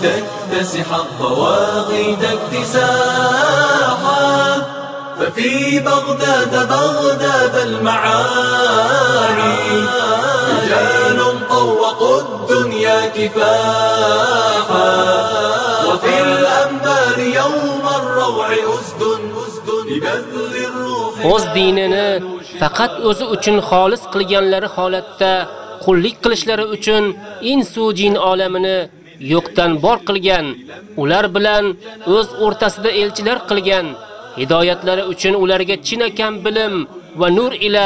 لتكتسح الضواغد اكتساحا ففي بغداد بغداد المعاني رجال طوقوا الدنيا كفاحا وفي الأنبار يوم الروع أسد أسد لبذل الروح o'z dinini faqat o'zi uchun xolis qilganlari holatda qullik qilishlari uchun insu jin olamini yo'qdan bor qilgan, ular bilan o'z o'rtasida elchilar qilgan, hidoyatlari uchun ularga chinakam bilim va nur ila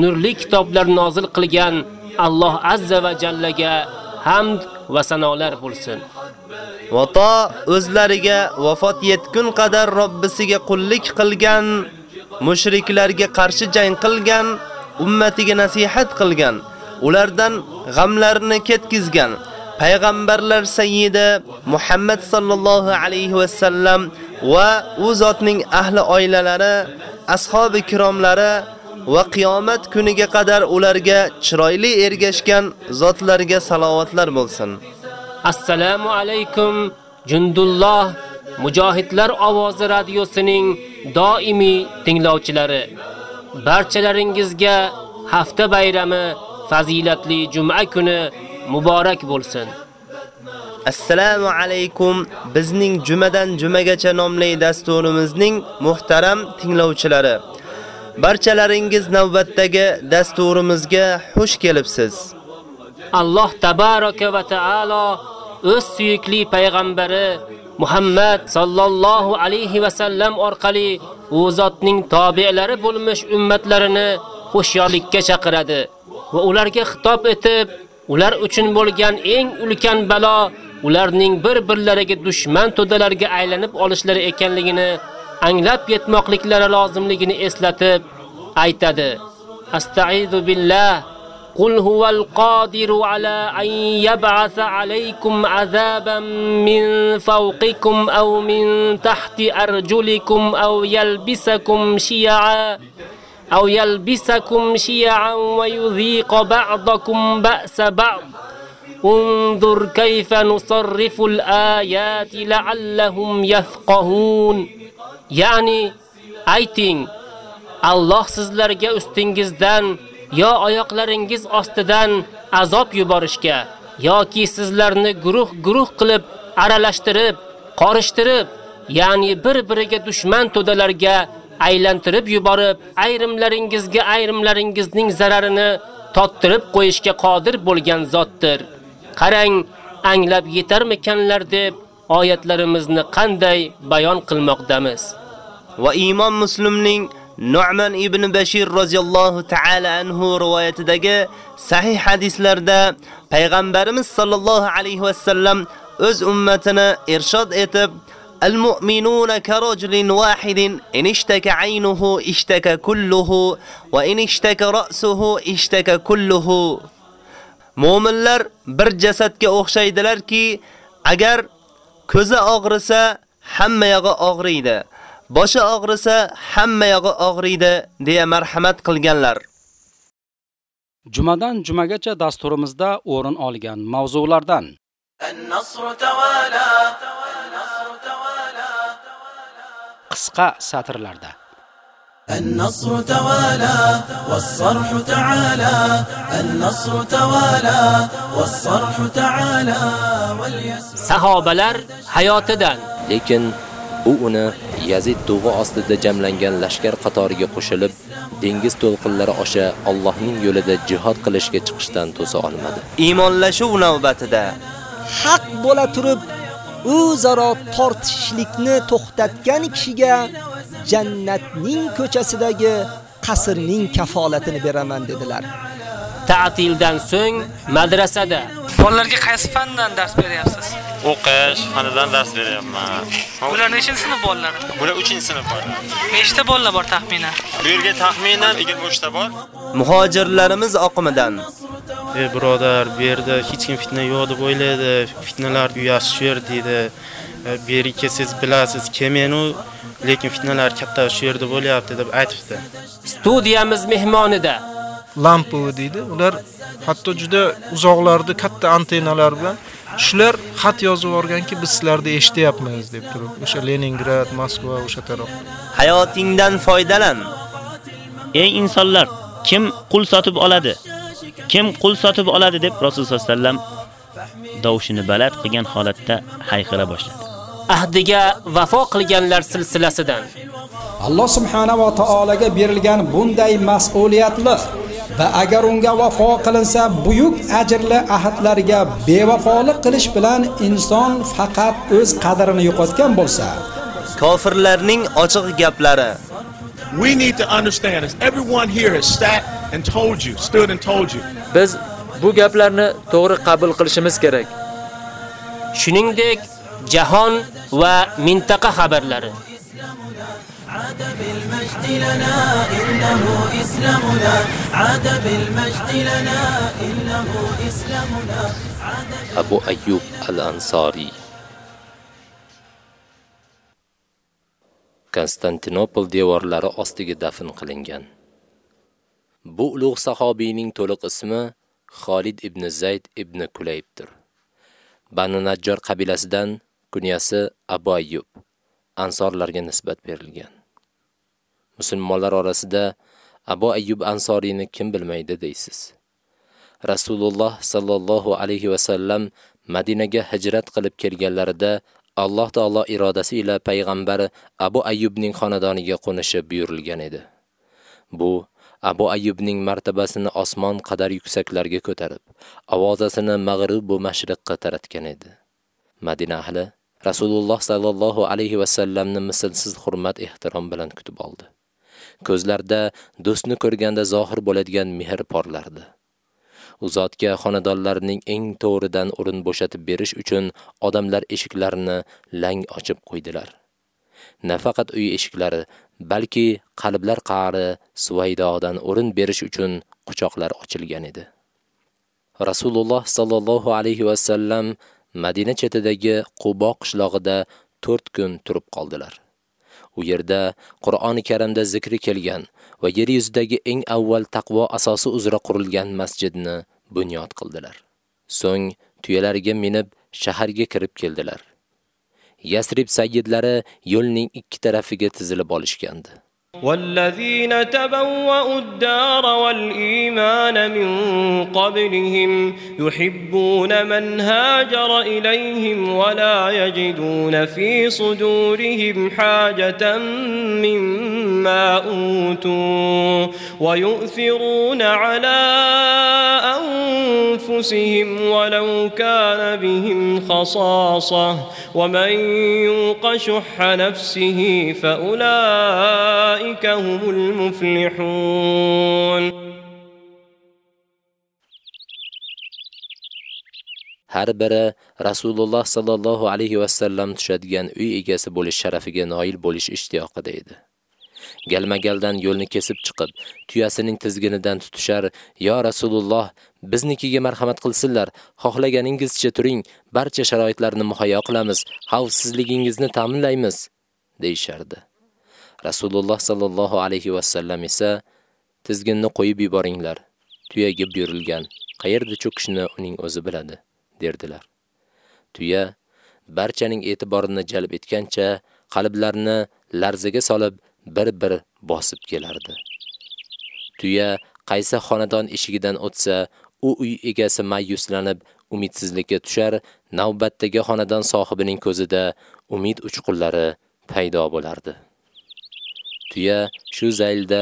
nurli kitoblar nozil qilgan Alloh azza va jallaga hamd va sanolar bo'lsin. Vato o'zlariga vafot yetgun qadar Robbisiga qullik qilgan, mushriklarga qarshi jang qilgan, ummatiga nasihat qilgan, ulardan g'amlarini ketkizgan payg'ambarlar sayyidi Muhammad sallallohu alayhi va sallam va u zotning ahli oilalari, ashabi kiromlari va qiyomat kuniga qadar ularga chiroyli ergashgan zotlarga salovatlar bo'lsin. Assalomu alaykum Jundulloh Mujohidlar ovozi radiosining doimiy tinglovchilari. Barchalaringizga hafta bayrami fazilatli juma kuni muborak bo'lsin. Assalomu alaykum. Bizning jumadan jumagacha nomli dasturimizning muhtaram tinglovchilari. Barchalaringiz navbatdagi dasturimizga xush kelibsiz. Alloh tabaraka va taolo o'z suyukli payg'ambari Muhammad sallallohu alayhi va sallam orqali u zotning tobi'lari bo'lmish ummatlarini xushyorlikka chaqiradi va ularga xitob etib, ular uchun bo'lgan eng ulkan balo ularning bir-birlariga dushman to'dalarga aylanib olishlari ekanligini anglab yetmoqliklari lozimligini eslatib aytadi. Astaezu billah Qul huval qadiru ala an yab'atha alaykum azaban min fawqikum aw min tahti arjulikum aw yalbisakum shi'a أو يلبسكم شيعا ويذيق بعضكم بأس بعض انظر كيف نصرف الآيات لعلهم يفقهون يعني ayting Alloh sizlarga ustingizdan yo oyoqlaringiz ostidan azob yuborishga yoki sizlarni guruh-guruh qilib aralashtirib, qorishtirib, ya'ni bir-biriga dushman to'dalarga aylantirib yuborib, ayrimlaringizga ayrimlaringizning zararini tottirib qo'yishga qodir bo'lgan zotdir. Qarang, anglab yetarmikanlar deb oyatlarimizni qanday bayon qilmoqdamiz. Va Imom Muslimning Nu'man ibn Bashir roziyallohu ta'ala anhu rivoyatidagi sahih hadislarda payg'ambarimiz sollallohu alayhi va sallam o'z ummatini irshod etib المؤمنون كرجل واحد إن اشتكى عينه اشتكى كله وإن اشتكى رأسه اشتكى كله Mo'minlar bir jasadga o'xshaydilarki, agar ko'zi og'risa, hamma yog'i og'riydi. Boshi og'risa, hamma yog'i og'riydi deya marhamat qilganlar. Jumadan jumagacha dasturimizda o'rin olgan mavzulardan النصر توالى qisqa satrlarda النصر توالى والصرح تعالى النصر توالى والصرح تعالى واليسر Sahobalar hayotidan lekin u uni Yazid tug'i ostida jamlangan lashkar qatoriga qo'shilib, dengiz to'lqinlari osha Allohning yo'lida jihad qilishga chiqishdan to'sa olmadi. Iymonlashuv navbatida haq bo'la turib o'zaro tortishishlikni to'xtatgan kishiga jannatning ko'chasidagi qasrning kafolatini beraman dedilar. ta'tildan so'ng madrasada Bolalarga qaysi fandan dars beryapsiz? O'qish fanidan dars beryapman. Ular nechinchi sinf bolalari? Bular 3-sinf bor. Nechta bolalar bor taxminan? Bu yerga taxminan 23 ta bor. muhojirlarimiz oqimidan Ey birodar, bu yerda hech kim fitna yo'q deb o'ylaydi. Fitnalar uyasi shu yer deydi. E, Bu yerga siz bilasiz, kelmenu, lekin fitnalar katta shu yerda bo'lyapti deb aytibdi. studiyamiz mehmonida lampu deydi. Ular hatto juda uzoqlarda katta antennalar bilan shular xat yozib yuborganki, biz sizlarni eshityapmiz deb turib. O'sha Leningrad, Moskva, o'sha taraf. hayotingdan foydalan. Ey insonlar, kim qul sotib oladi? Kim qul sotib oladi deb alayhi vasallam davushini baland qilgan holatda hayqira boshladi. ahdiga vafo qilganlar silsilasidan Alloh subhanahu va taolaga berilgan bunday mas'uliyatli va agar unga vafo qilinsa buyuk ajrli ahdlarga bevafolik qilish bilan inson faqat o'z qadrini yo'qotgan bo'lsa, Kofirlarning ochiq gaplari. We need to understand as everyone here has sat and told you, stood and told you. Biz bu gaplarni to'g'ri qabul qilishimiz kerak. shuningdek jahon va mintaqa xabarlari عاد بالمجد لنا إنه إسلامنا عاد بالمجد لنا إنه إسلامنا Abu Ayyub al-Ansori Konstantinopol devorlari ostiga dafn qilingan. Bu ulug' sahobiyning to'liq ismi Xolid ibn Zayd ibn Kulaybdir. Banu Najjar qabilasidan kunyasi Abu Ayyub ansorlarga nisbat berilgan. Musulmonlar orasida Abu Ayyub Ansoriyni kim bilmaydi deysiz? Rasululloh sallallohu alayhi va sallam Madinaga hijrat qilib kelganlarida Alloh taolo irodasi ila payg'ambar Abu Ayyubning xonadoniga qo'nishi buyurilgan edi. Bu Abu Ayyubning martabasini osmon qadar yuksaklarga ko'tarib, ovozasini mag'rib va mashriqqa taratgan edi. Madina ahli Rasululloh sallallohu alayhi va sallamni mislsiz hurmat ehtirom bilan kutib oldi. Ko'zlarda do'stni ko'rganda zohir bo'ladigan mehr porlardi. U zotga xonadonlarning eng to'g'ridan o'rin bo'shatib berish uchun odamlar eshiklarini lang ochib qo'ydilar. Nafaqat uy eshiklari, balki qalblar qari Suvaydodan o'rin berish uchun quchoqlar ochilgan edi. Rasululloh sallallohu alayhi va sallam Madina chetidagi Qubo qishlog'ida 4 kun turib qoldilar. U yerda Qur'oni Karimda zikri kelgan va yer yuzidagi eng avval taqvo asosi uzra qurilgan masjidni bunyod qildilar. So'ng tuyalariga minib shaharga kirib keldilar. Yasrib sayyidlari yo'lning ikki tarafiga tizilib olishgandi. والذين تبوأوا الدار والإيمان من قبلهم يحبون من هاجر إليهم ولا يجدون في صدورهم حاجة مما أوتوا ويؤثرون على أنفسهم ولو كان بهم خصاصة ومن يوق شح نفسه فأولئك أولئك هم المفلحون har biri Rasululloh sallallohu alayhi va sallam tushadigan uy egasi bo'lish sharafiga noil bo'lish ishtiyoqida edi. Galmagaldan yo'lni kesib chiqib, tuyasining tizginidan tutishar, "Yo Rasululloh, biznikiga marhamat qilsinlar, xohlaganingizcha turing, barcha sharoitlarni muhayyo qilamiz, xavfsizligingizni ta'minlaymiz" deyshardi. Rasululloh sallallohu alayhi va sallam esa tizginni qo'yib yuboringlar. Tuyaga buyurilgan, qayerda cho'kishini uning o'zi biladi, derdilar. Tuya barchaning e'tiborini jalb etgancha qalblarni larzaga solib bir-bir bosib kelardi. Tuya qaysi xonadon eshigidan o'tsa, u uy egasi mayuslanib umidsizlikka tushar, navbatdagi xonadon sohibining ko'zida umid uchqunlari paydo bo'lardi. Tuya shu zaylda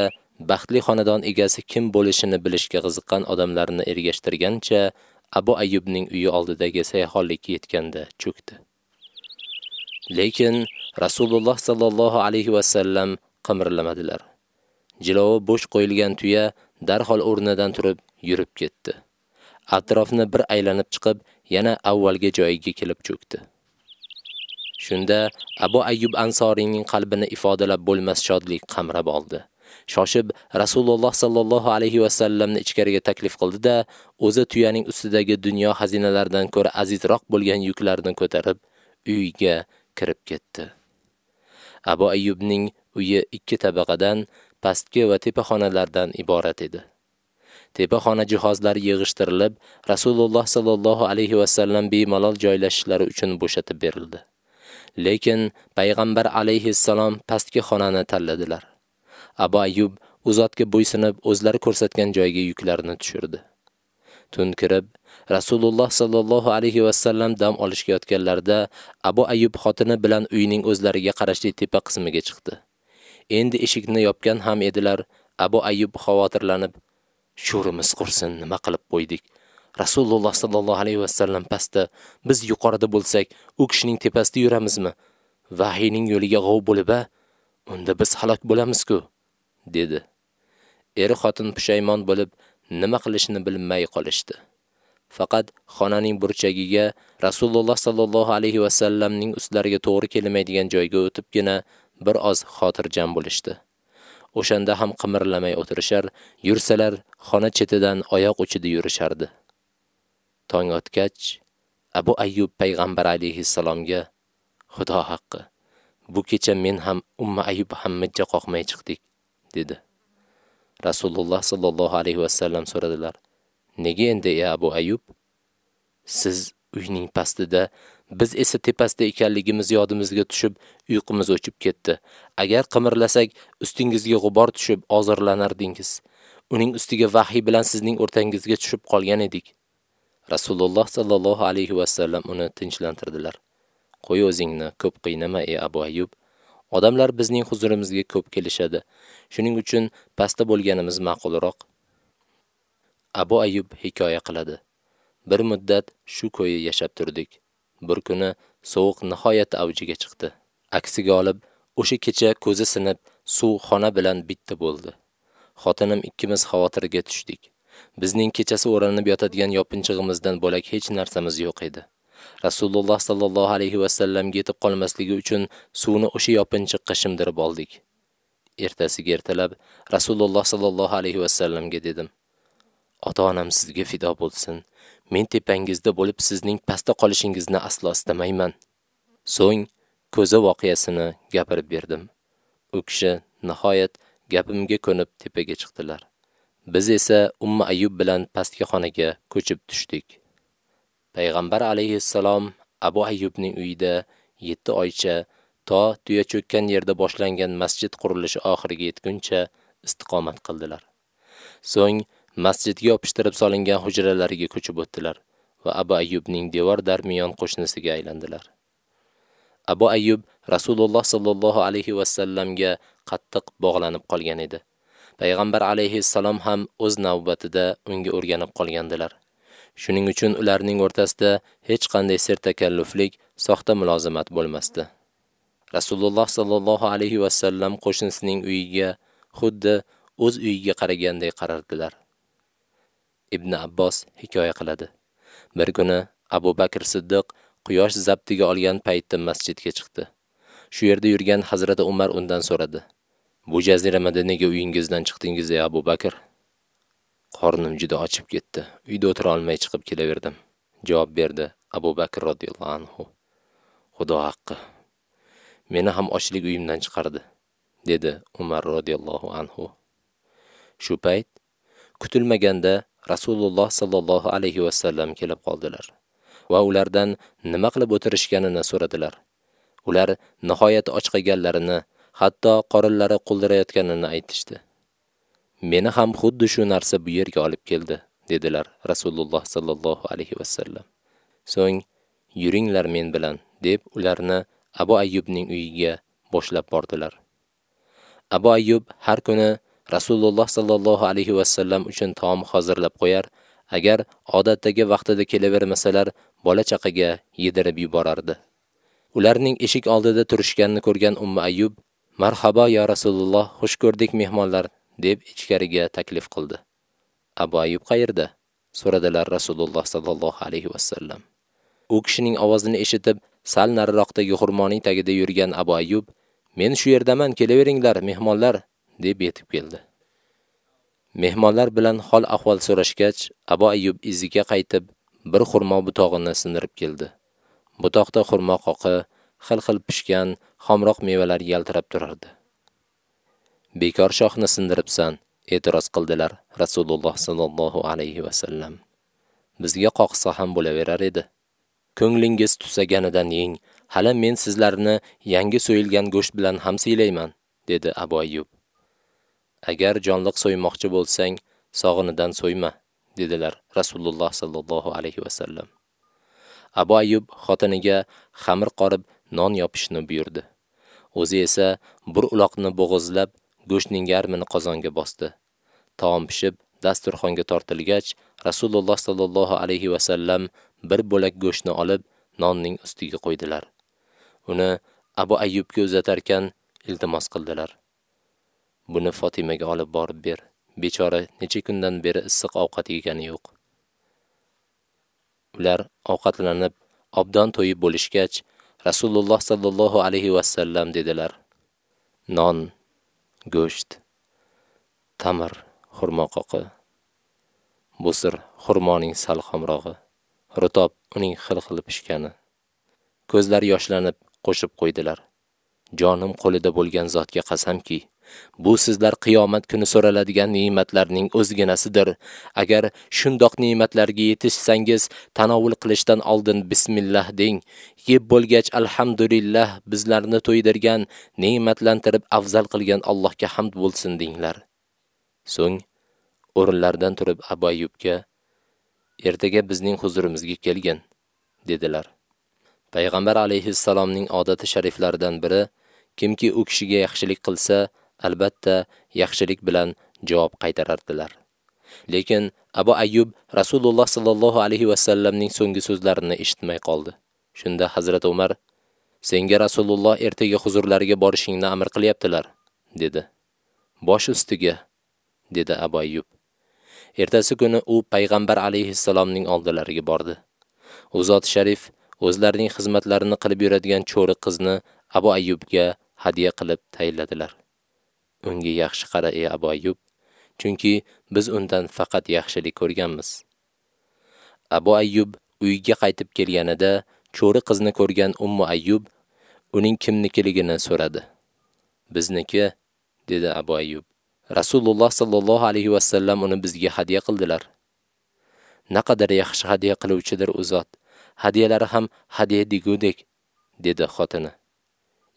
baxtli xonadon egasi kim bo'lishini bilishga qiziqqan odamlarni ergashtirgancha Abu Ayyubning uyi oldidagi sayhonlikka yetganda cho'kdi. Lekin Rasululloh sallallohu alayhi va sallam qimirlamadilar. Jilovi bo'sh qo'yilgan tuya darhol o'rnidan turib yurib ketdi. Atrofni bir aylanib chiqib, yana avvalgi joyiga kelib cho'kdi. Shunda Abu Ayyub Ansoriyning qalbini ifodalab bo'lmas shodlik qamrab oldi. Shoshib Rasululloh sallallohu alayhi va sallamni ichkariga taklif qildi-da, o'zi tuyaning ustidagi dunyo xazinalaridan ko'ra azizroq bo'lgan yuklarni ko'tarib uyiga kirib ketdi. Abu Ayyubning uyi ikki tabaqadan, pastki va tepa xonalardan iborat edi. Tepa xona jihozlari yig'ishtirilib, Rasululloh sallallohu alayhi va sallam bemalol joylashishlari uchun bo'shatib berildi. Lekin payg'ambar alayhissalom pastki xonani tanladilar. Abu Ayyub uzotga bo'ysinib o'zlari ko'rsatgan joyga yuklarini tushirdi. Tun kirib, Rasululloh sallallohu alayhi va sallam dam olishga yotganlarida Abu Ayyub xotini bilan uyning o'zlariga qarashli tepa qismiga chiqdi. Endi eshikni yopgan ham edilar. Abu Ayyub xavotirlanib, "Shurimiz qursin, nima qilib qo'ydik?" Rasululloh sallallohu alayhi va sallam pastda, biz yuqorida bo'lsak, u kishining tepasida yuramizmi? Vahiyning yo'liga g'ov bo'lib-a, unda biz halok bo'lamiz-ku, dedi. Eri xotin pushaymon bo'lib, nima qilishni bilmay qolishdi. Faqat xonaning burchagiga Rasululloh sallallohu alayhi va sallamning ustlariga to'g'ri kelmaydigan joyga o'tibgina bir oz xotirjam bo'lishdi. O'shanda ham qimirlamay o'tirishar, yursalar xona chetidan oyoq uchida yurishardi. Tong otgach, Abu Ayyub payg'ambar alayhissalomga Xudo haqqi, bu kecha men ham Umma Ayyub Muhammadga qoqmay chiqdik, dedi. Rasululloh sallallohu alayhi va sallam so'radilar: "Nega endi ey Abu Ayyub? Siz uyning pastida, biz esa tepasida ekanligimiz yodimizga tushib, uyqumiz o'chib ketdi. Agar qimirlasak, ustingizga g'ubor tushib ozorlanardingiz. Uning ustiga vahiy bilan sizning o'rtangizga tushib qolgan edik." Rasululloh sallallohu alayhi va sallam uni tinchlantirdilar. Qo'y o'zingni, ko'p qiynama ey Abu Ayyub. Odamlar bizning huzurimizga ko'p kelishadi. Shuning uchun pastda bo'lganimiz ma'qulroq. Abu Ayyub hikoya qiladi. Bir muddat shu ko'yi yashab turdik. Bir kuni sovuq nihoyat avjiga chiqdi. Aksiga olib, o'sha kecha ko'zi sinib, suv xona bilan bitta bo'ldi. Xotinim ikkimiz xavotirga tushdik. Bizning kechasi o'ranib yotadigan yopinchig'imizdan bo'lak hech narsamiz yo'q edi. Rasululloh sallallohu alayhi va sallamga yetib qolmasligi uchun suvni o'sha yopinchiqqa shimdirib oldik. Ertasiga ertalab Rasululloh sallallohu alayhi va sallamga dedim: Ota-onam sizga fido bo'lsin. Men tepangizda bo'lib sizning pastda qolishingizni aslo istamayman. So'ng ko'za voqeasini gapirib berdim. U kishi nihoyat gapimga ko'nib tepaga chiqdilar. Biz esa Umma Ayyub bilan pastki xonaga ko'chib tushdik. Payg'ambar alayhissalom Abu Ayyubning uyida 7 oycha to tuya cho'kkan yerda boshlangan masjid qurilishi oxiriga yetguncha istiqomat qildilar. So'ng masjidga yopishtirib solingan hujralariga ko'chib o'tdilar va Abu Ayyubning devor darmiyon qo'shnisiga aylandilar. Abu Ayyub Rasululloh sallallohu alayhi va sallamga qattiq bog'lanib qolgan edi. Payg'ambar alayhissalom ham o'z navbatida unga o'rganib qolgandilar. Shuning uchun ularning o'rtasida hech qanday sertakalluflik, soxta mulozimat bo'lmasdi. Rasululloh sallallohu alayhi va sallam qo'shnisining uyiga xuddi o'z uyiga qaraganday qarardilar. Ibn Abbos hikoya qiladi. Bir kuni Abu Bakr Siddiq quyosh zabtiga olgan paytda masjidga chiqdi. Shu yerda yurgan Hazrat Umar undan so'radi: "Bu jaziramada nega uyingizdan chiqdingiz, ey Abu Bakr?" Qornim juda ochib ketdi. Uyda o'tira olmay chiqib kelaverdim. Javob berdi Abu Bakr radhiyallohu anhu. Xudo haqqi. Meni ham ochlik uyimdan chiqardi, dedi Umar radhiyallohu anhu. Shu payt kutilmaganda Rasululloh sallallohu alayhi va sallam kelib qoldilar va ulardan nima qilib o'tirishganini so'radilar. Ular nihoyat ochqaganlarini, hatto qorinlari quldirayotganini aytishdi. Meni ham xuddi shu narsa bu yerga olib keldi, dedilar Rasululloh sallallohu alayhi va sallam. So'ng yuringlar men bilan deb ularni Abu Ayyubning uyiga boshlab bordilar. Abu Ayyub har kuni Rasululloh sallallohu alayhi va sallam uchun taom hozirlab qo'yar, agar odatdagi vaqtida kelavermasalar, bola chaqaga yedirib yuborardi. Ularning eshik oldida turishganini ko'rgan Umma Ayyub, "Marhabo ya Rasululloh, xush ko'rdik mehmonlar" deb ichkariga taklif qildi. Abu Ayyub qayerda? so'radilar Rasululloh sallallohu alayhi va sallam. U kishining ovozini eshitib, sal nariroqdagi xurmoning tagida yurgan Abu Ayyub, "Men shu yerdaman, kelaveringlar, mehmonlar" deb yetib keldi. Mehmonlar bilan hol ahvol so'rashgach, Abu Ayyub iziga qaytib, bir xurmo butog'ini sindirib keldi. Butoqda xurmo qoqi, xil-xil pishgan, xomroq mevalar yaltirab turardi. Bekor shoxni sindiribsan, e'tiroz qildilar Rasululloh sallallohu alayhi va sallam. Bizga qoqsa ham bo'laverar edi. Ko'nglingiz tusaganidan yeng, hali men sizlarni yangi so'yilgan go'sht bilan ham siylayman, dedi Abu Ayyub. Agar jonliq so'ymoqchi bo'lsang, sog'inidan so'yma, dedilar Rasululloh sallallohu alayhi va sallam. Abu Ayyub xotiniga xamir qorib non yopishni buyurdi. O'zi esa bir uloqni bo'g'izlab, go'shtning yarmini qozonga bosdi. Taom pishib, dasturxonga tortilgach, Rasululloh sallallohu alayhi va sallam bir bo'lak go'shtni olib, nonning ustiga qo'ydilar. Uni Abu Ayyubga uzatarkan iltimos qildilar. Buni Fotimaga olib borib ber. Bechora necha kundan beri issiq ovqat yegani yo'q. Ular ovqatlanib, obdon to'yib bo'lishgach, Rasululloh sallallohu alayhi va sallam dedilar: Non, go'sht, tamir, xurmo qoqi, busir xurmoning salxomrog'i, rutob uning xil-xil pishgani. Ko'zlari yoshlanib qo'shib qo'ydilar. Jonim qo'lida bo'lgan zotga qasamki, bu sizlar qiyomat kuni so'raladigan ne'matlarning o'zginasidir. Agar shundoq ne'matlarga yetishsangiz, tanovul qilishdan oldin bismillah deng. Yeb bo'lgach alhamdulillah bizlarni to'ydirgan, ne'matlantirib afzal qilgan Allohga hamd bo'lsin denglar. So'ng o'rinlardan turib Abu ertaga bizning huzurimizga kelgin, dedilar. Payg'ambar alayhissalomning odati shariflaridan biri kimki u kishiga yaxshilik qilsa, albatta yaxshilik bilan javob qaytarardilar. Lekin Abu Ayyub Rasululloh sallallohu alayhi va sallamning so'nggi so'zlarini eshitmay qoldi. Shunda Hazrat Umar Senga Rasululloh ertaga huzurlariga borishingni amr qilyaptilar, dedi. Bosh ustiga, dedi Abu Ayyub. Ertasi kuni u payg'ambar alayhissalomning oldilariga bordi. U zot sharif o'zlarining xizmatlarini qilib yuradigan cho'ri qizni Abu Ayyubga hadiya qilib tayinladilar. Unga yaxshi qara ey Abu Ayyub, chunki biz undan faqat yaxshilik ko'rganmiz. Abu Ayyub uyiga qaytib kelganida cho'ri qizni ko'rgan Ummu Ayyub uning kimnikiligini so'radi. Bizniki, dedi Abu Ayyub. Rasululloh sallallohu alayhi va sallam uni bizga hadiya qildilar. Naqadar yaxshi hadiya qiluvchidir u zot. Hadiyalari ham hadiya degudek, dedi xotini.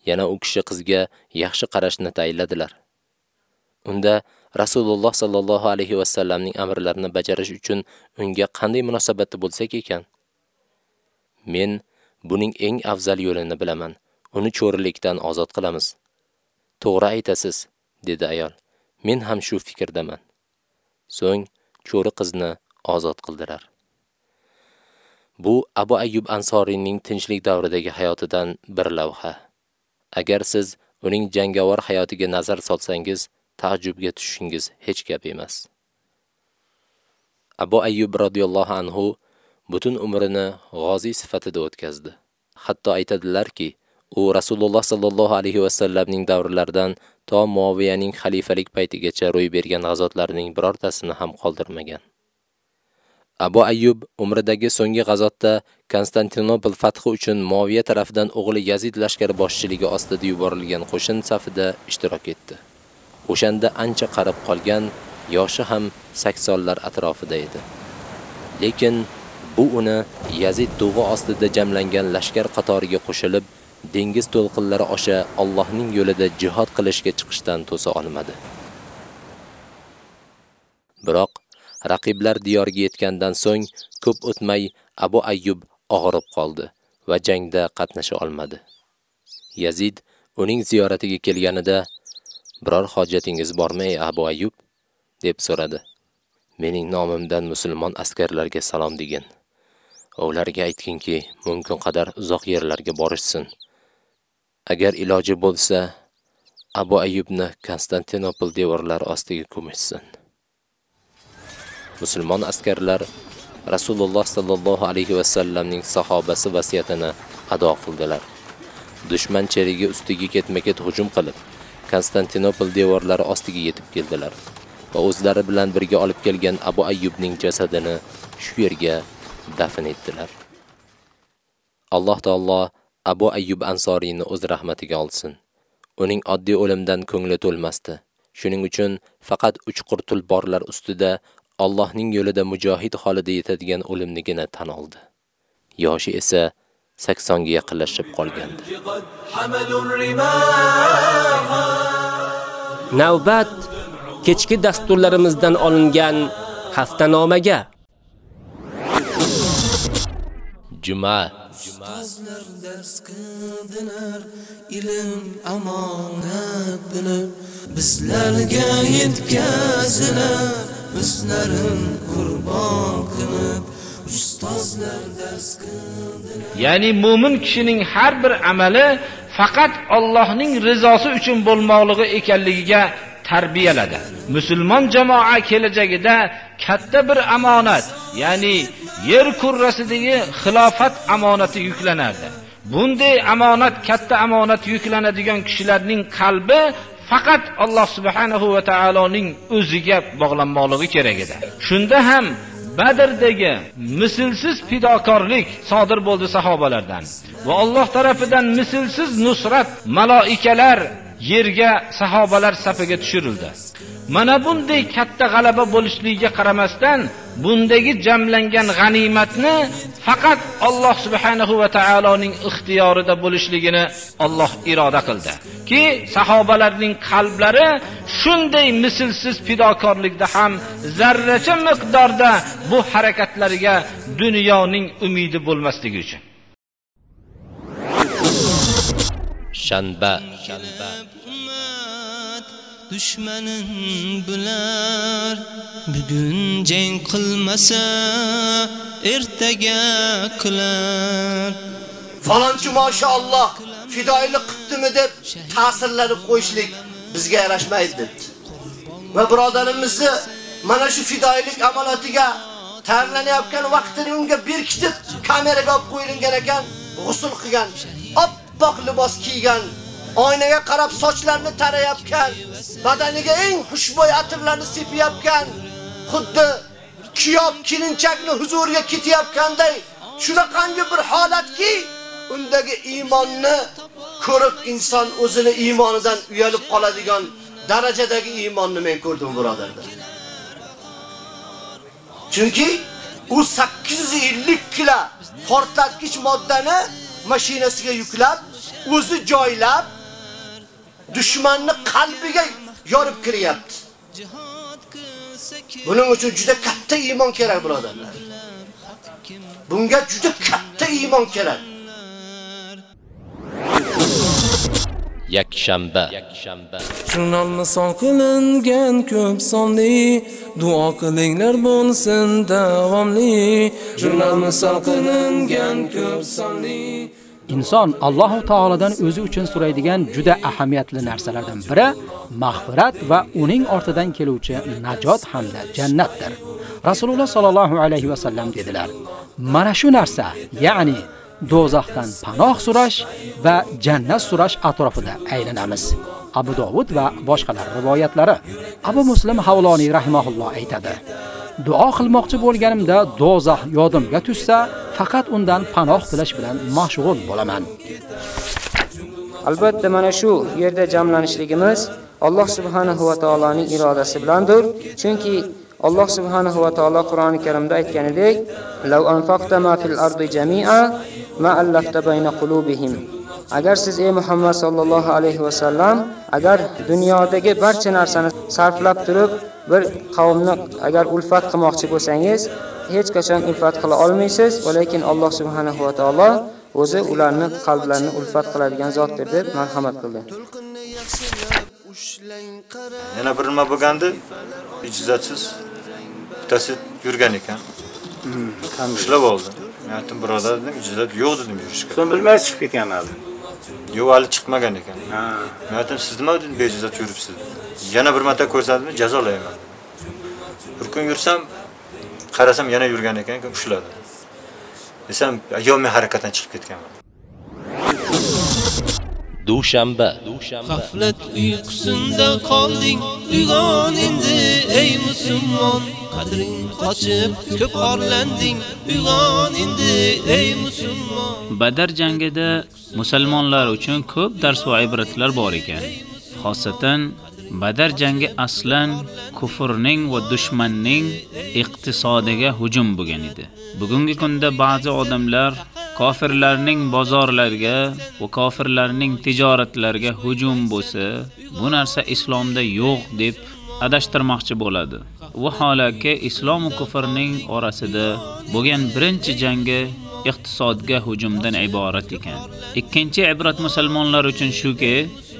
Yana u kishi qizga yaxshi qarashni tayinladilar. Unda Rasululloh sallallohu alayhi va sallamning amrlarini bajarish uchun unga qanday munosabatda bo'lsak ekan? Men buning eng afzal yo'lini bilaman. Uni cho'rilikdan ozod qilamiz. To'g'ri aytasiz, dedi ayol. Men ham shu fikrdaman. So'ng cho'ri qizni ozod qildilar. Bu Abu Ayyub Ansoriyning tinchlik davridagi hayotidan bir lavha. Agar siz uning jangovar hayotiga nazar solsangiz, ta'jubga tushishingiz hech gap emas. Abu Ayyub radhiyallohu anhu butun umrini g'ozi sifatida o'tkazdi. Hatto aytadilarki, u Rasululloh sallallohu alayhi va sallamning davrlaridan to muoviyaning xalifalik paytigacha ro'y bergan g'azotlarning birortasini ham qoldirmagan. Abu Ayyub umridagi so'nggi g'azotda Konstantinopol fathi uchun muoviya tarafidan o'g'li Yazid lashkari boshchiligi ostida yuborilgan qo'shin safida ishtirok etdi. O'shanda ancha qarib qolgan, yoshi ham 80lar atrofida edi. Lekin bu uni Yazid dug'i ostida jamlangan lashkar qatoriga qo'shilib, dengiz to'lqinlari osha Allohning yo'lida jihad qilishga chiqishdan to'sa olmadi. Biroq raqiblar diyorga yetgandan so'ng ko'p o'tmay Abu Ayyub og'rib qoldi va jangda qatnasha olmadi. Yazid uning ziyoratiga kelganida biror hojatingiz bormi ey Abu Ayyub deb so'radi. Mening nomimdan musulmon askarlarga salom degin. Ularga aytginki, mumkin qadar uzoq yerlarga borishsin. Agar iloji bo'lsa, Abu Ayyubni Konstantinopol devorlari ostiga ko'mishsin. Musulmon askarlar Rasululloh sallallohu alayhi va sallamning sahobasi vasiyatini ado qildilar. Dushman cherigi ustiga ketma-ket hujum qilib, Konstantinopol devorlari ostiga yetib keldilar va o'zlari bilan birga olib kelgan Abu Ayyubning jasadini shu yerga dafn etdilar. Alloh taolo Abu Ayyub Ansoriyni o'z rahmatiga olsin. Uning oddiy o'limdan ko'ngli to'lmasdi. Shuning uchun faqat uch qurtul borlar ustida Allohning yo'lida mujohid holida yetadigan o'limnigina tan oldi. Yoshi esa 80 ga yaqinlashib qolgandi. Navbat kechki dasturlarimizdan olingan haftanomaga. Juma Ustozlar dars qildilar, ilm amonat bilib, bizlarga yetkazilar, o'zlarin qurbon qilib. Ya'ni mu'min kishining har bir amali faqat Allohning rizosi uchun bo'lmoqligi ekanligiga tarbiyaladi. Musulmon jamoa kelajagida katta bir amonat, ya'ni yer kurrasidagi xilofat amonati yuklanardi. Bunday amonat katta amonat yuklanadigan kishilarning qalbi faqat Alloh subhanahu va taoloning o'ziga bog'lanmoqligi kerak edi. Shunda ham Badrdagi mislsiz fidokorlik sodir bo'ldi sahobalardan. Va Alloh tarafidan mislsiz nusrat, maloikalar yerga sahobalar safiga tushirildi. mana bunday katta g'alaba bo'lishligiga qaramasdan bundagi jamlangan g'animatni faqat Alloh subhanahu va taoloning ixtiyorida bo'lishligini Alloh iroda qildi. Ki sahobalarning qalblari shunday mislsiz fidokorlikda ham zarracha miqdorda bu harakatlariga dunyoning umidi bo'lmasligi uchun. shanba dushmanin bular bugun jang qilmasa ertaga qilar falonchi mashalloh fidoilik qilibdimi deb ta'sirlanib qo'yishlik bizga yarashmaydi debdi. Va birodarimizni mana shu fidoilik amalotiga tayyorlanayotgan vaqtini unga berkitib kameraga olib qo'yilgan ekan, g'usl qilgan, oppoq libos kiygan, oynaga qarab sochlarini tarayotgan, badaniga eng xushbo'y atirlarni sepayotgan, xuddi kiyop kelinchakni huzuriga ketayotganday shunaqangi bir holatki, undagi iymonni ko'rib inson o'zini iymonidan uyalib qoladigan darajadagi iymonni men ko'rdim birodarlar. Chunki u 850 kilo portlatkich moddani mashinasiga yuklab, o'zi joylab dushmanni qalbiga yorib kiryapti. Buning uchun juda katta iymon kerak birodarlar. Bunga juda katta iymon kerak. yakshanba Jurnalni son qilingan ko'p sonli duo qilinglar bo'lsin davomli Jurnalni son qilingan ko'p sonli Inson Alloh taoladan o'zi uchun so'raydigan juda ahamiyatli narsalardan biri mag'firat va uning ortidan keluvchi najot hamda jannatdir. Rasululloh sallallohu alayhi va sallam dedilar: "Mana shu narsa, ya'ni do'zaxdan panoh so'rash va jannat so'rash atrofida aylanamiz." Abu Dovud va boshqalar rivoyatlari. Abu Muslim Havloniy rahimahulloh aytadi: Duo qilmoqchi bo'lganimda do'zax yodimga tushsa, faqat undan panoh tilash bilan mashg'ul bo'laman. Albatta mana shu yerda jamlanishligimiz Alloh subhanahu va taoloning irodasi bilandir. Chunki Alloh subhanahu va taolo Qur'oni Karimda aytganidek, "Law anfaqta ma fil ardi jami'a ma allafta bayna qulubihim." Agar siz ey Muhammad sallallohu alayhi va sallam agar dunyodagi barcha narsani sarflab turib bir qavmni agar ulfat qilmoqchi bo'lsangiz, hech qachon ulfat qila olmaysiz, lekin Alloh subhanahu va taolo o'zi ularni qalblarini ulfat qiladigan zotdir deb marhamat qildi. Yana bir nima bo'lgandi? Ijzotsiz bittasi yurgan ekan. Ushlab oldi. Men aytdim, birodar dedim, ijzot yo'q dedim yurishga. So'ng bilmay chiqib ketgan hali. Yo'q, hali chiqmagan ekan. Men aytdim, siz nima dedim, bejizat yuribsiz. Yana bir marta ko'rsadim, jazolayman. Bir kun yursam, qarasam yana yurgan ekan, ushladi. Desam, ayyomi harakatdan chiqib ketganman. dushanba G'aflat uyqusinda qolding uyg'on endi ey musulmon qadring qochib ko'p orlanding uyg'on endi ey musulmon Badar jangida musulmonlar uchun ko'p dars va ibratlar bor ekan. Xosatan Badar jangi aslan kufrning va dushmanning iqtisodiga hujum bo'lgan edi. Bugungi kunda ba'zi odamlar kofirlarning bozorlariga va kofirlarning tijoratlariga hujum bo'lsa, bu narsa islomda yo'q deb adashtirmoqchi bo'ladi. Bu holaki islom va kufrning orasida bo'lgan birinchi jangi iqtisodga hujumdan iborat ekan. Ikkinchi ibrat musulmonlar uchun shuki,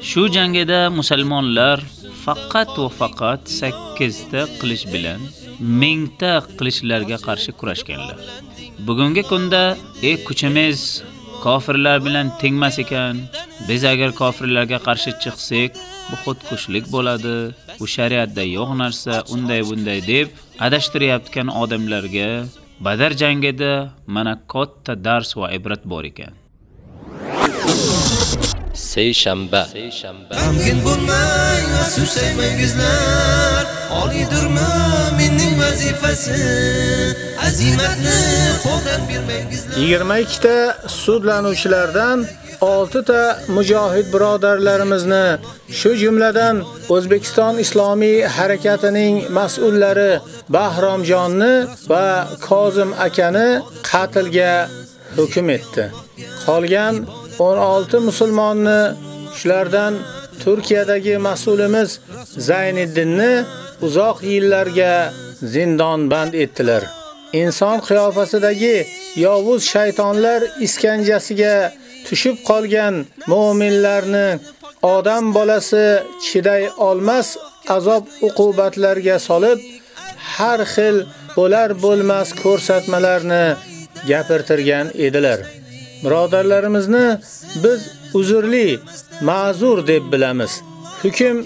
shu jangida musulmonlar faqat va faqat 8 ta qilich bilan 1000 ta qilichlarga qarshi kurashganlar. Bugungi kunda ey kuchimiz kofirlar bilan tengmas ekan, biz agar kofirlarga qarshi chiqsak, bu xudkushlik bo'ladi, bu shariatda yo'q narsa, unday bunday deb adashtirayotgan odamlarga Badar jangida mana katta dars va ibrat bor ekan. Seyshanba. G'amgin bo'lmang va susaymangizlar Oliydir mu'minning vazifasi Azimatni qo'ldan bermangizlar 22 ta sudlanuvchilardan 6 ta mujohid birodarlarimizni, shu jumladan O'zbekiston Islomiy harakatining mas'ullari Bahromjonni va Kozim akani qatlga hukm etdi. Qolgan 16 musulmonni shulardan Turkiyadagi mas'ulimiz Zayniddinni uzoq yillarga zindonband etdilar. Inson qiyofasidagi yovuz shaytonlar iskanjasiga tushib qolgan mu'minlarni odam bolasi chiday olmas azob uqubatlarga solib har xil bo'lar bo'lmas ko'rsatmalarni gapirtirgan edilar. Birodarlarimizni biz uzrli, ma'zur deb bilamiz. Hukm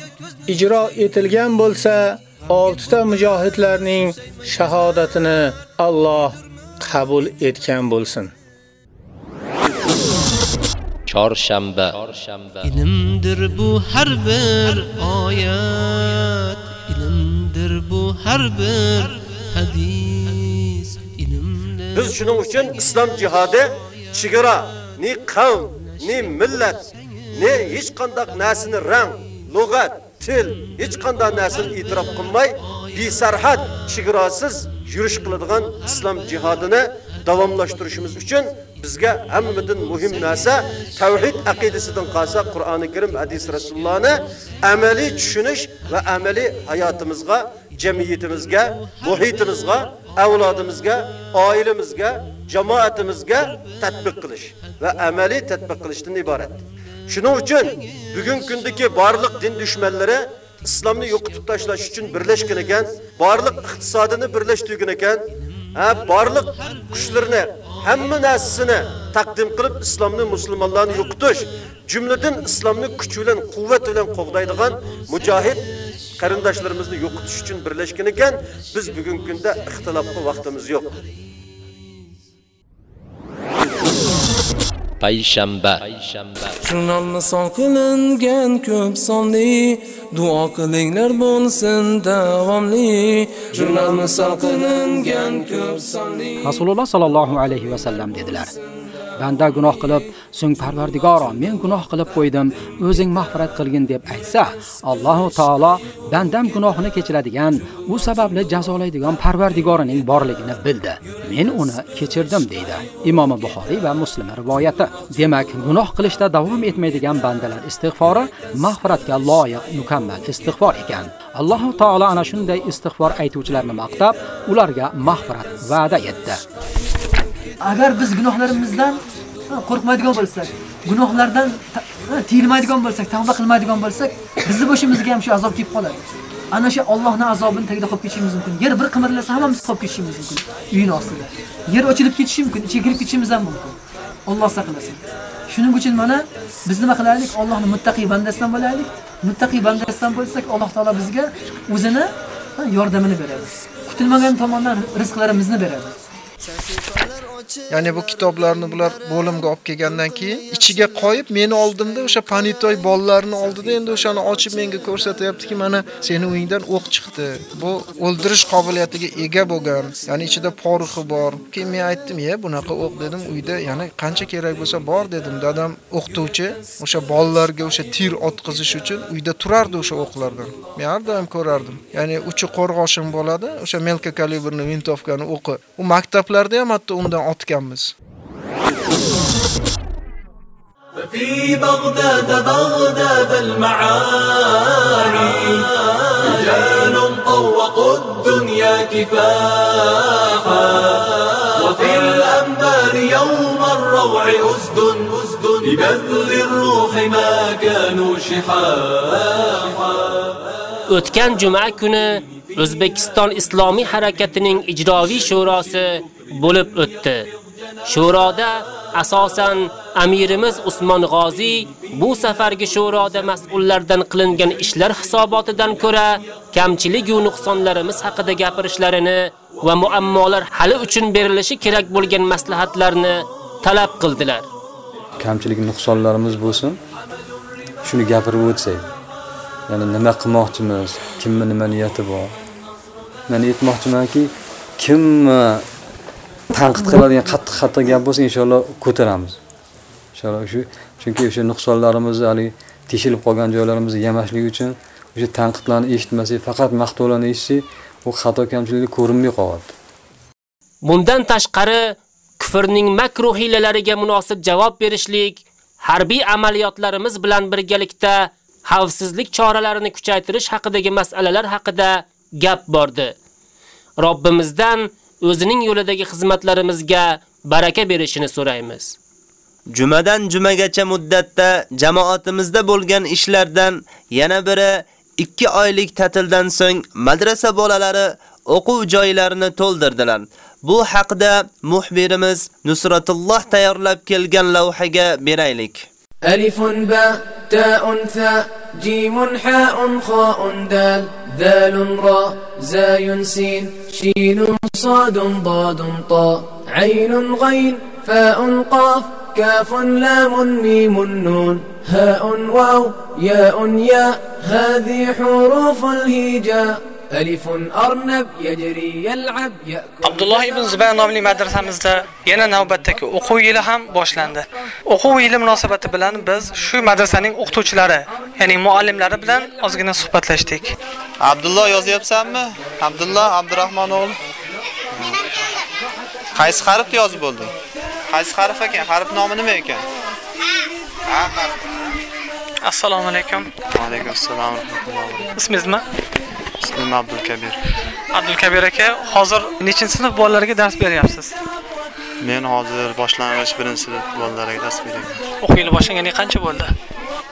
ijro etilgan bo'lsa, 6 ta mujohidlarning shahodatini Alloh qabul etgan bo'lsin. Chorshanba. Ilmdir bu har bir oyat Ilmdir bu har bir hadis Ilmdir Biz shuning uchun islom jihodi chegara, ni qavm, ni millat, ni hech qanday narsani rang, lug'at, til, hech qanday narsani e'tirof qilmay, besarhad chegarasiz yurish qiladigan islom jihodini davomlashtirishimiz uchun bizga hammadan muhim narsa tavhid aqidasidan qolsa Qur'oni Karim, hadis Rasulullohni amaliy tushunish va amaliy hayotimizga, jamiyatimizga, muhitimizga, avlodimizga, oilamizga, jamoatimizga tatbiq qilish va amaliy tatbiq qilishdan iborat. Shuning uchun bugungi kundagi barliq din dushmanlari islomni yo'qotib tashlash uchun birlashgan ekan, barliq iqtisodini birlashtirgan ekan, ha barliq kuchlarini, hamma narsasini taqdim qilib islomni musulmonlarni yo'qotish, jumladan islomni kuch bilan, quvvat bilan qo'g'daydigan mujohid qarindoshlarimizni yo'qotish uchun birlashgan ekan, biz bugungi kunda ixtilofga vaqtimiz yo'q. Payshanba. Jurnalni son qilingan ko'p sonli duo qilinglar bo'lsin davomli. Jurnalni son qilingan ko'p sonli Rasululloh sallallohu alayhi va sallam dedilar. Banda gunoh qilib, so'ng Parvardigoro, men gunoh qilib qo'ydim, o'zing mag'firat qilgin deb aytsa, Allohu taolo bandam gunohini kechiradigan, u sababli jazolaydigan Parvardigorining borligini bildi. Men uni kechirdim deydi. Imom Buxoriy va Muslim rivoyati. Demak, gunoh qilishda davom etmaydigan bandalar istig'fori mag'firatga loyiq mukammal istig'for ekan. Alloh taolo ana shunday istig'for aytuvchilarni maqtab, ularga mag'firat va'da etdi. Agar biz gunohlarimizdan qo'rqmaydigan bo'lsak, gunohlardan tiyilmaydigan bo'lsak, tavba qilmaydigan bo'lsak, bizni boshimizga ham shu azob kelib qoladi. Ana shu Allohning azobini tagida qolib ketishimiz mumkin. Yer bir qimirlasa hammamiz qolib ketishimiz mumkin. Uyning ostida. Yer ochilib ketishi mumkin, ichiga kirib ketishimiz ham mumkin. Alloh saqlasin. Shuning uchun mana biz nima qilaylik? Allohning muttaqi bandasidan bo'laylik. Muttaqi bandasidan bo'lsak, Alloh taolo bizga o'zini yordamini beradi. Kutilmagan tomondan rizqlarimizni beradi. Ya'ni bu kitoblarni bular bo'limga olib kelgandan keyin ichiga qo'yib meni oldimda o'sha panitoy bolalarini oldida endi o'shani ochib menga ko'rsatyaptiki, mana seni uyingdan o'q chiqdi. Bu o'ldirish qobiliyatiga ega bo'lgan. Ya'ni ichida poruxi bor. Keyin men aytdim, "Ya, bunaqa o'q dedim, uyda yana qancha kerak bo'lsa bor" dedim. Dadam o'qituvchi, o'sha bolalarga o'sha tir otqizish uchun uyda turardi o'sha o'qlardan. Men har doim ko'rardim. Ya'ni uchi qo'rg'oshin bo'ladi, o'sha melka kalibrli vintovkani o'qi. U maktablarda ham hatto undan otganmiz. في بغداد بغداد المعاني رجال طوقوا الدنيا كفاحا وفي الأنبار يوم الروع أسد أسد ببذل الروح ما كانوا شحاحا O'tgan juma kuni O'zbekiston Islomiy harakatining ijroviy shurosi bo'lib o'tdi. Shuroda asosan amirimiz Usmon G'ozi bu safargi shuroda mas'ullardan qilingan ishlar hisobotidan ko'ra kamchilik va nuqsonlarimiz haqida gapirishlarini va muammolar hali uchun berilishi kerak bo'lgan maslahatlarni talab qildilar. kamchilik nuqsonlarimiz bo'lsin shuni gapirib o'tsak. Ya'ni nima qilmoqchimiz, kimni nima niyati bor. Men aytmoqchimanki, kimni tanqid qiladigan qattiq-qattiq gap bo'lsa, inshaalloh ko'taramiz. Inshaalloh shu chunki o'sha nuqsonlarimizni, hali teshilib qolgan joylarimizni yamashlik uchun o'sha tanqidlarni eshitmasak, faqat maqtovlarni eshitsak, u xato kamchiliklar ko'rinmay qoladi. Bundan tashqari kufrning makruh hiylalariga munosib javob berishlik, harbiy amaliyotlarimiz bilan birgalikda xavfsizlik choralarini kuchaytirish haqidagi masalalar haqida gap bordi. Robbimizdan o'zining yo'lidagi xizmatlarimizga baraka berishini so'raymiz. Jumadan jumagacha muddatda jamoatimizda bo'lgan ishlardan yana biri 2 oylik ta'tildan so'ng madrasa bolalari o'quv joylarini to'ldirdilar. Bu haqida muxbirimiz Nusratulloh tayyorlab kelgan lavhaga beraylik. ألف باء تاء ثاء جيم حاء خاء دال ذال راء زاي سين شين صاد ضاد طاء عين غين فاء قاف كاف لام ميم نون هاء واو ياء ياء هذه حروف الهجاء. ألف أرنب يجري يلعب يأكل Abdulloh ibn Zubayr nomli madrasamizda yana navbatdagi o'quv yili ham boshlandi. O'quv yili munosabati bilan biz shu madrasaning o'qituvchilari, ya'ni muallimlari bilan ozgina suhbatlashdik. Abdulloh yozyapsanmi? Abdulloh Abdurahmon o'g'li. Qaysi harfni yozib bo'lding? Qaysi harf ekan? Harf nomi nima ekan? Ha, harf. Assalomu alaykum. Va alaykum assalom va rahmatullohi. Ismingiz nima? Ismim Abdulkabir. Abdulkabir aka, hozir nechinchi sinf bolalarga dars beryapsiz? Men hozir boshlang'ich birinchi sinf bolalarga dars beraman. O'quv yili boshlaganiga qancha bo'ldi?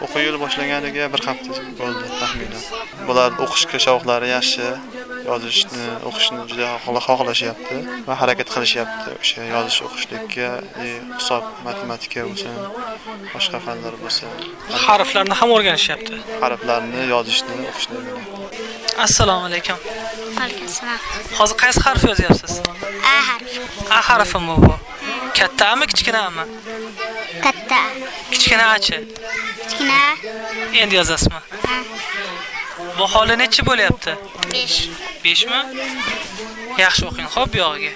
O'quv yili boshlaganiga bir hafta bo'ldi taxminan. Bular o'qishga shavqlari yaxshi, yozishni, o'qishni juda xohlashyapti va harakat qilishyapti. O'sha yozish, o'qishlikka, e, hisob, matematika bo'lsin, boshqa fanlar bo'lsin. Harflarni ham o'rganishyapti. Harflarni yozishni, o'qishni. Assalomu alaykum. Alaykum assalom. Hozir qaysi harf yozyapsiz? A harfi. A harfimi bu? Kattami, kichkinami? Katta. Kichkina achi. Kichkina. Endi yozasizmi? Bu holi nechi bo'lyapti? 5. 5 mi? Yaxshi o'qing, xo'p, bu yog'iga.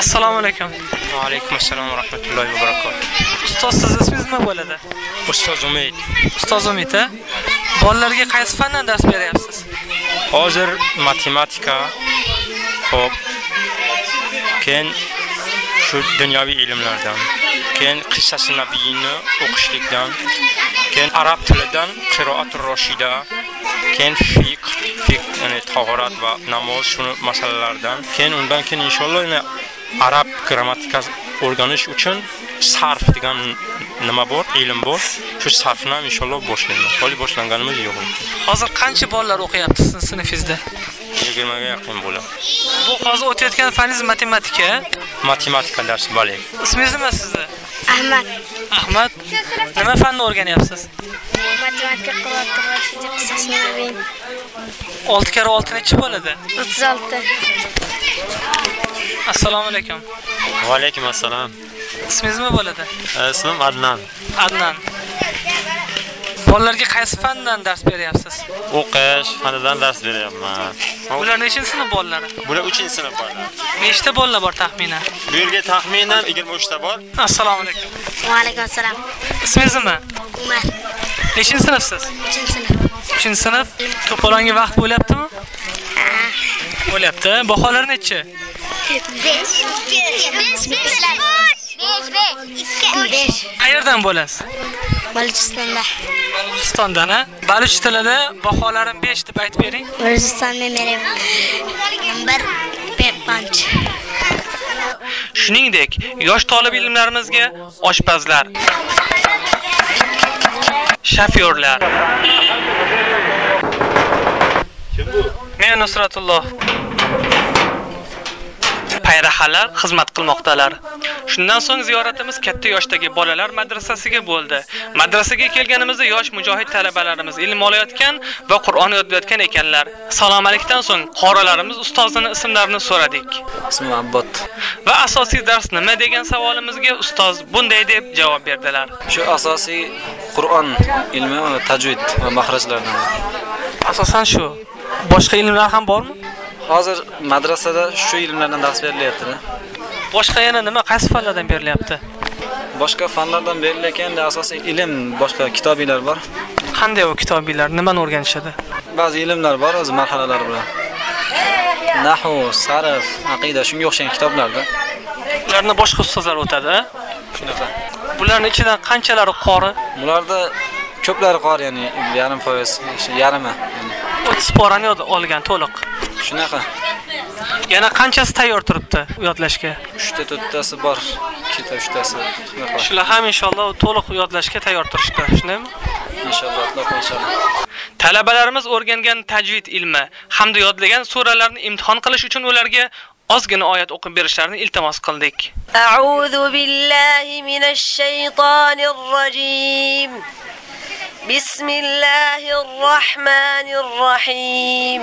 Assalomu alaykum. Va alaykum assalom va rahmatullohi va barakatuh. Ustoz, siz ismingiz nima bo'ladi? Ustoz Umid. Ustoz Umid, a? Bolalarga qaysi fandan dars beryapsiz? Hozir matematika, xo'p. Keyin shu dunyoviy ilmlardan, keyin qissasi nabiyni o'qishlikdan, keyin arab tilidan qiroatul roshida, keyin fiqh, fiqh ya'ni tahorat va namoz shuni masalalardan, keyin undan keyin inshaalloh yana arab grammatikasi o'rganish uchun sarf degan nima bor, ilm bor. Shu sarfni ham inshaalloh boshlaymiz. Hali boshlanganimiz yo'q. Hozir qancha bolalar o'qiyapti sizning sinfingizda? 20 ga yaqin bo'ladi. Bu hozir o'tayotgan faningiz matematika. Matematika darsi bale. Ismingiz nima sizni? Ahmad. Ahmad. Nima fanni o'rganyapsiz? Matematika qissasini nabiyin. 6 karo 6 nechi bo'ladi? 36. Assalomu alaykum. Va alaykum assalom. Ismingiz nima bo'ladi? Ismim Adnan. Adnan. Bolalarga qaysi fandan dars beryapsiz? O'qish fanidan dars beryapman. Bular nechinchi sinf bolalari? Bular 3-sinf bolalar. Nechta bolalar bor taxminan? Bu yerga taxminan 23 ta bor. Assalomu alaykum. Va alaykum assalom. Ismingiz nima? Umar. Nechinchi sinfsiz? 3-sinf. 3-sinf. To'polonga vaqt bo'lyaptimi? Bo'lyapti. Baholar nechi? 5. 5. 5. Qayerdan bo'lasiz? Balochistonda. Balochistondan, a? Baloch tilida baholarim 5 deb aytib bering. Balochiston men bir 5 Shuningdek, yosh talab ilmlarimizga oshpazlar, shofyorlar. Men Nusratulloh. Payrahalar xizmat qilmoqdalar. Shundan so'ng ziyoratimiz katta yoshdagi bolalar madrasasiga bo'ldi. Madrasaga kelganimizda yosh mujohid talabalarimiz ilm olayotgan va Qur'on yodlayotgan ekanlar. Salom alaykumdan so'ng qorilarimiz ustozining ismlarini so'radik. Ismim Abbot. Va asosiy dars nima degan savolimizga ustoz bunday deb javob berdilar. Shu asosiy Qur'on ilmi va tajvid va mahrajlardan. Asosan shu. Boshqa ilmlar ham bormi? Hozir madrasada shu ilmlardan dars berilyapti. Boshqa yana nima qaysi fanlardan berilyapti? Boshqa fanlardan berilayotganda asosiy ilm, boshqa kitobiylar bor. Qanday u kitobiylar? Nimani o'rganishadi? Ba'zi ilmlar bor o'z marhalalari bilan. Nahv, sarf, aqida shunga o'xshagan kitoblarda. Ularni boshqa ustozlar o'tadi, a? Shunaqa. Bularning ichidan qanchalari qori? Bularda ko'plari qor, ya'ni yarim foiz, yarimi. 30 porani olgan to'liq. Shunaqa. Yana qanchasi tayyor turibdi yodlashga? 3 ta 4 tasi bor, 2 ta 3 tasi. Shunaqa. Shular ham inshaalloh to'liq yodlashga tayyor turishdi, shundaymi? Inshaalloh, Alloh inshaalloh. Talabalarimiz o'rgangan tajvid ilmi hamda yodlagan suralarni imtihon qilish uchun ularga ozgina oyat o'qib berishlarini iltimos qildik. A'udhu billahi minash shaytonir rojim. Bismillahir rohmanir rohim.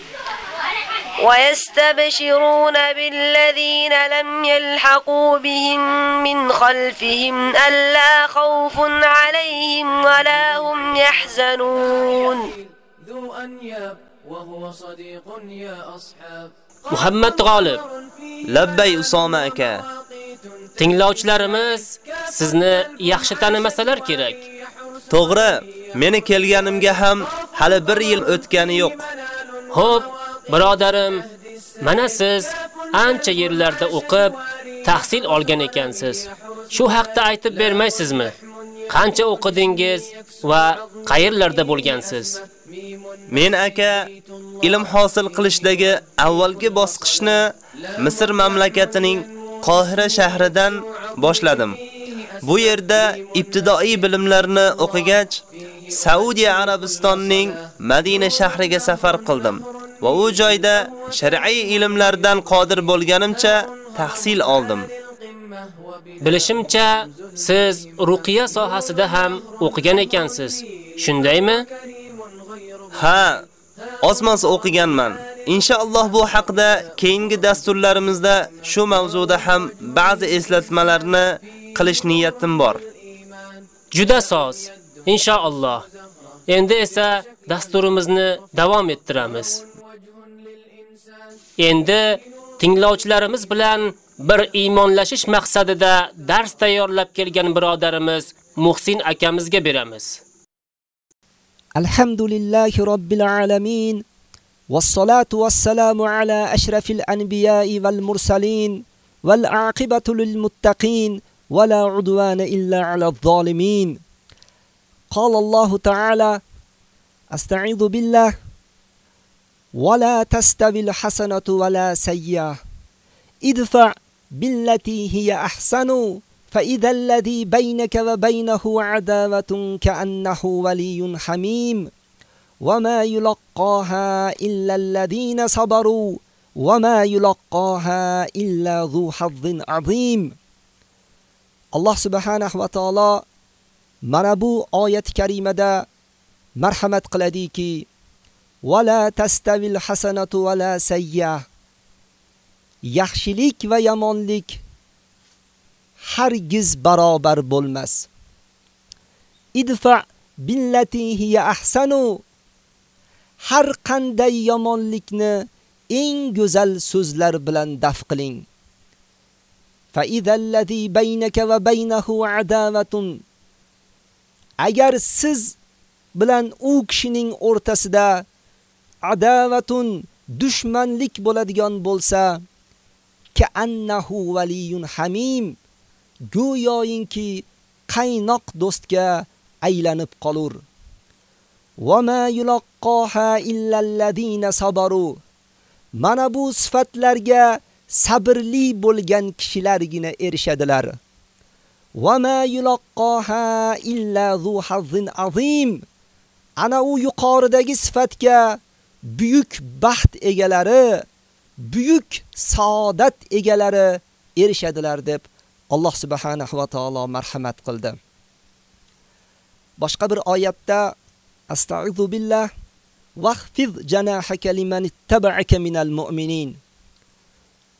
ويستبشرون بالذين لم يلحقوا بهم من خلفهم ألا خوف عليهم ولا هم يحزنون ذو أنياب وهو صديق يا أصحاب Muhammad G'olib Labbay Usoma aka. Tinglovchilarimiz sizni yaxshi tanimasalar kerak. To'g'ri, meni kelganimga ham hali 1 yil o'tgani yo'q. Xo'p, birodarim, mana siz ancha yerlarda o'qib, tahsil olgan ekansiz. Shu haqda aytib bermaysizmi? Qancha o'qidingiz va qayerlarda bo'lgansiz? Men aka ilm hosil qilishdagi avvalgi bosqichni Misr mamlakatining Qohira shahridan boshladim. Bu yerda ibtidoiy bilimlarni o'qigach, Saudiya Arabistonining Madina shahriga safar qildim va u joyda shar'iy ilmlardan qodir bo'lganimcha tahsil oldim. Bilishimcha, siz ruqiya sohasida ham o'qigan ekansiz. Shundaymi? Ha, osmos o'qiganman. Inshaalloh bu haqda keyingi dasturlarimizda shu mavzuda ham ba'zi eslatmalarni qilish niyatim bor. Juda soz. Inshaalloh. Endi esa dasturimizni davom ettiramiz. Endi tinglovchilarimiz bilan bir iymonlashish maqsadida dars tayyorlab kelgan birodarimiz Muhsin akamizga beramiz. Alhamdulillahi robbil alamin. والصلاة والسلام على أشرف الأنبياء والمرسلين والعاقبة للمتقين ولا عدوان إلا على الظالمين قال الله تعالى أستعيذ بالله ولا تستوي الحسنة ولا سيئة. ادفع بالتي هي أحسن فإذا الذي بينك وبينه عداوة كأنه ولي حميم. وما يلقاها إلا الذين صبروا وما يلقاها إلا ذو حظ عظيم. الله سبحانه وتعالى bu oyat karimada marhamat qiladiki ولا tastavil hasanatu ولا sayya yaxshilik va yomonlik hargiz barobar bo'lmas idfa billati hiya ahsanu har qanday yomonlikni eng go'zal so'zlar bilan daf qiling fa idallazi baynaka va baynahu adawatun agar siz bilan u kishining o'rtasida adavatun dushmanlik bo'ladigan bo'lsa ka annahu valiyun hamim go'yoyinki qaynoq do'stga aylanib qolur. Va ma yulaqqaha illa alladhina sabaru. Mana bu sifatlarga sabrli bo'lgan kishilargina erishadilar. Va ma yulaqqaha illa zu hazzin azim. Ana u yuqoridagi sifatga buyuk baxt egalari, buyuk saodat egalari erishadilar deb Alloh subhanahu va taolo marhamat qildi. Boshqa bir oyatda Astagfiru billah waqfiz janahaka liman ittaba'aka minal mu'minin.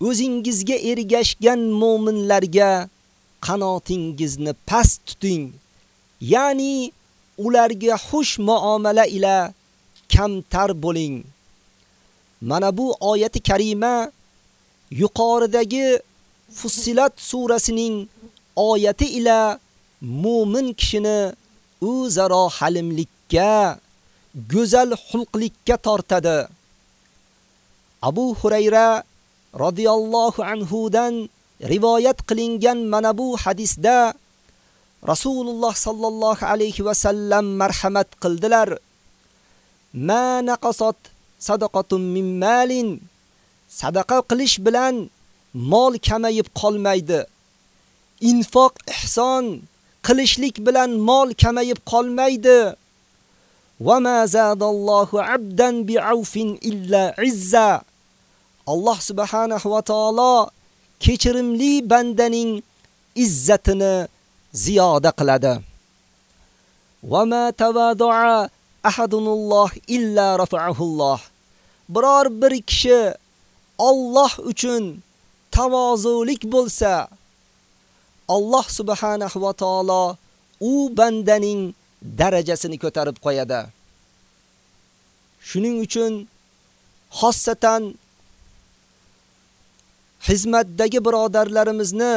O'zingizga ergashgan mu'minlarga qanotingizni past tuting. Ya'ni ularga xush muomala ila kamtar bo'ling. Mana bu oyati karima yuqoridagi Fussilat surasining oyati ila mu'min kishini o'zaro halimlikka, go'zal xulqlikka tortadi. Abu Hurayra radhiyallohu anhu dan rivoyat qilingan mana bu hadisda Rasululloh sallallohu alayhi va sallam marhamat qildilar. Ma naqasat sadaqatun min malin sadaqa qilish bilan mol kamayib qolmaydi. Infoq ihson qilishlik bilan mol kamayib qolmaydi. Va ma zadallohu abdan bi'aufin illa izza. Alloh subhanahu va taolo kechirimli bandaning izzatini ziyoda qiladi. Va ma tavadu'a ahadunulloh illa rafa'ahulloh. Biror bir kishi Alloh uchun tavozulik bo'lsa, Alloh subhanahu va taolo u bandaning darajasini ko'tarib qo'yadi. Shuning uchun xossatan xizmatdagi birodarlarimizni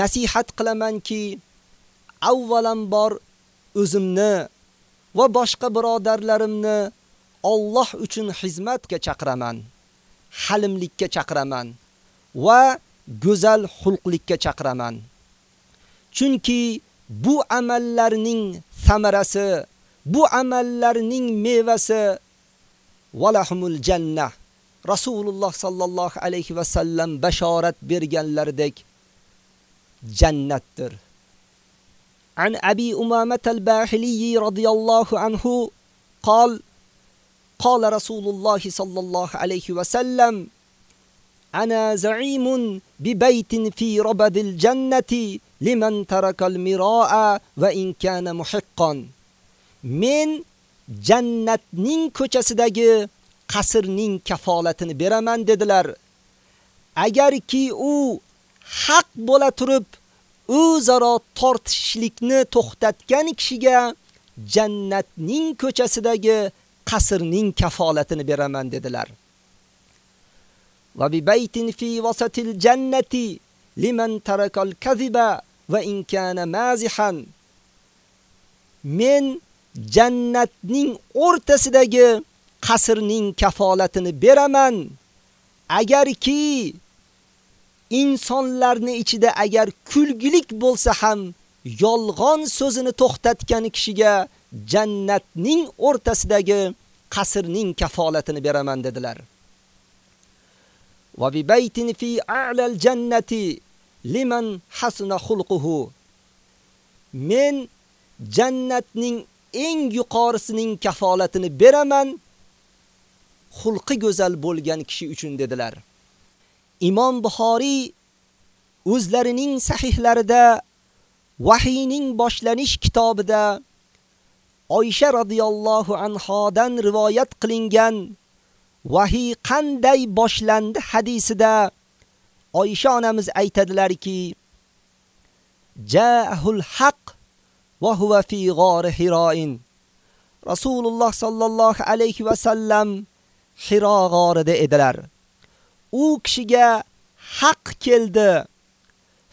nasihat qilamanki, avvalambor o'zimni va boshqa birodarlarimni Alloh uchun xizmatga chaqiraman, halimlikka chaqiraman va go'zal xulqlikka chaqiraman. Chunki bu amallarning samarasi, bu amallarning mevasi valahumul jannah. Rasululloh sallallohu alayhi va sallam bashorat berganlardek jannatdir. An Abi Umamah al-Bahili radhiyallohu anhu قال قال رسول الله صلى الله عليه وسلم أنا زعيم ببيت في ربد الجنة لمن ترك المراء وإن كان محقا من jannatning ko'chasidagi qasrning kafolatini beraman dedilar. Agarki u haq bo'la turib o'zaro tortishlikni to'xtatgan kishiga jannatning ko'chasidagi qasrning kafolatini beraman dedilar. Va bi baytin fi wasatil jannati liman tarakal kadhiba va in kana mazihan. Men jannatning o'rtasidagi qasrning kafolatini beraman. Agarki insonlarni ichida agar kulgilik bo'lsa ham yolg'on so'zini to'xtatgan kishiga jannatning o'rtasidagi qasrning kafolatini beraman dedilar. Va bi baytin fi a'lal jannati liman hasuna xulquhu. Men jannatning eng yuqorisining kafolatini beraman xulqi go'zal bo'lgan kishi uchun dedilar. Imom Buxoriy o'zlarining sahihlarida vahiyning boshlanish kitobida Oysha radhiyallohu anhodan rivoyat qilingan vahiy qanday boshlandi hadisida Oysha onamiz aytadilarki Ja'ahul haq va huwa fi g'or Hiroin Rasululloh sallallohu alayhi va sallam Hiro g'orida edilar. U kishiga haq keldi.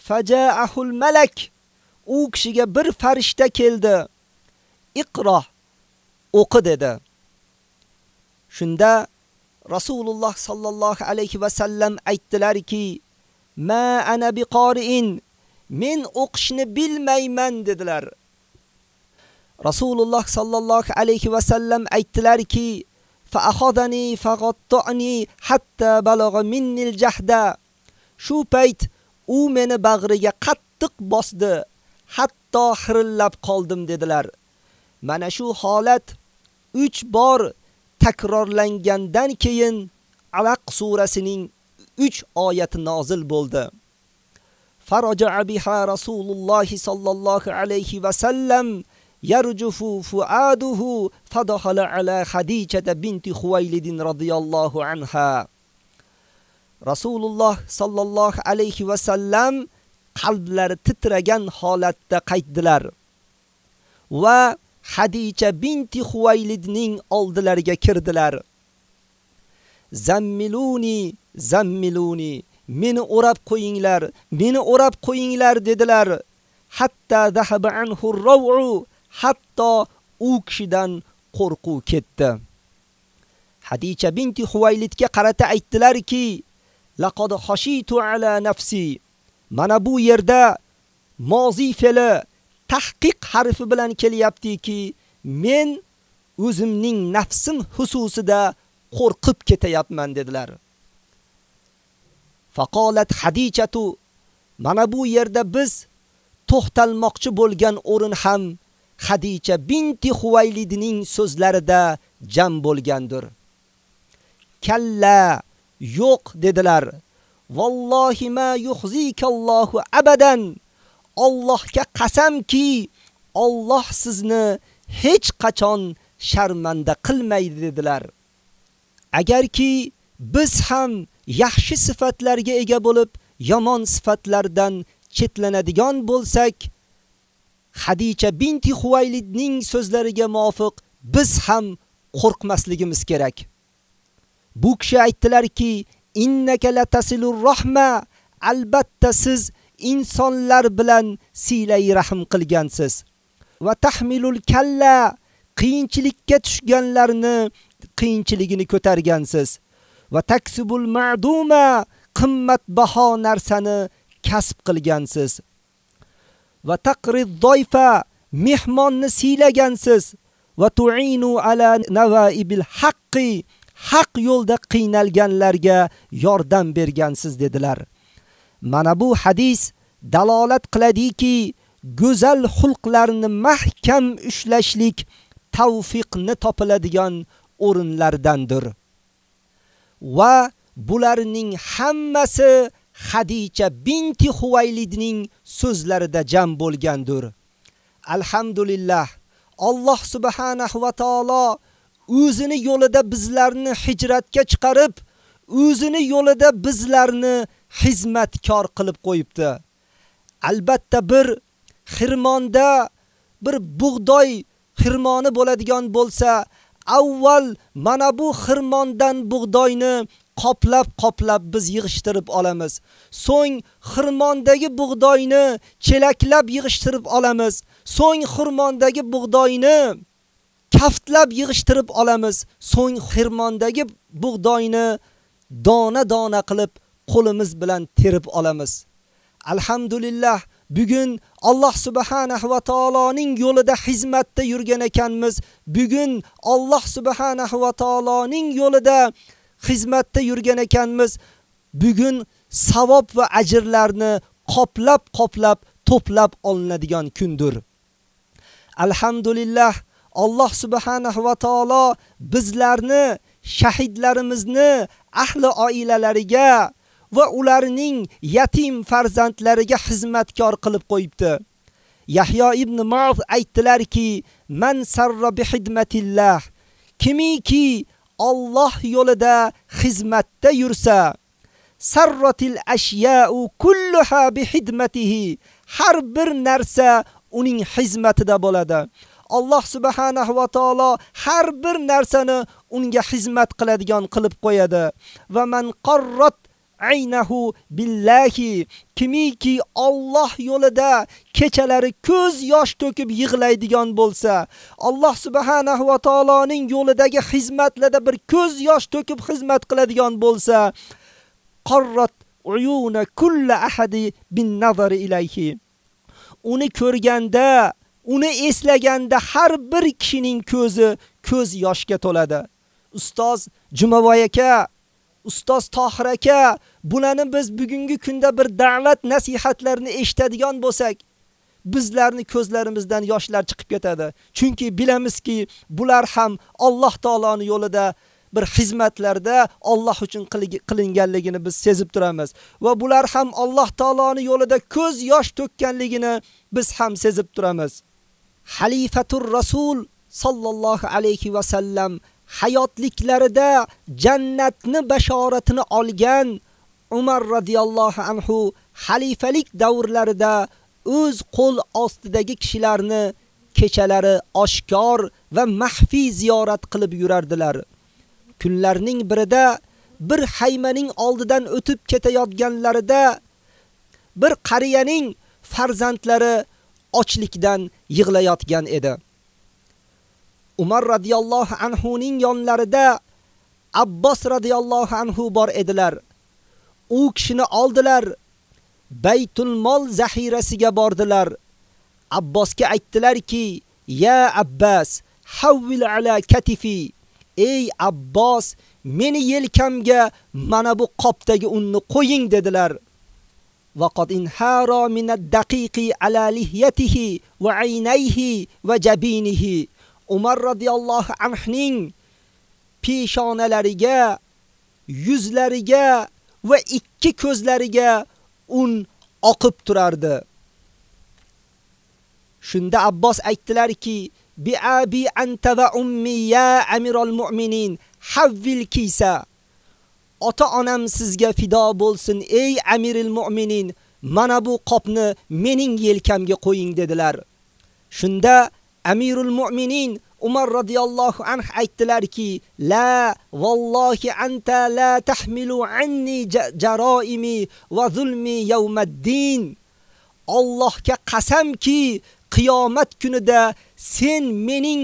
Faja'ahul malak u kishiga bir farishta keldi. Iqro o'qi dedi. Shunda Rasululloh sallallohu alayhi va sallam aytdilarki: "Ma ana biqori'in" Men o'qishni bilmayman dedilar. Rasululloh sallallohu alayhi va sallam aytdilarki: فأخذني فغطعني حتى بلغ مني minni al-jahda." Shu payt u meni bag'riga qattiq bosdi, hatto xirillab qoldim dedilar. Mana shu holat 3 bor takrorlangandan keyin Alaq surasining 3 oyati nozil bo'ldi. Faroja biha Rasulullohi sallallohu alayhi va sallam yarjufu fuaduhu fadakhala ala Khadijah binti Khuwaylid radhiyallohu anha. Rasululloh sallallohu alayhi va sallam qalblari titragan holatda qaytdilar va Hadija binti Huvaylidning oldilariga kirdilar. Zammiluni, zammiluni, meni o'rab qo'yinglar, meni o'rab qo'yinglar dedilar. Hatta zahaba anhu ar-raw'u, hatto u kishidan qo'rquv ketdi. Hadicha binti Huvaylidga qarata aytdilarki: "Laqad khashitu ala nafsi." Mana bu yerda mozi fe'li tahqiq harfi bilan kelyaptiki, men o'zimning nafsim xususida qo'rqib ketayapman dedilar. Faqolat Hadijatu mana bu yerda biz to'xtalmoqchi bo'lgan o'rin ham Hadija binti Huvaylidning so'zlarida jam bo'lgandir. Kalla yo'q dedilar. Vallohi ma yuhzikallohu abadan. Allohga qasamki, Alloh sizni hech qachon sharmanda qilmaydi dedilar. Agarki biz ham yaxshi sifatlarga ega bo'lib, yomon sifatlardan chetlanadigan bo'lsak, Hadija binti Huvaylidning so'zlariga muvofiq biz ham qo'rqmasligimiz kerak. Bu kishi aytdilarki, innaka latasilur rahma, albatta siz insonlar bilan silay rahim qilgansiz. Va tahmilul kalla qiyinchilikka tushganlarni qiyinchiligini ko'targansiz. Va taksibul ma'duma qimmatbaho narsani kasb qilgansiz. Va taqrid doifa mehmonni siylagansiz. Va tu'inu ala nawaibil haqqi haq yo'lda qiynalganlarga yordam bergansiz dedilar. Mana bu hadis dalolat qiladiki, go'zal xulqlarni mahkam ushlashlik tavfiqni topiladigan o'rinlardandir. Va bularning hammasi Hadija binti Huvaylidning so'zlarida jam bo'lgandir. Alhamdulillah, Alloh subhanahu va taolo o'zini yo'lida bizlarni hijratga chiqarib, o'zini yo'lida bizlarni xizmatkor qilib qo'yibdi. Albatta bir xirmonda bir bug'doy xirmoni bo'ladigan bo'lsa, avval mana bu xirmondan bug'doyni qoplab-qoplab biz yig'ishtirib olamiz. So'ng xirmondagi bug'doyni chelaklab yig'ishtirib olamiz. So'ng xirmondagi bug'doyni kaftlab yig'ishtirib olamiz. So'ng xirmondagi bug'doyni dona-dona qilib qo'limiz bilan terib olamiz. Alhamdulillah, bugun Alloh subhanahu va taoloning yo'lida xizmatda yurgan ekanmiz. Bugun Alloh subhanahu va taoloning yo'lida xizmatda yurgan ekanmiz. Bugun savob va ajrlarni qoplab-qoplab to'plab olinadigan kundir. Alhamdulillah, Alloh subhanahu va taolo bizlarni shahidlarimizni ahli oilalariga va ularning yatim farzandlariga xizmatkor qilib qo'yibdi. Yahyo ibn Ma'z aytdilarki, "Man sarra bi xidmatillah" kimiki Alloh yo'lida xizmatda yursa, sarratil ashya'u kulluha bi xidmatihi. Har bir narsa uning xizmatida bo'ladi. Alloh subhanahu va taolo har bir narsani unga xizmat qiladigan qilib qo'yadi. Va man qarrat aynahu billahi kimiki Alloh yo'lida kechalari ko'z yosh to'kib yig'laydigan bo'lsa, Alloh subhanahu va taoloning yo'lidagi xizmatlarda bir ko'z yosh to'kib xizmat qiladigan bo'lsa, qarrat uyuna kulli ahadi bin nazari ilayhi. Uni ko'rganda, uni eslaganda har bir kishining ko'zi ko'z yoshga to'ladi. Ustoz Jumaboy aka ustoz Tohir aka, bularni biz bugungi kunda bir da'vat nasihatlarini eshitadigan bo'lsak, bizlarni ko'zlarimizdan yoshlar chiqib ketadi. Chunki bilamizki, bular ham Alloh taoloning yo'lida bir xizmatlarda Alloh uchun qilinganligini biz sezib turamiz va bular ham Alloh taoloning yo'lida ko'z yosh to'kkanligini biz ham sezib turamiz. Xalifatur Rasul sallallohu alayhi va sallam hayotliklarida jannatni bashoratini olgan Umar radhiyallohu anhu xalifalik davrlarida o'z qo'l ostidagi kishilarni kechalari oshkor va maxfiy ziyorat qilib yurardilar. Kunlarning birida bir haymaning oldidan o'tib ketayotganlarida bir qariyaning farzandlari ochlikdan yig'layotgan edi. Umar radhiyallohu anhu ning yonlarida Abbos radhiyallohu anhu bor edilar. U kishini oldilar, Baytul Mol zahirasiga bordilar. Abbosga aytdilarki: "Ya Abbas, havil ala katifi." Ey Abbos, meni yelkamga mana bu qopdagi unni qo'ying dedilar. وقد انحار من الدقيق على لحيته وعينيه وجبينه Umar radhiyallohu anhning peshonalariga, yuzlariga va ikki ko'zlariga un oqib turardi. Shunda Abbos aytdilarki: "Bi abi anta va ummi ya amiral mu'minin, havvil kisa." Ota-onam sizga fido bo'lsin, ey amiril mu'minin. Mana bu qopni mening yelkamga qo'ying dedilar. Shunda Amirul Mu'minin Umar radhiyallohu anh aytdilarki: "La vallohi anta la tahmilu anni jaraimi va zulmi yawmiddin." Allohga qasamki, qiyomat kunida sen mening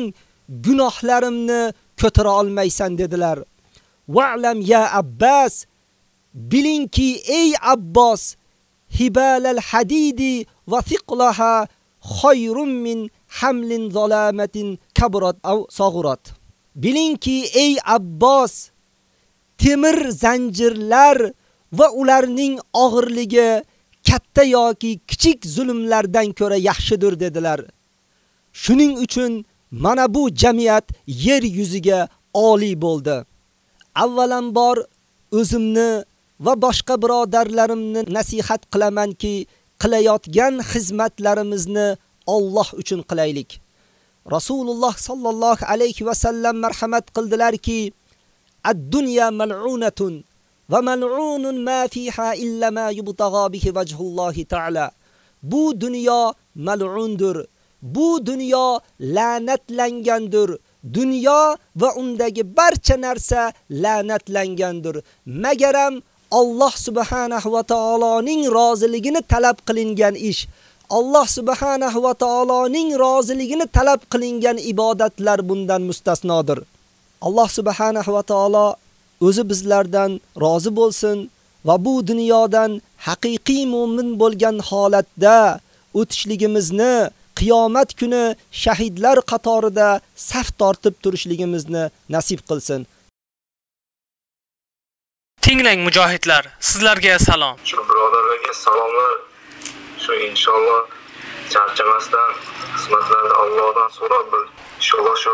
gunohlarimni ko'tara olmaysan dedilar. Wa'lam ya Abbas, bilingki ey Abbos, hibalal hadidi va thiqlaha khayrun min hamlin zalamatin kabrat aw sag'urat. Bilingki ey Abbos, temir zanjirlar va ularning og'irligi katta yoki kichik zulmlardan ko'ra yaxshidir dedilar. Shuning uchun mana bu jamiyat yer yuziga oliy bo'ldi. Avvalambor o'zimni va boshqa birodarlarimni nasihat qilamanki, qilayotgan xizmatlarimizni Alloh uchun qilaylik. Rasululloh sallallohu alayhi va sallam marhamat qildilarki, ad-dunya mal'unatun va mal'unun ma fiha illa ma yubtagha bihi wajhullohi ta'ala. Bu dunyo mal'undur. Bu dunyo la'natlangandir. Dunyo va undagi barcha narsa la'natlangandir. Magaram Alloh subhanahu va taoloning roziligini talab qilingan ish. Alloh subhanahu va taoloning roziligini talab qilingan ibodatlar bundan mustasnodir. Alloh subhanahu va taolo o'zi bizlardan rozi bo'lsin va bu dunyodan haqiqiy mu'min bo'lgan holatda o'tishligimizni qiyomat kuni shahidlar qatorida saf tortib turishligimizni nasib qilsin. Tinglang mujohidlar, sizlarga salom. Shu birodarlarga salomlar. Shu inshaalloh charchamasdan xizmatlarni Allohdan so'rab bir inshaalloh shu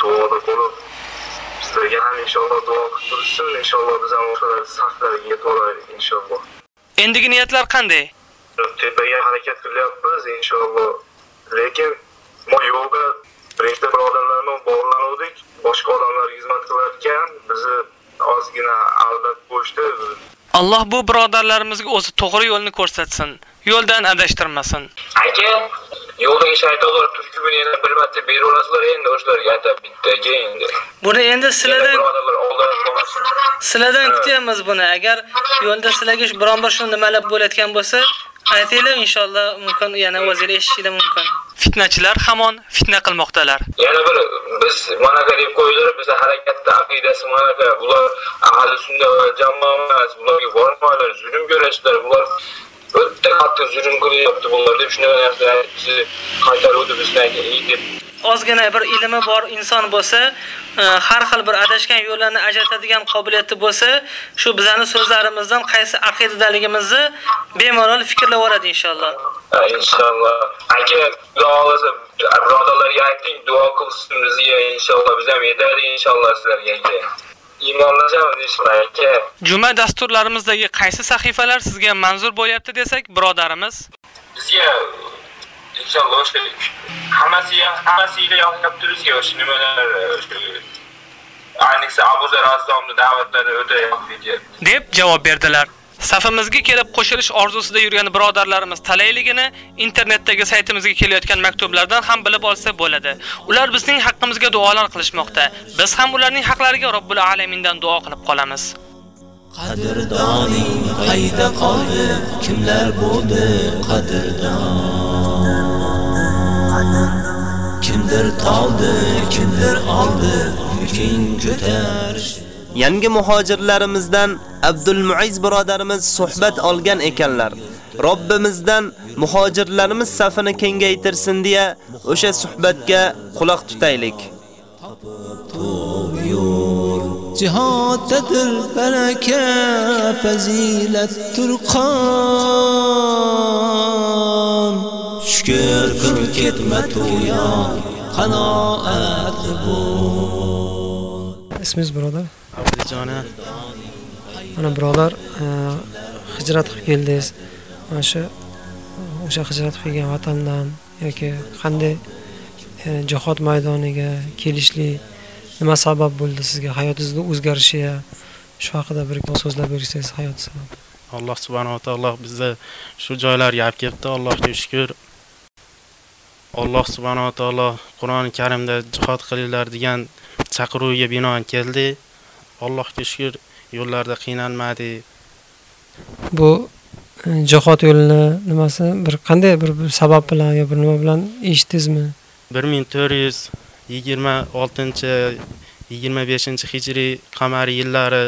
duoda qolib sizlarga ham inshaalloh duo qilib turishsin. Inshaalloh biz ham o'shalar saflariga yetib olaylik inshaalloh. Endigi niyatlar qanday? Tepaga harakat qilyapmiz inshaalloh. Lekin mo yo'lda birinchi birodarlar bilan bog'lanuvdik. Boshqa odamlar xizmat qilayotgan, bizni ozgina aldab qo'yishdi. Alloh bu birodarlarimizga o'zi to'g'ri yo'lni ko'rsatsin, yo'ldan adashtirmasin. Aka, yo'ldagi shaytonlar turkumini yana bir marta beraverasizlar endi o'shalarga aytab bittaga endi Buni endi sizlardan sizlardan kutyapmiz buni. Agar yo'lda sizlarga biron bir shu nimalar bo'layotgan bo'lsa, aytinglar inshaalloh mumkin yana o'zinglar eshitishinglar mumkin. Fitnachilar hamon fitna qilmoqdalar. yana bir biz manaqa deb qo'ydilar bizni harakatni aqidasi manaqa bular ahli sunna va jamoa emas bularga bormanglar zulm ko'rasizlar bular o'ta qattiq zulm qilyapti bular deb shunaqa narsalarni bizni qaytaruvdi bizdan deb ozgina bir ilmi bor inson bo'lsa, e, har xil bir adashgan yo'llarni ajratadigan qobiliyati bo'lsa, shu bizani so'zlarimizdan qaysi aqidadaligimizni bemalol fikrlab oladi inshaalloh. Ha, inshaalloh. Aka xudo xohlasa birodarlarga ayting duo qilsin bizga inshaalloh. Biz ham yetadi inshaalloh sizlarga aka. Iymonlashamiz inshaalloh aka. Juma dasturlarimizdagi qaysi sahifalar sizga manzur bo'lyapti desak, birodarimiz? Bizga inshaalloh o'sha hammasiga hammasiga yoqyapti bizga o'sha nimalar o'sha ayniqsa abu zar aslomni da'vatlari o'ta yoqyapti deb javob berdilar. Safimizga kelib qo'shilish orzusida yurgan birodarlarimiz talayligini internetdagi saytimizga kelayotgan maktublardan ham bilib olsa bo'ladi. Ular bizning haqqimizga duolar qilishmoqda. Biz ham ularning haqlariga Robbul alamindan duo qilib qolamiz. qadrdoning qayda qoldi kimlar bo'ldi qadrdon kimdir toldi kimdir oldi yuking ko'tarish Yangi muhojirlarimizdan Abdul Muiz birodarimiz suhbat olgan ekanlar. Robbimizdan muhojirlarimiz safini kengaytirsin deya o'sha suhbatga quloq tutaylik. Jihoddadir baraka fazilat turqon Shukr qil ketma to'yon qanoatli bo'l Ismingiz birodar? Abdijona Mana birodar, e, hijrat qilib keldingiz. Mana shu o'sha hijrat qilgan vatandan yoki qanday e, jihod maydoniga kelishlik nima sabab bo'ldi sizga hayotingizda o'zgarishiga shu haqida bir ikki so'zlab bersangiz hayot sababi. Alloh subhanahu va taolo bizni shu joylarga olib kelibdi. Allohga shukr. Alloh subhanahu va taolo Qur'oni Karimda jihod qilinglar degan chaqiruvga binoan keldi. Allohga shukr, yo'llarda qiynalmadik. Bu e, jihod yo'lini nimasi bir qanday bir bir sabab bilan yo bir nima bilan eshitdingizmi? 1426-25 hijriy qamariy yillari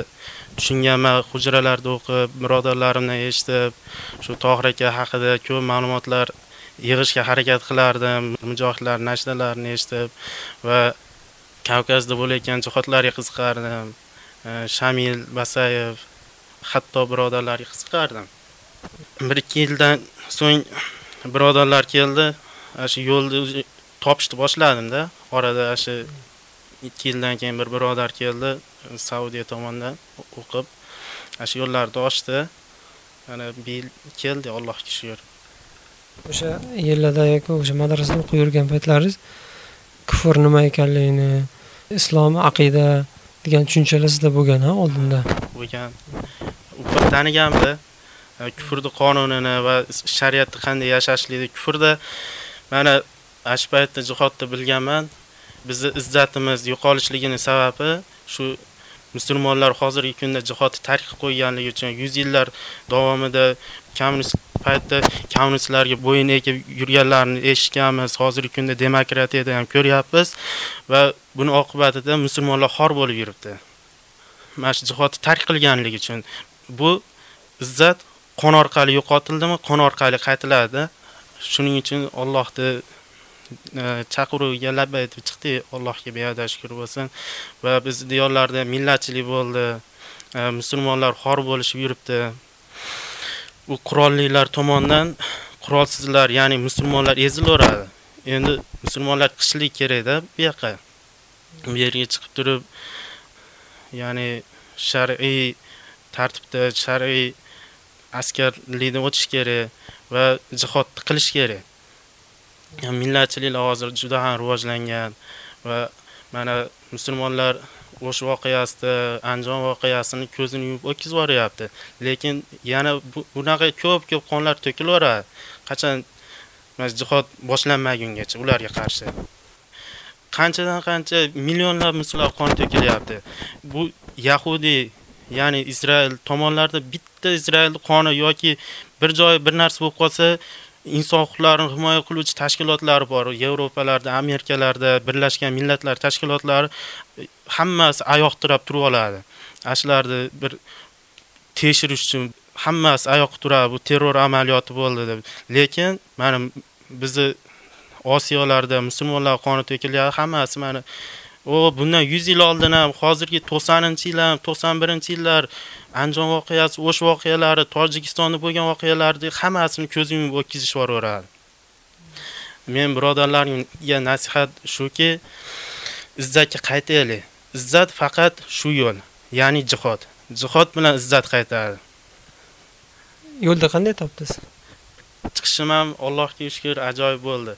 tushunganman hujralarda o'qib, birodarlarimdan eshitib, shu Tohir aka haqida ko'p ma'lumotlar yig'ishga harakat qilardim. Mujohidlar nashdalarini eshitib va Kavkazda bo'layotgan jihodlarga qiziqardim. Shamil Basayev hatto birodarlarga qiziqardim. 1-2 yildan so'ng birodarlar keldi. Shu yo'lni topishni boshladimda Orada shu 2 yildan keyin bir birodar keldi, Saudiya tomonidan o'qib, shu yo'llarni ochdi. Mana bu yil keldi, Allohga shukur O'sha yillarda yoki o'sha madrasada o'qib yurgan paytlaringiz kufr nima ekanligini, islom aqida degan tushunchalar sizda bo'lgan ha oldinda. bo'lgan. U taniganmi? Kufrni qonunini va shariatni qanday yashashlikni kufrda mana shu paytda jihodni bilganman. Bizni izzatimiz yo'qolishligini sababi shu musulmonlar hozirgi kunda jihodni tark qilib qo'yganligi uchun 100 yillar davomida kommunist paytda kommunistlarga bo'yin egib yurganlarini eshitganmiz. Hozirgi kunda demokratiyada ham ko'ryapmiz va buni oqibatida musulmonlar xor bo'lib yuribdi. Mana shu jihodni tark qilganligi uchun bu izzat qon orqali yo'qotildimi, qon orqali qaytiladi. Shuning uchun Allohni e, chaqiruviga labbay deb chiqdik. Allohga beada shukr bo'lsin va biz diyorlarda millatchilik bo'ldi. E, musulmonlar xor bo'lishib yuribdi. U qurollilar tomonidan qurolsizlar, ya'ni musulmonlar ezilaveradi. Endi musulmonlar qishlik kerakda bu yoqqa. Bu yerga chiqib turib, ya'ni shar'iy tartibda shar'iy askarlikni o'tish kerak va jihod qilish kerak. Yani millatchilik hozir juda ham rivojlangan va mana musulmonlar o'sha voqeasida Andijon voqeasini ko'zini yumib o'tkazib yuboryapti. Lekin yana bunaqa ko'p-ko'p qonlar to'kilaveradi. Qachon jihod boshlanmagungacha ularga qarshi qanchadan qancha millionlab musulmon qon to'kilyapti bu yahudiy ya'ni isroil tomonlarida bitta isroil qoni yoki bir joy bir narsa bo'lib qolsa inson huquqlarini himoya qiluvchi tashkilotlari bor. Yevropalarda amerikalarda birlashgan millatlar tashkilotlari e, hammasi oyoq tirab turib oladi. Ashularni bir tekshirish uchun hammasi oyoq turadi bu terror amaliyoti bo'ldi deb. Lekin mana bizni osiyolarda musulmonlar qoni to'kilyapti hammasi mana o bundan 100 yil oldin ham hozirgi 90-yillar 91-yillar Andijon voqeasi, O'sh voqealari, Tojikistonda bo'lgan voqealarni hammasini ko'z yumib o'tkazishib yuboraveradi. Men birodarlarimga nasihat shuki, izzatga qaytaylik. Izzat faqat shu yo'l, ya'ni jihod. Jihod bilan izzat qaytadi. Yo'lda qanday topdingiz? Chiqishim ham Allohga shukr ajoyib bo'ldi.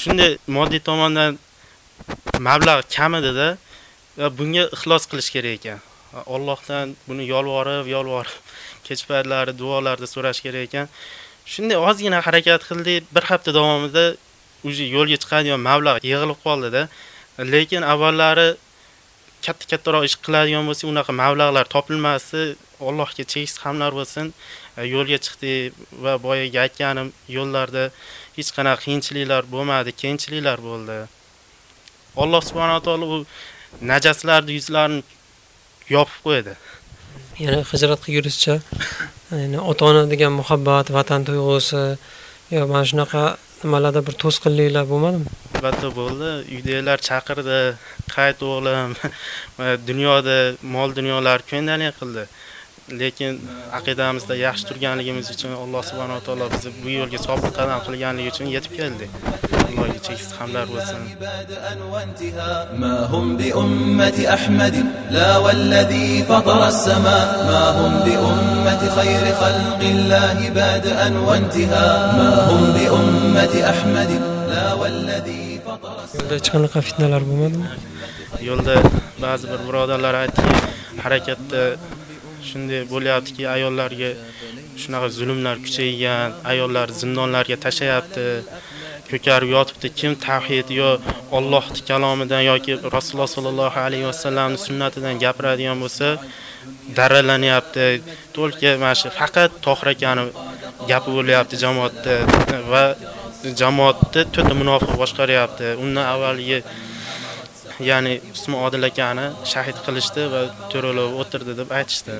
Shunday moddiy tomondan mablag' kam edi-da va bunga ixlos qilish kerak ekan. Allohdan buni yolvorib, yolvorib kech paytlari duolarda so'rash kerak ekan. Shunday ozgina harakat qildik. Bir hafta davomida uje yo'lga chiqadigan mablag' yig'ilib qoldi-da. Lekin avvallari katta-kattaroq ish qiladigan bo'lsa, unaqa mablag'lar topilmasi, Allohga cheksiz hamdlar bo'lsin. E, yo'lga chiqdik va boyaga aytganim yo'llarda hech qanaqa qiyinchiliklar bo'lmadi, keyinchiliklar bo'ldi. Alloh subhanahu va taolo u najaslarni yuzlarini yopib qo'ydi. Yana hijrat qilgunizcha, ya'ni ota-ona degan muhabbat, vatan tuyg'usi yo mana shunaqa nimalarda bir to'sqinliklar bo'lmadimi? Albatta bo'ldi. Uydagilar chaqirdi, qayt o'g'lim, dunyoda mol dunyolar ko'ndalik qildi. Lekin aqidamizda yaxshi turganligimiz uchun Alloh subhanahu va taolo bizni bu yo'lga sobit qadam qilganligi uchun yetib keldik. Allohga cheksiz hamdlar bo'lsin. ما هم بأمة أحمد لا والذي فطر السماء ما هم بأمة خير خلق الله بادئا وانتهاء ما هم بأمة أحمد لا والذي فطر Yo'lda hech qanaqa fitnalar bo'lmadimi? Yo'lda ba'zi bir birodarlar aytdiki, harakatda shunday bo'lyaptiki, ayollarga shunaqa zulmlar kuchaygan, ayollar zindonlarga tashlayapti. ko'karib yotibdi kim tavhid yo Allohning kalomidan yoki Rasululloh sollallohu alayhi vasallamning sunnatidan gapiradigan bo'lsa daralanyapti to'lka mana shu faqat Tohir akani gapi bo'lyapti jamoatda va jamoatni to'ta munofiq boshqaryapti undan avvalgi ya'ni Usmon Odil akani shahid qilishdi va to'ralov o'tirdi deb aytishdi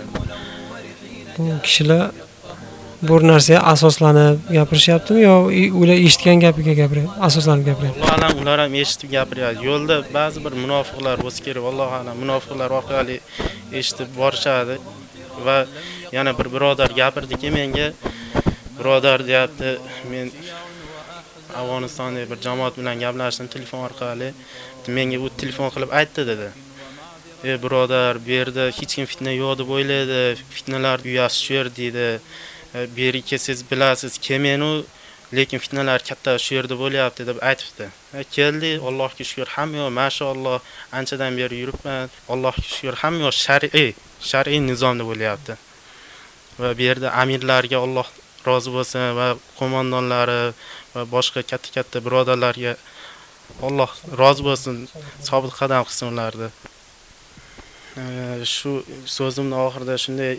Bu kishilar bu narsaga asoslanib gapirishyaptimi yo ular eshitgan gapiga gapiryapti, asoslanib gapiryapti? Alloh alam ular ham eshitib gapiryapti. Yo'lda ba'zi bir munofiqlar bo'lsa kerak, Alloh alam munofiqlar orqali eshitib borishadi va yana bir birodar gapirdiki menga birodar deyapti, men Afg'onistonda bir jamoat bilan gaplashdim telefon orqali. Menga u telefon qilib aytdi dedi. Ey birodar, bu yerda hech kim fitna yo'q deb o'ylaydi. Fitnalar uyasi shu yer deydi. E, bu yerga kelsangiz bilasiz, kelmenu lekin fitnalar katta shu yerda bo'lyapti deb aytibdi. E, keldi, Allohga shukr, hamma yoq mashaalloh anchadan beri yuribman. Allohga shukr, hamma yoq shar'iy, shar'iy nizomda bo'lyapti. Va bu yerda amirlarga Alloh rozi bo'lsin va qo'mondonlari va boshqa katta-katta birodarlarga Alloh rozi bo'lsin, sobit qadam qilsin ularni. Shu so'zimni oxirida shunday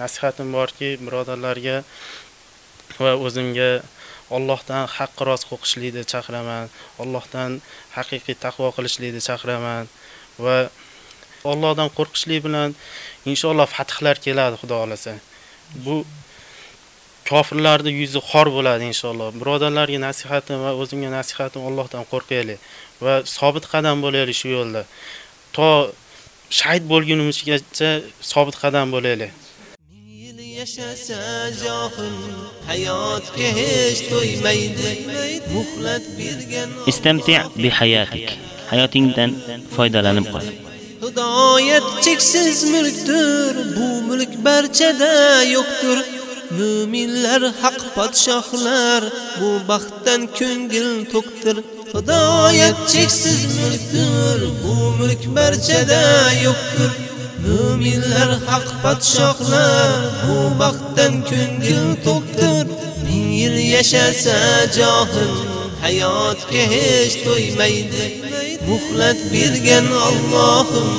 nasihatim borki, birodarlarga va o'zimga Allohdan haqq rost qo'qishlikni chaqiraman. Allohdan haqiqiy taqvo qilishlikni chaqiraman va Allohdan qo'rqishlik bilan inshaalloh fathlar keladi, Xudo xolasa. Bu kofirlarning yuzi xor bo'ladi inshaalloh. Birodarlarga nasihatim va o'zimga nasihatim Allohdan qo'rqaylik va sobit qadam bo'laylik shu yo'lda. To shahid bo'lgunimizgacha sobit qadam bo'laylik. yashasa johil hayotga hech to'ymaydi muhlat bergan Istamti' bi hayatik. Hayotingdan foydalanib qol. hidoyat cheksiz mulkdir bu mulk barchada yo'qdir Müminler haq podshohlar bu baxtdan ko'ngil to'ktir. Hidoyat cheksiz mulkdir bu mulk barchada yo'qdir. Müminler haq podshohlar bu baxtdan ko'ngil to'ktir. Ming yil yashasa johil hayotga hech to'ymaydi. Muhlat bergan Allohim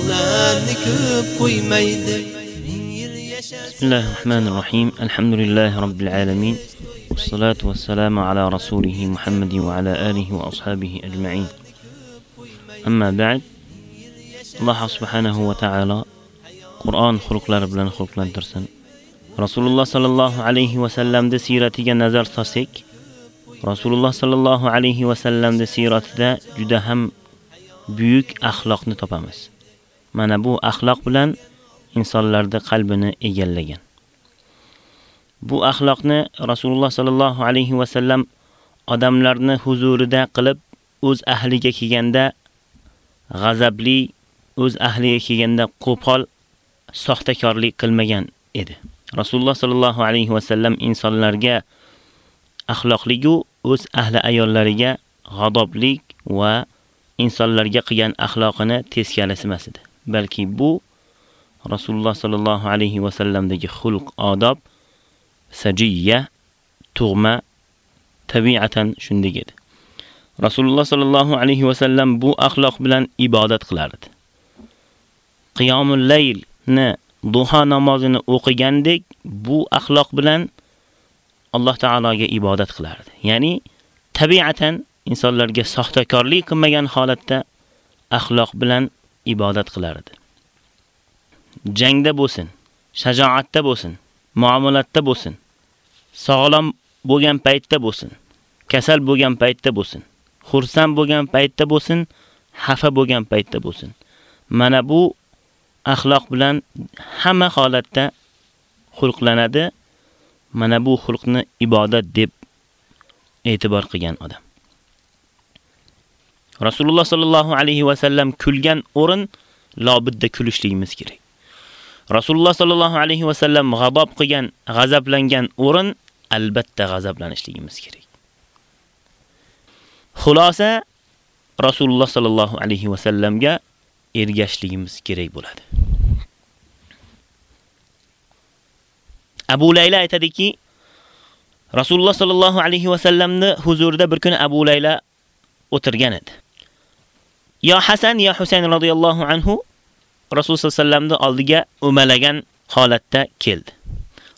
ularni ko'p qo'ymaydi. بسم الله الرحمن الرحيم الحمد لله رب العالمين والصلاة والسلام على رسوله محمد وعلى آله وأصحابه أجمعين أما بعد الله سبحانه وتعالى قرآن خلق لرب لنا خلق لنا درسن رسول الله صلى الله عليه وسلم ده سيرتي نظر تسيك رسول الله صلى الله عليه وسلم ده سيرتي ده جدهم büyük ahlakını topamız. Mana bu أخلاق bilen insonlarda qalbini egallagan. Bu axloqni Rasululloh sallallohu alayhi va sallam odamlarni huzurida qilib o'z ahliga kelganda g'azabli, o'z ahliga kelganda qo'pol, soxtakorlik qilmagan edi. Rasululloh sallallohu alayhi va sallam insonlarga axloqligu o'z ahli ayollariga g'adoblik va insonlarga qilgan axloqini teskarisimas edi. Balki bu Rasululloh sallallohu alayhi va sallamdagi xulq, odob, sajiyya, tug'ma tabiatan shunday edi. Rasululloh sallallohu alayhi va sallam bu axloq bilan ibodat qilardi. Qiyomul laylni, duha namozini o'qigandek bu axloq bilan Alloh taologa ibodat qilardi. Ya'ni tabiatan insonlarga soxtakorlik qilmagan holatda axloq bilan ibodat qilardi. Jangda bo'lsin, shajoatda bo'lsin, muomalatda bo'lsin, sog'lom bo'lgan paytda bo'lsin, kasal bo'lgan paytda bo'lsin, xursand bo'lgan paytda bo'lsin, xafa bo'lgan paytda bo'lsin. Mana bu axloq bilan hamma holatda xulqlanadi. Mana bu xulqni ibodat deb e'tibor qilgan odam. Rasululloh sallallohu alayhi va sallam kulgan o'rin lobidda kulishligimiz kerak. Rasululloh sallallohu alayhi va sallam g'azob qilgan, g'azablangan o'rin albatta g'azablanishligimiz kerak. Xulosa Rasululloh sallallohu alayhi va sallamga ergashligimiz kerak bo'ladi. Abu Layla aytadiki, Rasululloh sallallohu alayhi va sallamni huzurida bir kuni Abu Layla o'tirgan edi. Yo Hasan, yo Husayn radhiyallohu anhu Rasululloh sallallohu alayhi vasallamni oldiga o'malagan holatda keldi.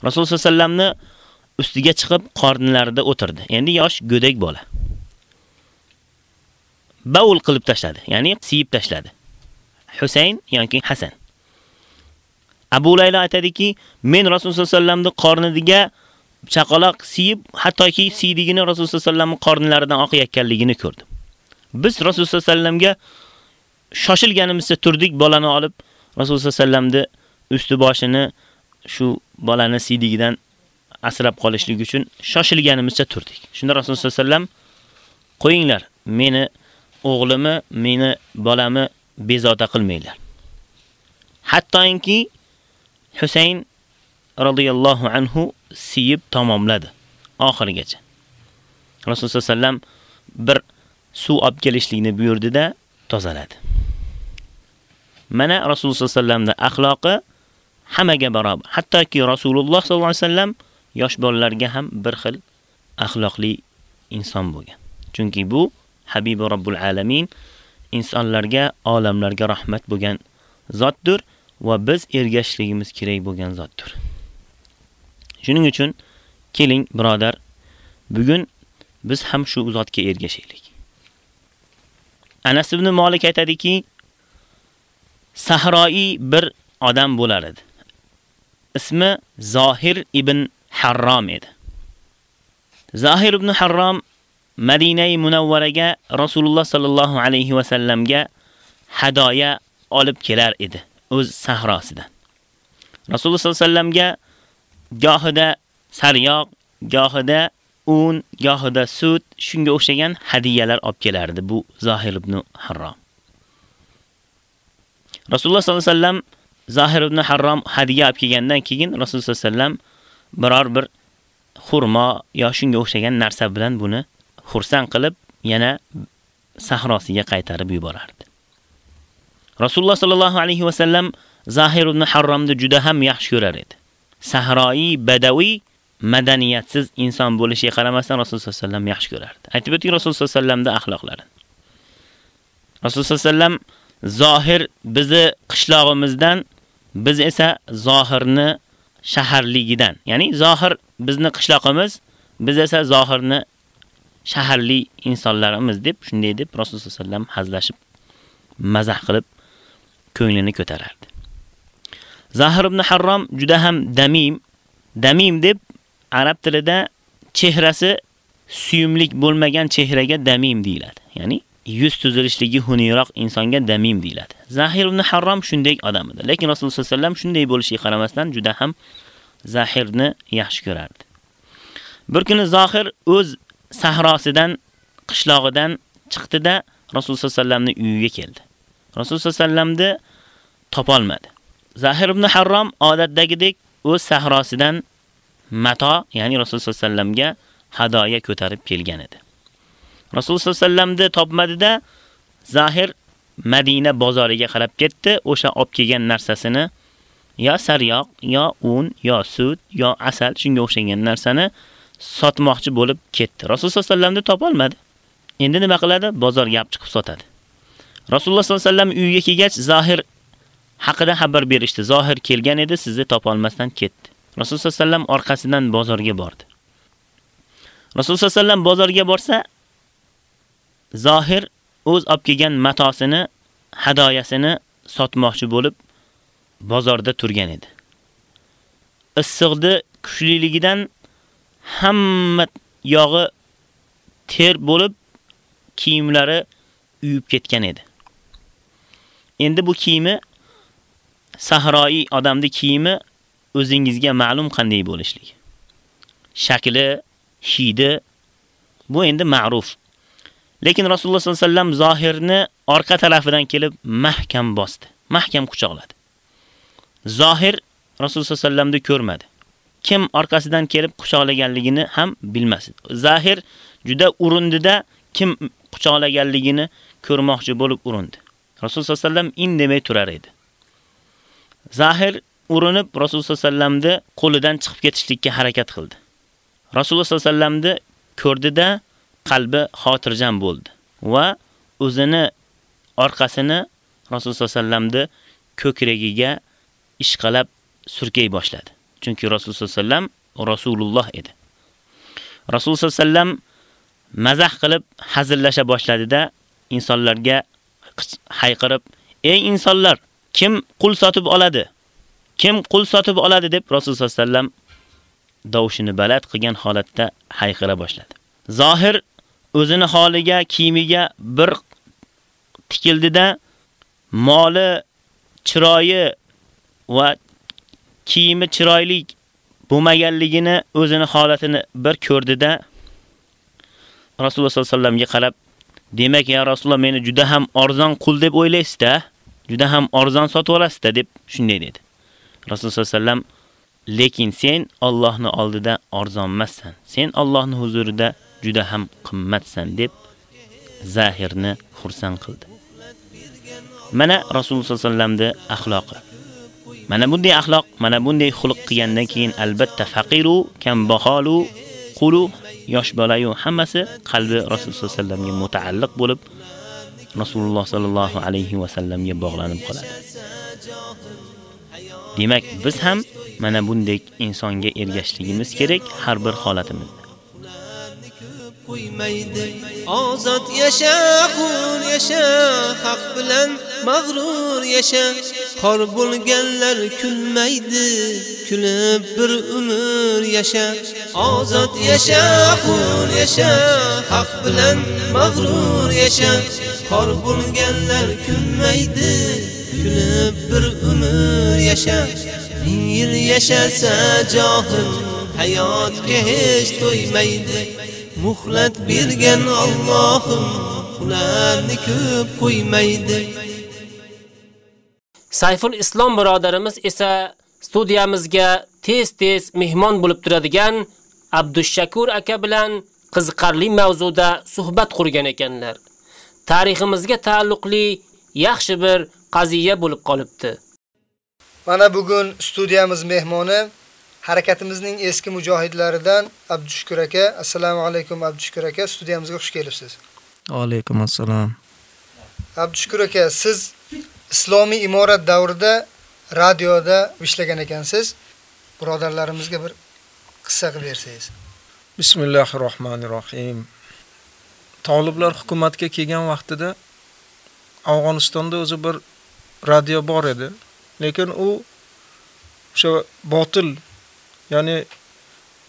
Rasululloh sallallohu alayhi vasallamni ustiga chiqib qornlarida o'tirdi. Endi yosh go'dak bola. Baul qilib tashladi, ya'ni siyib tashladi. Husayn yoki Hasan. Abu Layla aytadiki, men Rasululloh sallallohu alayhi vasallamni chaqaloq siyib, hattoki siydigini Rasululloh sallallohu alayhi vasallamning qornlaridan oqayotganligini ko'rdim. Biz Rasululloh sallallohu alayhi vasallamga shoshilganimizda turdik bolani olib Rasululloh sallamni usti boshini shu bolani siydigidan asrab qolishlik uchun shoshilganimizcha turdik. Shunda Rasululloh sallam qo'yinglar, meni o'g'limi, meni bolami bezovta qilmanglar. Hattoyinki Husayn radhiyallohu anhu siyib tamomladi oxirigacha. Rasululloh sallam bir suv olib kelishlikni buyurdi-da, tozaladi. Mana Rasululloh sallallohu alayhi vasallamning axloqi hammaga barobar. Hattoki Rasululloh sallallohu alayhi vasallam yosh bolalarga ham bir xil axloqli inson bo'lgan. Chunki bu Habibi Robbul Alamin insonlarga, olamlarga rahmat bo'lgan zotdir va biz ergashligimiz kerak bo'lgan zotdir. Shuning uchun keling birodar, bugun biz ham shu zotga ergashaylik. Anas ibn Malik aytadiki, Sahroi bir odam bo'lar edi. Ismi Zohir ibn Harrom edi. Zohir ibn Harrom Madinai Munawvaraga Rasululloh sallallohu alayhi va sallamga hadoya olib kelar edi o'z sahrosidan. Rasululloh sallallohu alayhi vasallamga gohida saryoq, gohida un, gohida sut, shunga o'xshagan hadiyalar olib kelardi bu Zohir ibn Harrom. Rasululloh sallallohu alayhi vasallam Zahir ibn Harrom hadiya olib kelgandan keyin Rasululloh sallallohu alayhi vasallam biror bir xurmo yo shunga o'xshagan narsa bilan buni xursand qilib yana sahrosiga qaytarib yuborardi. Rasululloh sallallohu alayhi vasallam Zahir ibn Harromni juda ham yaxshi ko'rar edi. Sahroi badaviy madaniyatsiz inson bo'lishiga qaramasdan Rasululloh sollallohu alayhi vasallam yaxshi ko'rardi. Aytib o'tdik Rasululloh sollallohu alayhi vasallamda axloqlari. Rasululloh sollallohu alayhi vasallam zohir bizni qishlog'imizdan, biz esa zohirni shaharligidan, ya'ni zohir bizni qishloqimiz, biz esa zohirni shaharli insonlarimiz deb shunday deb Rasululloh sollallohu alayhi vasallam hazlashib mazah qilib ko'nglini ko'tarardi. Zahir ibn Harrom juda ham damim, damim deb arab tilida chehrasi suyumlik bo'lmagan chehraga damim deyiladi. Ya'ni yuz tuzilishligi xuniyroq insonga damim deyiladi. Zahir ibn Harrom shunday odam edi. Lekin Rasululloh sollallohu alayhi vasallam shunday bo'lishiga qaramasdan juda ham Zahirni yaxshi ko'rardi. Bir kuni Zahir o'z sahrosidan, qishlog'idan chiqdi-da Rasululloh sollallohu alayhi vasallamning uyiga keldi. Rasululloh sollallohu alayhi vasallamni topolmadi. Zahir ibn Harrom odatdagidek o'z sahrosidan mato, ya'ni Rasululloh sollallohu alayhi vasallamga hadoya ko'tarib kelgan edi. Rasululloh sollallohu alayhi Zahir Madina bozoriga qarab ketdi, o'sha olib kelgan narsasini yo saryoq, yo un, yo sut, yo asal shunga o'xshagan narsani sotmoqchi bo'lib ketdi. Rasululloh sollallohu alayhi olmadi. topolmadi. Endi nima qiladi? Bozorga olib chiqib sotadi. Rasululloh sollallohu alayhi vasallam uyiga kelgach, Zohir haqida xabar berishdi. Zohir kelgan edi, sizni topa olmasdan ketdi. Rasululloh sollallohu alayhi vasallam orqasidan bozorga bordi. Rasululloh sollallohu alayhi vasallam bozorga borsa, Zohir o'z olib kelgan matosini, hadoyasini sotmoqchi bo'lib bozorda turgan edi. Issiqdi kuchliligidan hamma yog'i ter bo'lib kiyimlari uyib ketgan edi. Endi bu kiyimi sahroyi odamni kiyimi o'zingizga ma'lum qanday bo'lishligi. Shakli, hidi bu endi ma'ruf. Lekin Rasululloh sollallohu alayhi vasallam zohirni orqa tarafidan kelib mahkam bosdi, mahkam quchoqladi. Zohir Rasululloh sollallohu alayhi vasallamni ko'rmadi. Kim orqasidan kelib quchoqlaganligini ham bilmasdi. Zohir juda urindida kim quchoqlaganligini ko'rmoqchi bo'lib urindi. Rasululloh sollallohu alayhi vasallam indamay turar edi. Zohir urinib Rasululloh sollallohu alayhi vasallamni qo'lidan chiqib ketishlikka harakat qildi. Rasululloh sollallohu alayhi vasallamni ko'rdida qalbi xotirjam bo'ldi va o'zini orqasini Rasululloh sollallohu alayhi vasallamni ko'kragiga ishqalab surkay boshladi. Chunki Rasululloh sallam Rasululloh edi. Rasululloh sallam mazah qilib hazillasha boshladida insonlarga hayqirib, "Ey insonlar, kim qul sotib oladi? Kim qul sotib oladi?" deb Rasululloh sallam alayhi davushini baland qilgan holatda hayqira boshladi. Zohir o'zini holiga, kiyimiga bir tikildida moli, chiroyi va kiyimi chiroyli bo'lmaganligini, o'zini holatini bir ko'rdida Rasululloh sollallohu alayhi vasallamga qarab, "Demak, ya Rasululloh, meni juda ham arzon qul deb o'ylaysiz-da, juda ham arzon sotib olasiz-da" deb shunday dedi. Rasululloh sollallohu alayhi vasallam Lekin sen Allohning oldida arzonmassan. Sen Allohning huzurida juda ham qimmatsan deb Zahirni xursand qildi. Mana Rasululloh sollallohu alayhi vasallamning axloqi. Mana bunday axloq, mana bunday xulq qilgandan keyin albatta faqiru, kambag'alu, qulu, yosh bolayu hammasi qalbi Rasululloh sollallohu alayhi vasallamga mutaalliq bo'lib, Rasululloh sollallohu alayhi va sallamga bog'lanib qoladi. Demak, biz ham mana bunday insonga ergashligimiz kerak har bir holatimizda. Qo'ymaydi. Ozod yasha qul yasha haq bilan mag'rur yasha. Qor bo'lganlar kulmaydi kulib bir umr yasha. Ozod yasha qul yasha haq bilan mag'rur yasha. Qor bo'lganlar kulmaydi kulib bir umr yasha. Ming yil yashasa johil hayotga hech to'ymaydi. Muhlat bergan Allohim ularni ko'p qo'ymaydi. Sayful Islom birodarimiz esa studiyamizga tez-tez mehmon bo'lib turadigan Abdushakur aka bilan qiziqarli mavzuda suhbat qurgan ekanlar. Tariximizga taalluqli yaxshi bir qaziya bo'lib qolibdi. Mana bugun studiyamiz mehmoni harakatimizning eski mujohidlaridan Abdushukur aka. Assalomu alaykum Abdushukur aka, studiyamizga xush kelibsiz. Alaykum assalom. Abdushukur aka, siz islomiy imorat davrida radioda ishlagan ekansiz. Birodarlarimizga bir qissa qilib bersangiz. Bismillahir rohmanir rohim. Toliblar hukumatga kelgan vaqtida Afg'onistonda o'zi bir radio bor edi, lekin u o'sha botil, ya'ni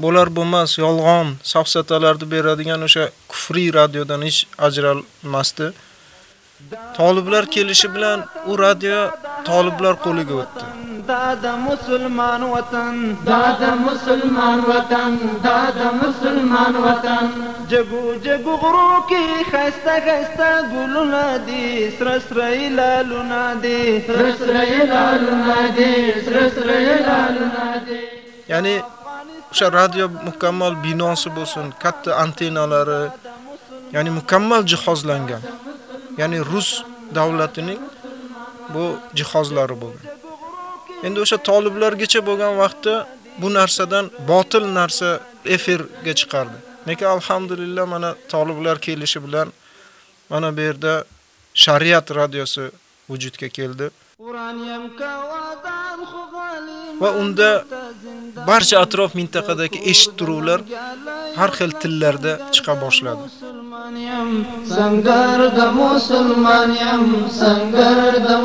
bo'lar bo'lmas yolg'on safsatalarni beradigan o'sha kufriy radiodan hech ajralmasdi. Toliblar kelishi bilan u radio toliblar qo'liga o'tdi. Dada musulmon vatan, dada musulmon vatan, dada musulmon vatan. Jagu jagu g'uruki xasta xasta gulunadi, sra sra ilalunadi, sra sra ilalunadi, sra sra ilalunadi. Ya'ni o'sha radio mukammal binosi bo'lsin, katta antennalari, ya'ni mukammal jihozlangan. Ya'ni Rus davlatining bu jihozlari bo'lgan. Endi o'sha toliblargacha bo'lgan vaqtda bu narsadan botil narsa efirga chiqardi. Lekin alhamdulillah mana toliblar kelishi bilan mana bu yerda shariat radiosi vujudga keldi. Va unda barcha atrof mintaqadagi eshittiruvlar har xil tillarda chiqa boshladi. Sangarda sangarda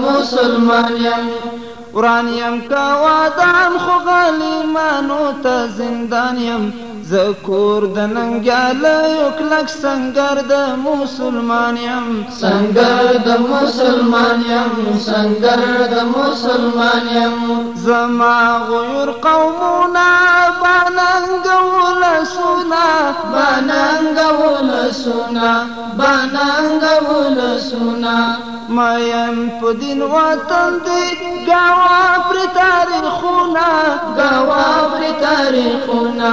ورانیم کا وادان خو غلیمانو ته زندانیم زه کور د ننګیالیو کلک سنګر د مسلمان یم. سنګر د مسلمان یم سنګر د مسلمان یم. زما غیر قومونه باننګ ولسونه. باننګ ولسونه باننګ ولسونه. ما یم په دین وطن دی ګاو gawa pri tarikhuna, gawa pri tarikhuna,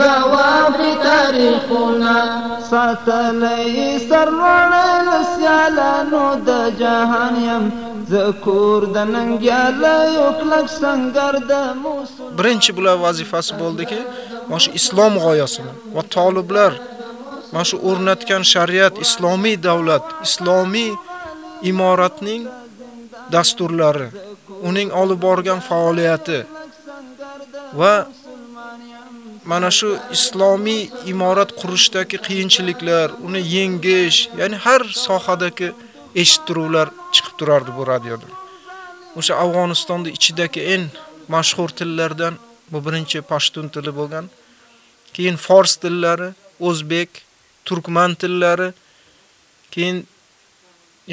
gawa pri tarikhuna. Satalay sarrol syalanu da jahaniyam. Zakur da nangyala yoklak sangarda musul. Birinchi bular vazifasi bo'ldiki, mana shu islom g'oyasini va toliblar mana shu o'rnatgan shariat, islomiy davlat, islomiy imoratning dasturlari, uning olib borgan faoliyati va mana shu islomiy imorat qurishdagi qiyinchiliklar, uni yengish, ya'ni har sohadagi eshittiruvlar chiqib turardi bu radioda. O'sha Afg'onistonda ichidagi eng mashhur tillardan bu birinchi pashtun tili bo'lgan. Keyin fors tillari, o'zbek, turkman tillari, keyin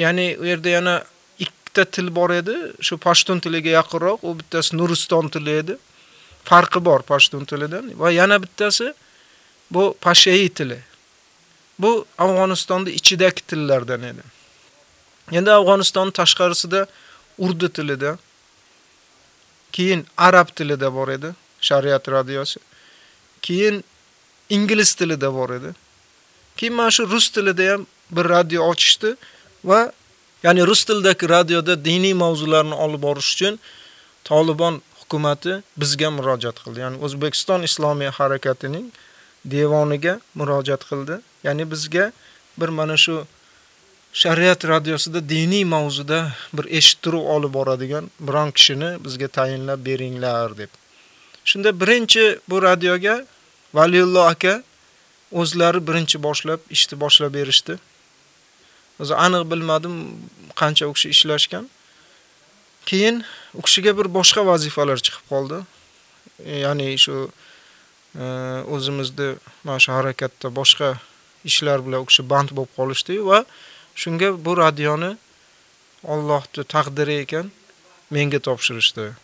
ya'ni u yerda yana bitta til bor edi, shu pashtun tiliga yaqinroq, u bittasi Nuriston tili edi. Farqi bor pashtun tilidan va yana bittasi bu pashayi tili. Bu Afg'onistonda ichidagi tillardan edi. Endi Afg'oniston tashqarisida urdu tilida, keyin arab tilida bor edi, shariat radiosi. Keyin ingliz tilida bor edi. Keyin mana shu rus tilida ham bir radio ochishdi va ya'ni rus tilidagi radioda diniy mavzularni olib borish uchun Taliban hukumati bizga murojaat qildi. Ya'ni O'zbekiston Islomiy harakatining devoniga murojaat qildi. Ya'ni bizga bir mana shu shariat radiosida diniy mavzuda bir eshittiruv olib boradigan biron kishini bizga tayinlab beringlar deb. Shunda birinchi bu radioga Valiyulloh aka o'zlari birinchi boshlab ishni boshlab berishdi. O'zi aniq bilmadim qancha u kishi ishlashgan. Keyin u kishiga bir boshqa vazifalar chiqib qoldi. E, ya'ni shu e, o'zimizni mana shu harakatda boshqa ishlar bilan u kishi band bo'lib qolishdi va shunga bu radioni Allohning taqdiri ekan menga topshirishdi.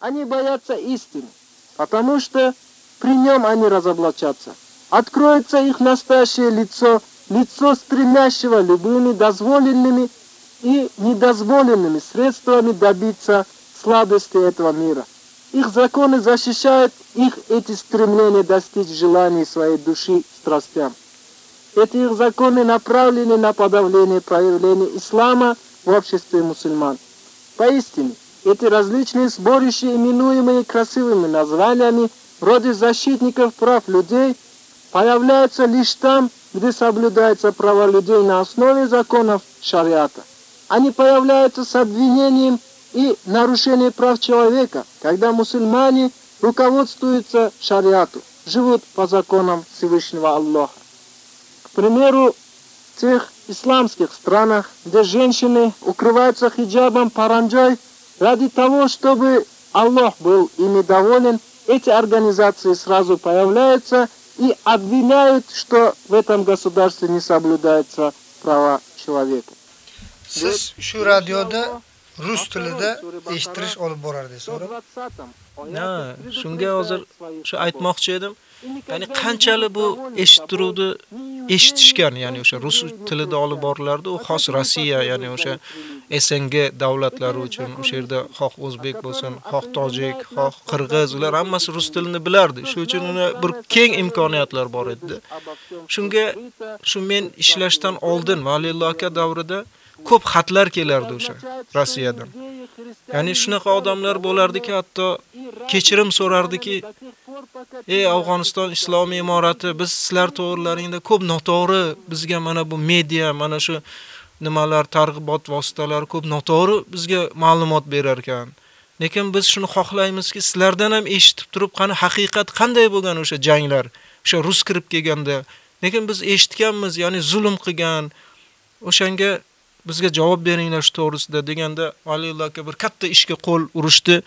Они боятся истины, потому что при нем они разоблачатся. Откроется их настоящее лицо, лицо стремящего любыми дозволенными и недозволенными средствами добиться сладости этого мира. Их законы защищают их эти стремления достичь желаний своей души страстям. Эти их законы направлены на подавление проявления ислама в обществе мусульман. Поистине, эти различные сборища, именуемые красивыми названиями, вроде защитников прав людей, появляются лишь там, где соблюдаются права людей на основе законов шариата. Они появляются с обвинением и нарушением прав человека, когда мусульмане руководствуются шариату, живут по законам Всевышнего Аллаха. К примеру, в тех исламских странах, где женщины укрываются хиджабом паранджой ради того, чтобы Аллах был ими доволен, эти организации сразу появляются и обвиняют, что в этом государстве не соблюдаются права человека. Siz shu radioda rus tilida eshittirish olib borardingiz, to'g'rimi? Ha, shunga hozir shu aytmoqchi edim. Ya'ni qanchalik bu eshittiruvni eshitishgan, ya'ni o'sha rus tilida olib borilardi, u xos Rossiya, ya'ni o'sha SNG davlatlari uchun o'sha yerda xoh o'zbek bo'lsin, xoh tojik, xoh qirg'iz, ular hammasi rus tilini bilardi. Shu uchun uni bir keng imkoniyatlar bor edi. Shunga shu men ishlashdan oldin Valilloh aka davrida ko'p xatlar kelardi o'sha Rossiyadan. Ya'ni shunaqa odamlar bo'lardiki, hatto kechirim so'rardiki, "Ey Afg'oniston islomiy imorati, biz sizlar to'g'rilaringda ko'p noto'g'ri, bizga mana bu media, mana shu nimalar, targ'ibot vositalari ko'p noto'g'ri bizga ma'lumot berar ekan. Lekin biz shuni xohlaymizki, sizlardan ham eshitib turib, qani haqiqat qanday bo'lgan o'sha janglar, o'sha rus kirib kelganda. Lekin biz eshitganmiz, ya'ni zulm qilgan, o'shanga bizga javob beringlar shu to'g'risida deganda Valiyulloh aka bir katta ishga qo'l urishdi.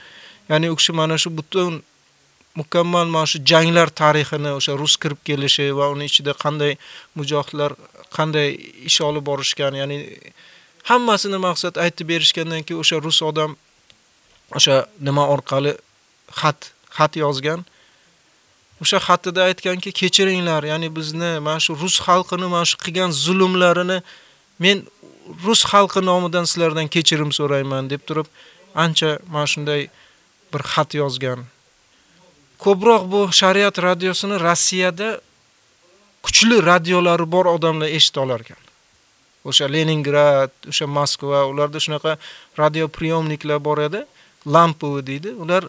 Ya'ni u kishi mana shu butun mukammal mana shu janglar tarixini, o'sha rus kirib kelishi va uni ichida qanday mujohidlar qanday ish olib borishgan, ya'ni hammasini maqsad aytib berishgandan keyin o'sha rus odam o'sha nima orqali xat xat yozgan. O'sha xatida aytganki, kechiringlar, ya'ni bizni mana shu rus xalqini mana shu qilgan zulmlarini men rus xalqi nomidan sizlardan kechirim so'rayman deb turib ancha mana shunday bir xat yozgan. Ko'proq bu shariat radiosini Rossiyada kuchli radiolari bor odamlar eshita olar ekan. O'sha Leningrad, o'sha Moskva, ularda shunaqa radio priyomniklar bor edi, lampovi deydi. Ular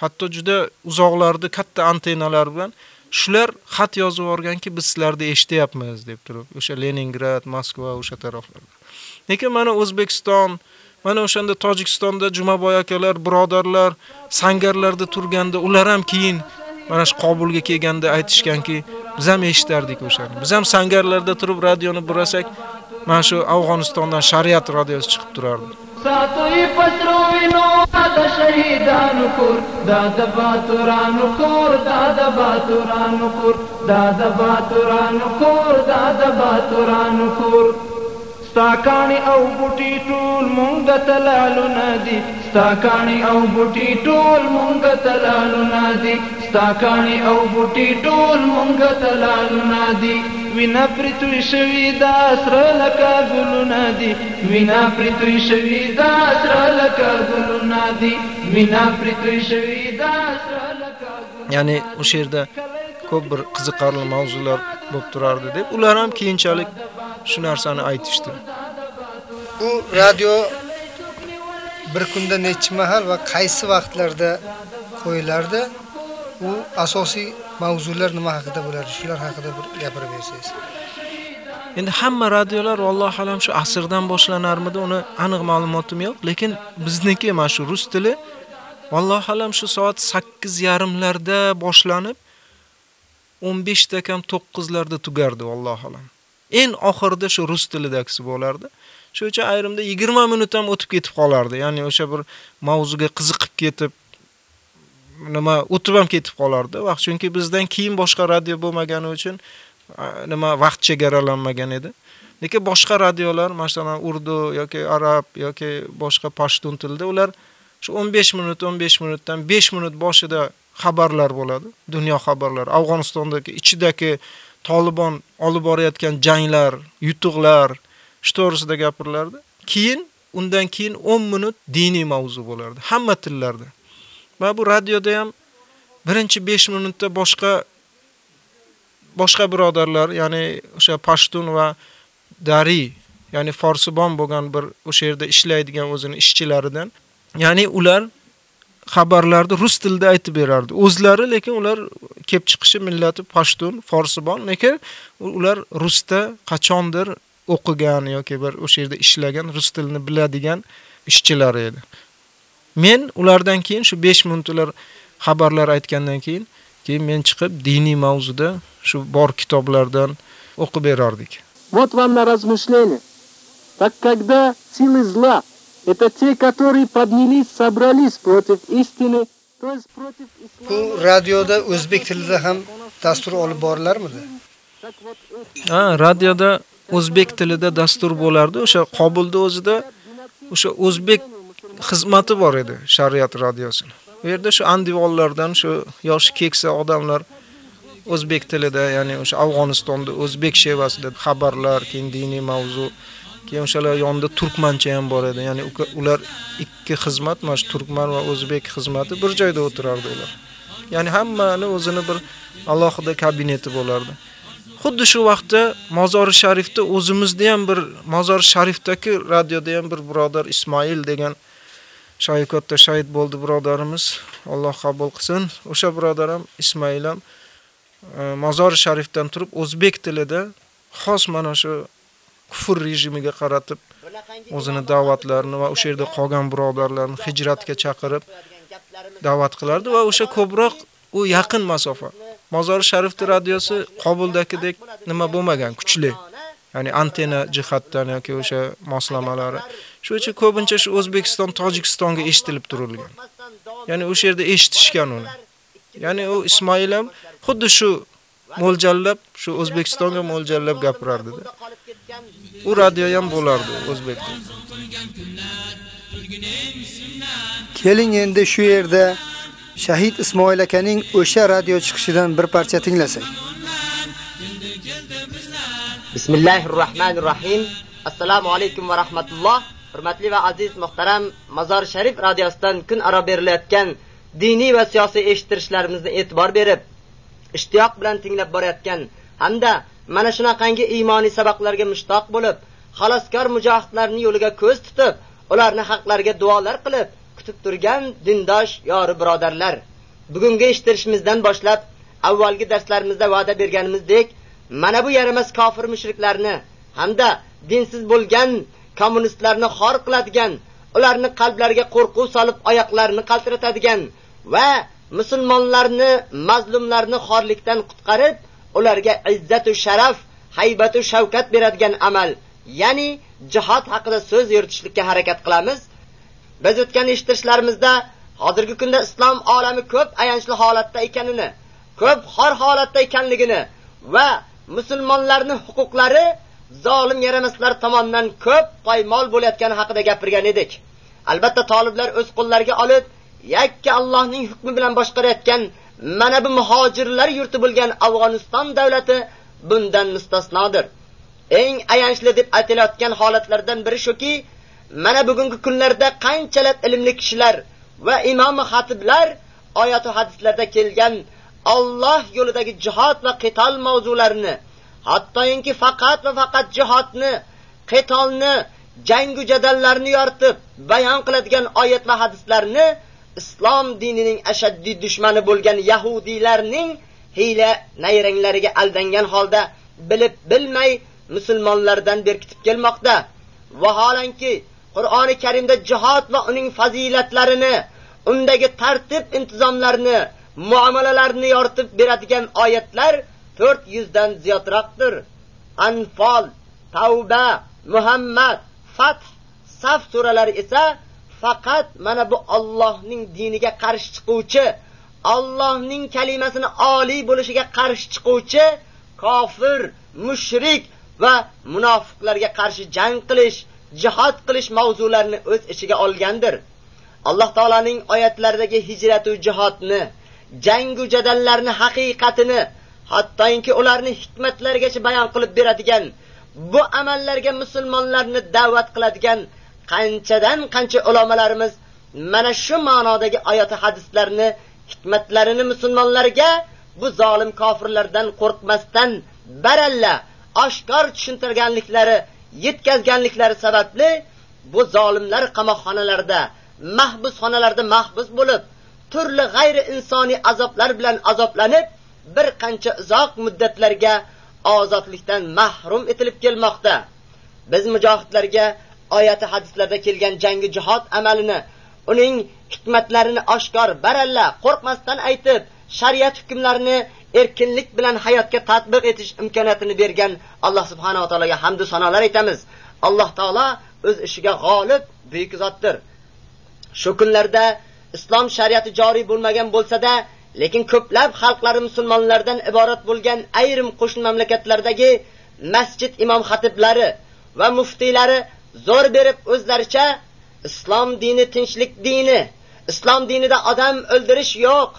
hatto juda uzoqlarda katta antennalar bilan shular xat yozib yuborganki, biz sizlarni eshityapmiz deb turib, o'sha Leningrad, Moskva, o'sha taraflarda. Lekin mana O'zbekiston, mana o'shanda Tojikistonda Jumaboy akalar, birodarlar sangarlarda turganda, ular ham keyin mana shu Qobulga kelganda aytishganki, biz ham eshitardik o'shani. Biz ham sangarlarda turib radioni burasak, mana shu Afg'onistondan shariat radiosi chiqib turardi. ساتوی پسرو وینو د شهیدانو کور دا د باتورانو کور دا د باتورانو کور دا د باتورانو کور دا د باتورانو کور ستاکانی او بوټی ټول مونږ ته لالو ندی ستاکانی او بوټی ټول مونږ ته لالو ندی ستاکانی او بوټی ټول مونږ ته لالو ندی وینا پرتوی شوی دا سره لکه ګلونه دي وینا پرتوی شوی دا سره لکه ګلونه دي وینا پرتوی شوی دا سره لکه Ya'ni o'sha yerda ko'p bir qiziqarli mavzular bo'lib turardi deb, ular ham keyinchalik shu narsani aytishdi. Bu radio bir kunda necha mahal va qaysi vaqtlarda qo'yilardi? U asosiy mavzular nima haqida bo'lardi? Shular haqida bir gapirib bersangiz. Endi hamma radiolar vallohu alam shu asrdan boshlanarmidi, uni aniq ma'lumotim yo'q, lekin bizniki mana shu rus tili vallohu alam shu soat 8:30 larda boshlanib 15 da kam 9 larda tugardi vallohu alam. Eng oxirida shu rus tilidagisi bo'lardi. Shu uchun ayrimda 20 minut ham o'tib ketib qolardi. Ya'ni o'sha bir mavzuga qiziqib ketib nima o'tib ham ketib qolardi. Vaqt chunki bizdan keyin boshqa radio bo'lmagani uchun nima vaqt chegaralanmagan edi. Lekin boshqa radiolar, masalan, urdu yoki arab yoki boshqa pashtun tilida ular shu 15 minut, 15 minutdan 5 minut boshida xabarlar bo'ladi. Dunyo xabarlari, Afg'onistondagi ichidagi Taliban olib borayotgan janglar, yutuqlar shu to'g'risida gapirilardi. Keyin undan keyin 10 minut diniy mavzu bo'lardi, hamma tillarda. Va bu radioda ham birinchi 5 minutda boshqa boshqa birodarlar, ya'ni o'sha Pashtun va Dari, ya'ni forsibon bo'lgan bir o'sha yerda ishlaydigan o'zini ishchilaridan, ya'ni ular xabarlarni rus tilida aytib berardi. O'zlari lekin ular kelib chiqishi millati pashtun, forsibon, lekin ular rusda qachondir o'qigan yoki bir o'sha yerda ishlagan, rus tilini biladigan ishchilar edi. Men ulardan keyin shu 5 minutlar xabarlar aytgandan keyin keyin men chiqib diniy mavzuda shu bor kitoblardan o'qib berardik. Вот вам на размышление. Так когда силы зла это те, которые поднялись, собрались против истины, то есть против Bu radioda o'zbek tilida ham dastur olib borilarmidi? Ha, radioda o'zbek tilida dastur bo'lardi. O'sha Qobulda o'zida o'sha o'zbek xizmati bor edi, shariat radiosini. U yerda shu andivollardan shu yosh keksa odamlar o'zbek tilida, ya'ni o'sha Afg'onistonda o'zbek shevasida xabarlar, keyin diniy mavzu, keyin o'shalar yonida turkmancha ham bor edi. Ya'ni ular ikki xizmat, mana shu turkman va o'zbek xizmati bir joyda o'tirardi ular. Ya'ni hammani o'zini bir alohida kabineti bo'lardi. Xuddi shu vaqtda mozori Sharifda o'zimizda ham bir mozori Sharifdagi radioda ham bir birodar Ismoil degan shoyikotda shahid bo'ldi birodarimiz. Alloh qabul qilsin. O'sha birodar ham Ismoil ham e, mozori Sharifdan turib o'zbek tilida xos mana shu kufr rejimiga qaratib o'zini da'vatlarini va o'sha yerda qolgan birodarlarni hijratga chaqirib da'vat qilardi va o'sha ko'proq u yaqin masofa. Mozor Sharif radiosi Qobuldagidek nima bo'lmagan, kuchli. Ya'ni antena jihatdan yoki o'sha moslamalari. Shuning uchun ko'pincha shu O'zbekiston, Tojikistonga eshitilib turilgan. Ya'ni o'sha yerda eshitishgan uni. Ya'ni u Ismoil ham xuddi shu mo'ljallab, shu O'zbekistonga mo'ljallab gapirardi-da. U radio ham bo'lardi o'zbek Keling endi shu yerda Shahid Ismoil akaning o'sha radio chiqishidan bir parcha tinglasak. Bismillahirrohmanirrohim. Assalomu alaykum va rahmatulloh. Hurmatli va aziz muhtaram Mazor Sharif radiosidan kun aro berilayotgan diniy va siyosiy eshittirishlarimizni e'tibor berib, ishtiyoq bilan tinglab borayotgan hamda mana shunaqangi iymoniy sabaqlarga mushtoq bo'lib, xaloskor mujohidlarning yo'liga ko'z tutib, ularni haqlariga duolar qilib, kutib turgan dindosh yori birodarlar. Bugungi eshittirishimizdan boshlab avvalgi darslarimizda va'da berganimizdek, mana bu yaramas kofir mushriklarni hamda dinsiz bo'lgan kommunistlarni xor qiladigan, ularni qalblariga qo'rquv solib oyoqlarini qaltiratadigan va musulmonlarni mazlumlarni xorlikdan qutqarib, ularga izzat va sharaf, haybat va shavkat beradigan amal, ya'ni jihad haqida so'z yuritishlikka harakat qilamiz. Biz o'tgan eshittirishlarimizda hozirgi kunda islom olami ko'p ayanchli holatda ekanini, ko'p xor holatda ekanligini va musulmonlarning huquqlari zolim yaramaslar tomonidan ko'p poymol bo'layotgani haqida gapirgan edik. Albatta toliblar o'z qo'llariga olib, yakka Allohning hukmi bilan boshqarayotgan mana bu muhojirlar yurti bo'lgan Afg'oniston davlati bundan mustasnodir. Eng ayanchli deb aytilayotgan holatlardan biri shuki, mana bugungi kunlarda qanchalar ilmli kishilar va imom xatiblar oyat va hadislarda kelgan Alloh yo'lidagi jihad va qital mavzularini, hattoyinki faqat va faqat jihodni, qitalni, jangu jadallarni yoritib bayon qiladigan oyat va hadislarni islom dinining ashaddiy dushmani bo'lgan yahudiylarning hiyla nayranglariga aldangan holda bilib bilmay musulmonlardan berkitib kelmoqda. Vaholanki Qur'oni Karimda jihad va uning fazilatlarini, undagi tartib intizomlarni muomalalarni yoritib beradigan oyatlar 400 dan ziyodroqdir. Anfal, Tavba, Muhammad, Fath, Saf suralari esa faqat mana bu Allohning diniga qarshi chiquvchi, Allohning kalimasini oliy bo'lishiga qarshi chiquvchi kofir, mushrik va munofiqlarga qarshi jang qilish, jihad qilish mavzularini o'z ichiga olgandir. Alloh taolaning oyatlaridagi hijrat va jihodni, jang va jadallarni haqiqatini, hattoki ularni hikmatlarigacha bayon qilib beradigan, bu amallarga musulmonlarni da'vat qiladigan qanchadan qancha ulamolarimiz mana shu ma'nodagi oyati hadislarni hikmatlarini musulmonlarga bu zolim kofirlardan qo'rqmasdan baralla oshkor tushuntirganliklari, yetkazganliklari sababli bu zolimlar qamoqxonalarda, mahbus xonalarda mahbus bo'lib, turli g'ayri insoniy azoblar bilan azoblanib bir qancha uzoq muddatlarga ozodlikdan mahrum etilib kelmoqda. Biz mujohidlarga oyati hadislarda kelgan jangi jihod amalini uning hikmatlarini oshkor baralla qo'rqmasdan aytib shariat hukmlarini erkinlik bilan hayotga tatbiq etish imkoniyatini bergan alloh subhanava taologa hamdu sanolar aytamiz. Alloh taolo o'z ishiga g'olib buyuk zotdir. Shu kunlarda islom shariati joriy bo'lmagan bo'lsa-da, lekin ko'plab xalqlari musulmonlardan iborat bo'lgan ayrim qo'shni mamlakatlardagi masjid imom xatiblari va muftiylari zo'r berib o'zlaricha islom dini tinchlik dini, islom dinida odam o'ldirish yo'q,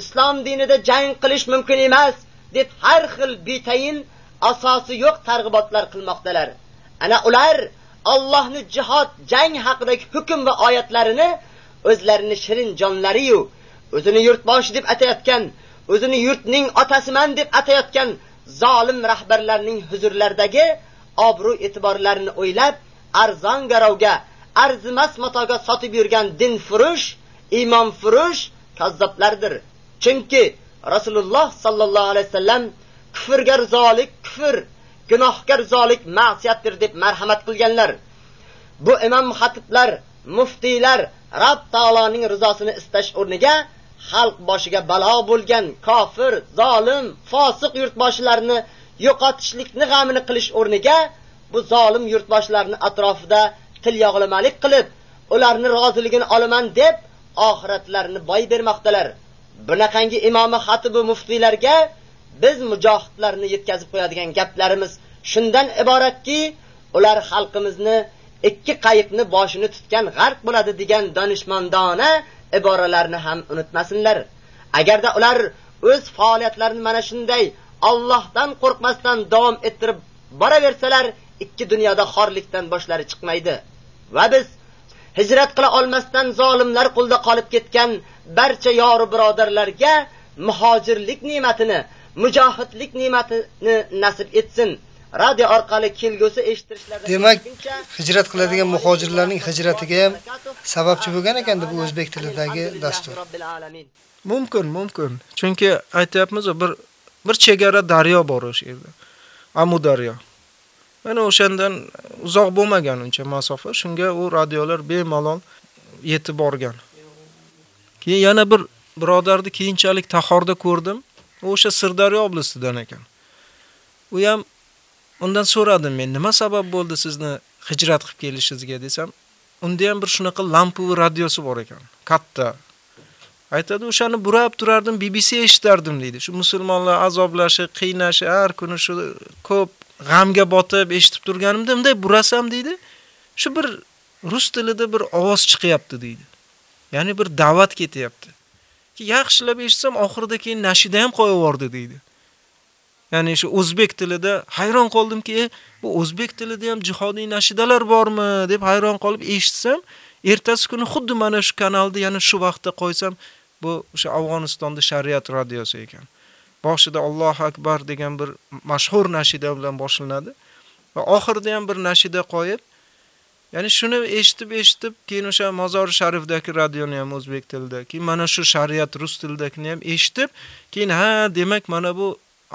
islom dinida jang qilish mumkin emas deb har xil betayin asosi yo'q targ'ibotlar qilmoqdalar. Ana ular Allohni jihod, jang haqidagi hukm va oyatlarini o'zlarini shirin jonlari-yu, o'zini yurtboshi deb atayotgan, o'zini yurtning otasiman deb atayotgan zolim rahbarlarning huzurlaridagi obro' e'tiborlarini o'ylab, arzon garovga, arzimas matoga sotib yurgan din furush, iymon furush kazzoblardir. Chunki Rasululloh sallallohu alayhi vasallam kufrga rizolik kufr, gunohga rizolik ma'siyatdir deb marhamat qilganlar. Bu imom xatiblar, muftiylar Rob taoloning rizosini istash o'rniga xalq boshiga balo bo'lgan kofir, zolim, fosiq yurtboshilarni yo'qotishlikni g'amini qilish o'rniga bu zolim yurtboshlarni atrofida til yog'lamalik qilib, ularni roziligini olaman deb oxiratlarini boy bermoqdalar. Bunaqangi imomi xatibi muftiylarga biz mujohidlarni yetkazib qo'yadigan gaplarimiz shundan iboratki, ular xalqimizni ikki qayiqni boshini tutgan g'arq bo'ladi degan donishmandona iboralarni ham unutmasinlar. Agarda ular o'z faoliyatlarini mana shunday Allohdan qo'rqmasdan davom ettirib boraversalar, ikki dunyoda xorlikdan boshlari chiqmaydi. Va biz hijrat qila olmasdan zolimlar qo'lda qolib ketgan barcha yoru birodarlarga muhojirlik ne'matini, mujohidlik ne'matini nasib etsin. radio orqali kelgusi eshittirishlarda demak hijrat qiladigan muhojirlarning hijratiga ham sababchi bo'lgan ekan bu o'zbek tilidagi dastur. Mumkin mumkin. Chunki aytyapmiz bir bir chegara daryo bor o'sha yerda. Amu daryo mana o'shandan uzoq bo'lmagan uncha masofa. Shunga u radiolar bemalol yetib borgan. Keyin yana bir birodarni keyinchalik tahorda ko'rdim. O'sha sirdaryo oblastidan ekan. U ham Undan so'radim men, nima sabab bo'ldi sizni hijrat qilib kelishingizga? desam, unda ham bir shunaqa lampovi radiosi bor ekan, katta. Aytadi, o'shani burab turardim, BBC eshitardim deydi. Shu musulmonlar azoblashi, qiynashi, har kuni shu ko'p g'amga botib eshitib turganimda, bunday burasam deydi, shu bir rus tilida bir ovoz chiqyapti deydi. Ya'ni bir da'vat ketyapti. Ki yaxshilab eshitsam, oxirida keyin nashida ham qo'yib yubordi deydi. ya'ni shu o'zbek tilida hayron qoldimki, e, bu o'zbek tilida ham jihodiy nashidalar bormi deb hayron qolib eshitsam, ertasi kuni xuddi mana shu kanalda yana shu vaqtda qo'ysam, bu o'sha Afg'onistonda shariat radiosi ekan. Boshida Allohu akbar degan bir mashhur nashida bilan boshlanadi va oxirida ham bir nashida qo'yib, ya'ni shuni eshitib eshitib, keyin o'sha Mozor Sharifdagi radioni ham o'zbek tilida, keyin mana shu shariat rus tilidagini ham eshitib, keyin ha, demak mana bu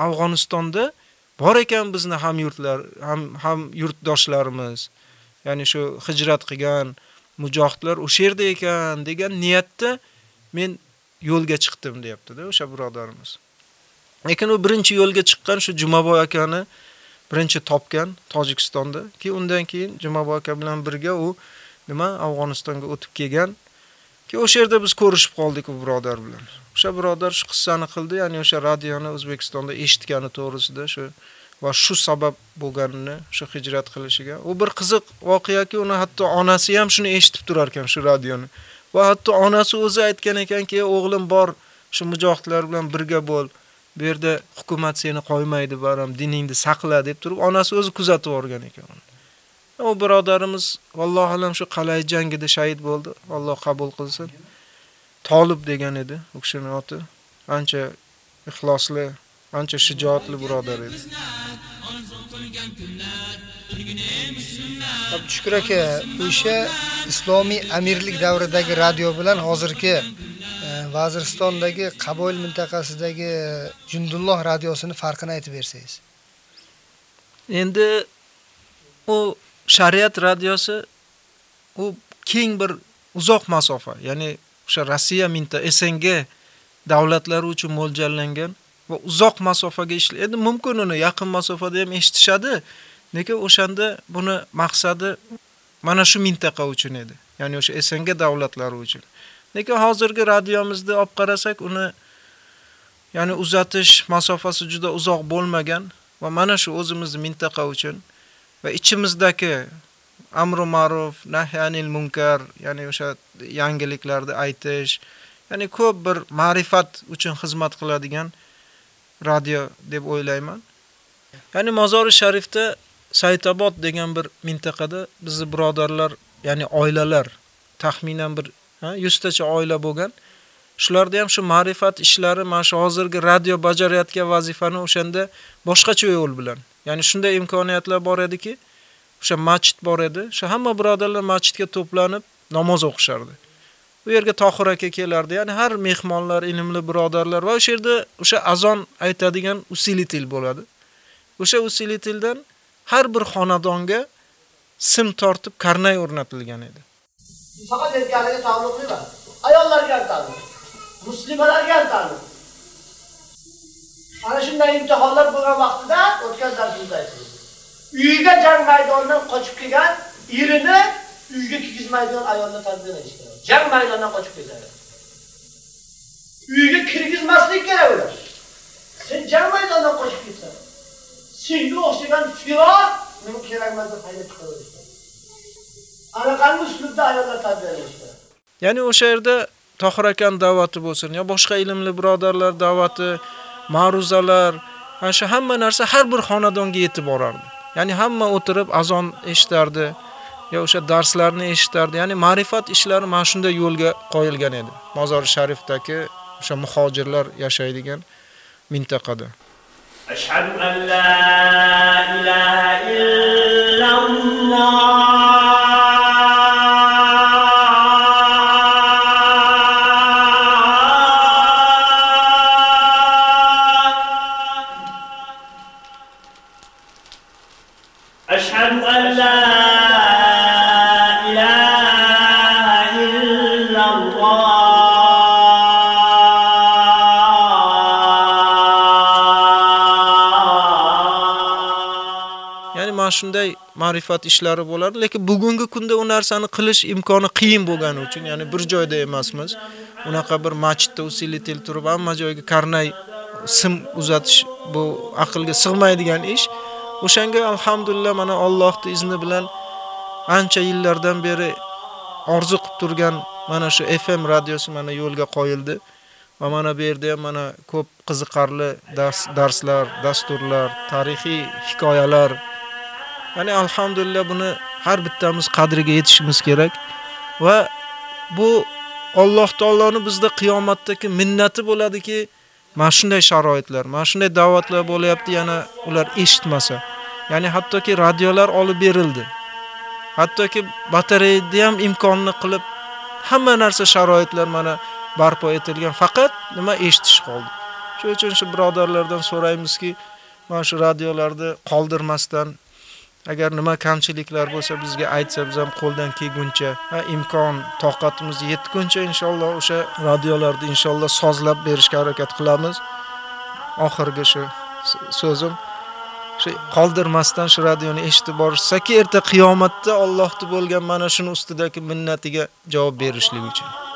Afg'onistonda bor ekan bizni ham yurtlar, ham ham yurtdoshlarimiz, ya'ni shu hijrat qilgan mujohidlar o'sha yerda ekan degan niyatda men yo'lga chiqdim deyapti-da o'sha birodarimiz. Lekin u birinchi yo'lga chiqqan shu Jumaboy akani birinchi topgan Tojikistonda. Keyin undan keyin Jumaboy aka bilan birga u nima Afg'onistonga o'tib kelgan. Keyin o'sha yerda biz ko'rishib qoldik u birodar bilan. o'sha birodar shu qissani qildi, ya'ni o'sha radioni O'zbekistonda eshitgani to'g'risida shu va shu sabab bo'lganini, shu hijrat qilishiga. U bir qiziq voqeaki, uni hatto onasi ham shuni eshitib turar ekan shu radioni. Va hatto onasi o'zi aytgan ekanki, o'g'lim bor, shu mujohidlar bilan birga bo'l. Bu yerda hukumat seni qo'ymaydi, baram diningni saqla deb turib, onasi o'zi kuzatib o'rgan ekan. U birodarimiz vallohu alam shu qalay jangida shahid bo'ldi. Alloh qabul qilsin. Tolib degan edi u kishining oti. Ancha ixlosli, ancha shijoatli birodar edi. Shukur aka, o'sha islomiy amirlik davridagi radio bilan hozirgi Vaziristondagi Qaboyil mintaqasidagi Jundulloh radiosini farqini aytib bersangiz. Endi u shariat radiosi u keng bir uzoq masofa, ya'ni o'sha Rossiya minta SNG davlatlari uchun mo'ljallangan va uzoq masofaga ishlaydi. Endi Mumkin uni yaqin masofada ham eshitishadi, lekin o'shanda buni maqsadi mana shu mintaqa uchun edi. Ya'ni o'sha SNG davlatlari uchun. Lekin hozirgi radiomizni olib qarasak, uni ya'ni uzatish masofasi juda uzoq bo'lmagan va mana shu o'zimizning mintaqa uchun va ichimizdagi amru ma'ruf, nahyanil munkar, ya'ni o'sha yangiliklarni aytish, ya'ni ko'p bir ma'rifat uchun xizmat qiladigan radio deb o'ylayman. Ya'ni Mozori Sharifda Saytobod degan bir mintaqada bizni birodarlar, ya'ni oilalar taxminan bir yuztacha oila bo'lgan. Shularda ham shu ma'rifat ishlari mana shu hozirgi radio bajarayotgan vazifani o'shanda boshqacha yo'l bilan. Ya'ni shunday imkoniyatlar bor ediki, o'sha masjid bor edi. O'sha hamma birodarlar masjidga to'planib namoz o'qishardi. U yerga Tohir aka kelardi. Ya'ni har mehmonlar, ilmli birodarlar va o'sha yerda o'sha azon aytadigan usilitil bo'ladi. O'sha usilitildan har bir xonadonga sim tortib karnay o'rnatilgan edi. Faqat erkaklarga taalluqli emas. Ayollarga ham taalluqli. Muslimalarga ham taalluqli. Ana shunday imtihonlar bo'lgan vaqtida o'tgan darsimizda aytdik. Uyiga jang maydonidan qochib kelgan erini uyga kirgizmaydigan ayolni tarbiyalash kerak. Jang maydonidan qochib keladi. Uyga kirgizmaslik kerak ular. Sen jang maydonidan qochib ketsan. Senga o'xshagan firoq nima kerak emas deb haydab chiqaverishdi. Anaqangi uslubda ayollar tarbiyalashdi. Ya'ni o'sha yerda Tohir akan da'vati bo'lsin, yo boshqa ilmli birodarlar da'vati, ma'ruzalar, ana shu hamma narsa har bir xonadonga yetib borardi. Ya'ni hamma o'tirib azon eshitardi, yo o'sha darslarni eshitardi. Ya'ni ma'rifat ishlari mana shunday yo'lga qo'yilgan edi. Mozori Sharifdagi o'sha muhojirlar yashaydigan mintaqada. Ashhadu an la ilaha illa mana shunday ma'rifat ishlari bo'lardi, lekin bugungi kunda u narsani qilish imkoni qiyin bo'lgani uchun, ya'ni bir joyda emasmiz. Unaqa bir masjidda usilitel turib hamma joyga karnay sim uzatish bu aqlga sig'maydigan ish. O'shanga alhamdulillah mana Allohning izni bilan ancha yillardan beri orzu qilib turgan mana shu FM radiosi mana yo'lga qo'yildi. Va mana bu yerda ham mana ko'p qiziqarli dars, darslar, dasturlar, tarixiy hikoyalar. Ya'ni alhamdulillah buni har bittamiz qadriga yetishimiz kerak va bu Alloh taoloning bizda qiyomatdagi minnati bo'ladiki, mana shunday sharoitlar, mana shunday da'vatlar bo'lyapti, yana ular eshitmasa. Ya'ni hattoki radiolar olib berildi. Hattoki batareyada ham imkonni qilib hamma narsa sharoitlar mana barpo etilgan, faqat nima eshitish qoldi. Shuning uchun shu birodarlardan so'raymizki, mana shu radiolarni qoldirmasdan agar nima kamchiliklar bo'lsa bizga aytsa biz ham qo'ldan kelguncha va imkon toqatimiz yetguncha inshaalloh o'sha radiolarni inshaalloh sozlab berishga harakat qilamiz. Oxirgi shu so'zim shu qoldirmasdan shu radioni eshitib borishsaki erta qiyomatda Allohni bo'lgan mana shuni ustidagi minnatiga javob berishlik uchun.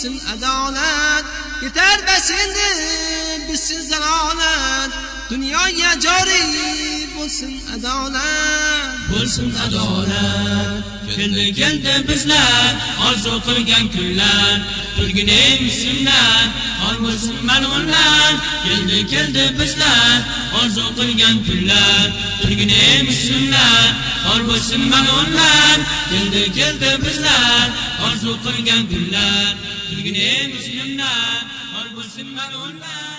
Bo'lsin adolat. Yeter bes endi bitsin zalolat Dunyoga joriy bo'lsin adolat. Bo'lsin adolat. Keldi keldi bizlar. Orzu qilgan kunlar. Turgin ey musulmon qolmasin malonlar Keldi keldi bizlar. Orzu qilgan kunlar. Turgin ey musulmon qolmasin malonlar Keldi keldi bizlar. Orzu qilgan kunlar. Turgine Müslümler Var mısın malonlar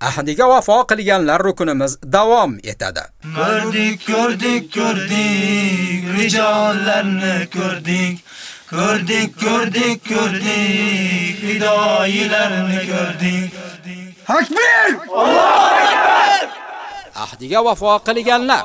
ahdiga vafo qilganlar rukunimiz davom etadi. Ko'rdik, ko'rdik, ko'rdik, rijollarni ko'rdik. Ko'rdik, ko'rdik, ko'rdik, fidoyilarni ko'rdik. Takbir! Allohu akbar! Ahdiga vafo qilganlar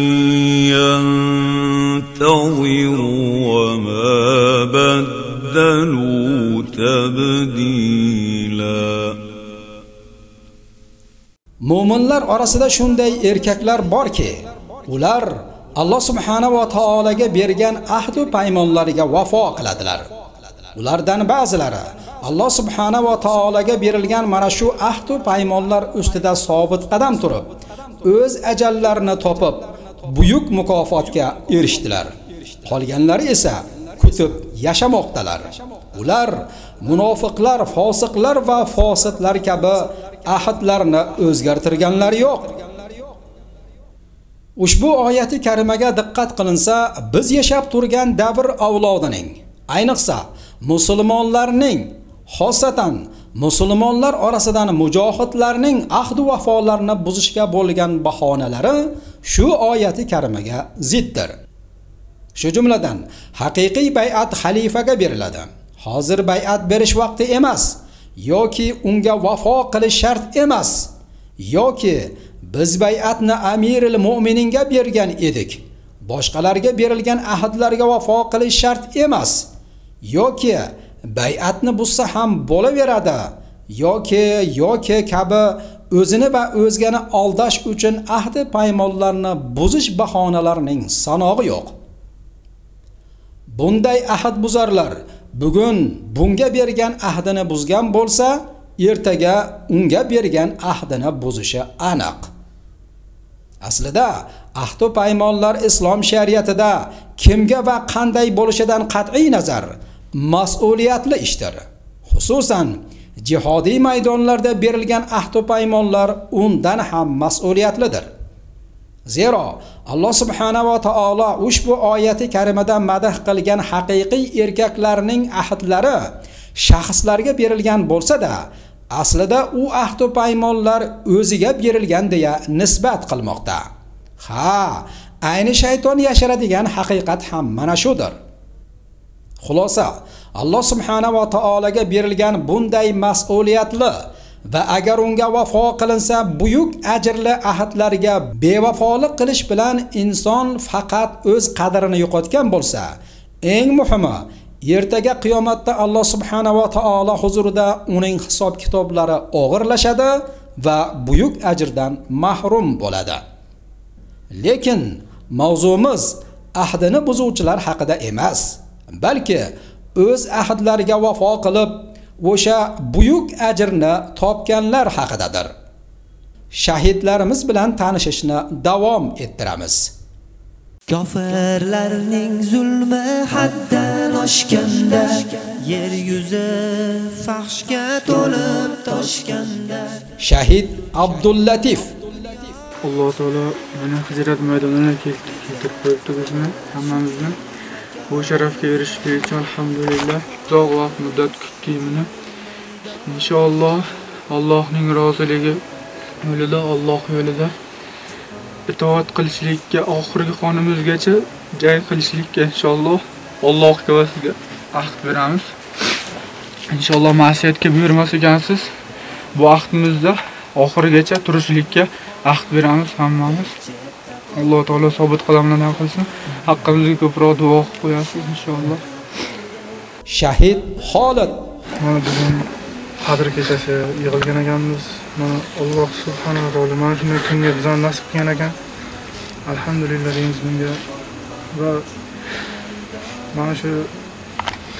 Mo'minlar orasida shunday erkaklar borki, ular Alloh subhanahu va taolaga bergan ahd va paymonlariga vafo qiladilar. Ulardan ba'zilari Alloh subhanahu va taolaga berilgan mana shu ahd va paymonlar ustida sobit qadam turib, o'z ajallarini topib, buyuk mukofotga erishdilar. Qolganlari esa kutib yashamoqdalar. Ular munofiqlar, fosiqlar va fosidlar kabi ahdlarni o'zgartirganlari yo'q. Ushbu oyati karimaga diqqat qilinsa, biz yashab turgan davr avlodining, ayniqsa musulmonlarning, xosatan musulmonlar orasidan mujohidlarning ahd va vafolarini buzishga bo'lgan bahonalari shu oyati karimaga ziddir. Shu jumladan haqiqiy bay'at xalifaga beriladi. Hozir bay'at berish vaqti emas yoki unga vafo qilish shart emas yoki biz bay'atni amiril mu'mininga bergan edik. Boshqalarga berilgan ahdlarga vafo qilish shart emas yoki bay'atni buzsa ham bo'laveradi yoki yoki kabi o'zini va o'zgani aldash uchun ahdi paymonlarni buzish bahonalarining sanog'i yo'q. Bunday ahd buzarlar bugun bunga bergan ahdini buzgan bo'lsa, ertaga unga bergan ahdini buzishi aniq. Aslida ahd va paymonlar islom shariatida kimga va qanday bo'lishidan qat'iy nazar mas'uliyatli ishdir. Xususan jihodiy maydonlarda berilgan ahd va paymonlar undan ham mas'uliyatlidir. Zero Alloh subhanahu va taolo ushbu oyati karimada madh qilgan haqiqiy erkaklarning ahdlari shaxslarga berilgan bo'lsa-da, aslida u ahd va paymonlar o'ziga berilgan deya nisbat qilmoqda. Ha, ayni shayton yashiradigan haqiqat ham mana shudir. Xulosa, Alloh subhanahu va taolaga berilgan bunday mas'uliyatli va agar unga vafo qilinsa buyuk ajrli ahdlarga bevafolik qilish bilan inson faqat o'z qadrini yo'qotgan bo'lsa, eng muhimi ertaga qiyomatda Alloh subhanahu va taolo huzurida uning hisob kitoblari og'irlashadi va buyuk ajrdan mahrum bo'ladi. Lekin mavzumiz ahdini buzuvchilar haqida emas, balki o'z ahdlariga vafo qilib o'sha buyuk ajrni topganlar haqidadir. Shahidlarimiz bilan tanishishni davom ettiramiz. Kofirlarning zulmi haddan oshganda, yer yuzi fahshga to'lib toshganda. Shahid Abdullatif alloh taolo mana hijrat maydoniga keltirib qo'yibdi bizni hammamizni bu sharafga erishishlik uchun alhamdulillah. Uzoq vaqt muddat kutdik buni inshaalloh allohning roziligi yo'lida alloh yo'lida. Itoat qilishlikka oxirgi qonimizgacha jang qilishlikka inshaalloh allohga va sizga ahd beramiz. Inshaalloh ma'siyatga buyurmas ekansiz. Bu ahdimizda oxirigacha turishlikka ahd beramiz hammamiz. Alloh taolo sobit qadamlardan qilsin. Haqqimizga ko'proq duo qilib qo'yasiz inshaalloh. Shahid Xolid mana bugun qadr kechasi yig'ilgan ekanmiz. Mana alloh subhanava taolo mana shunday kunga bizani nasib qilgan ekan. Alhamdulillah deymiz bunga. Va mana shu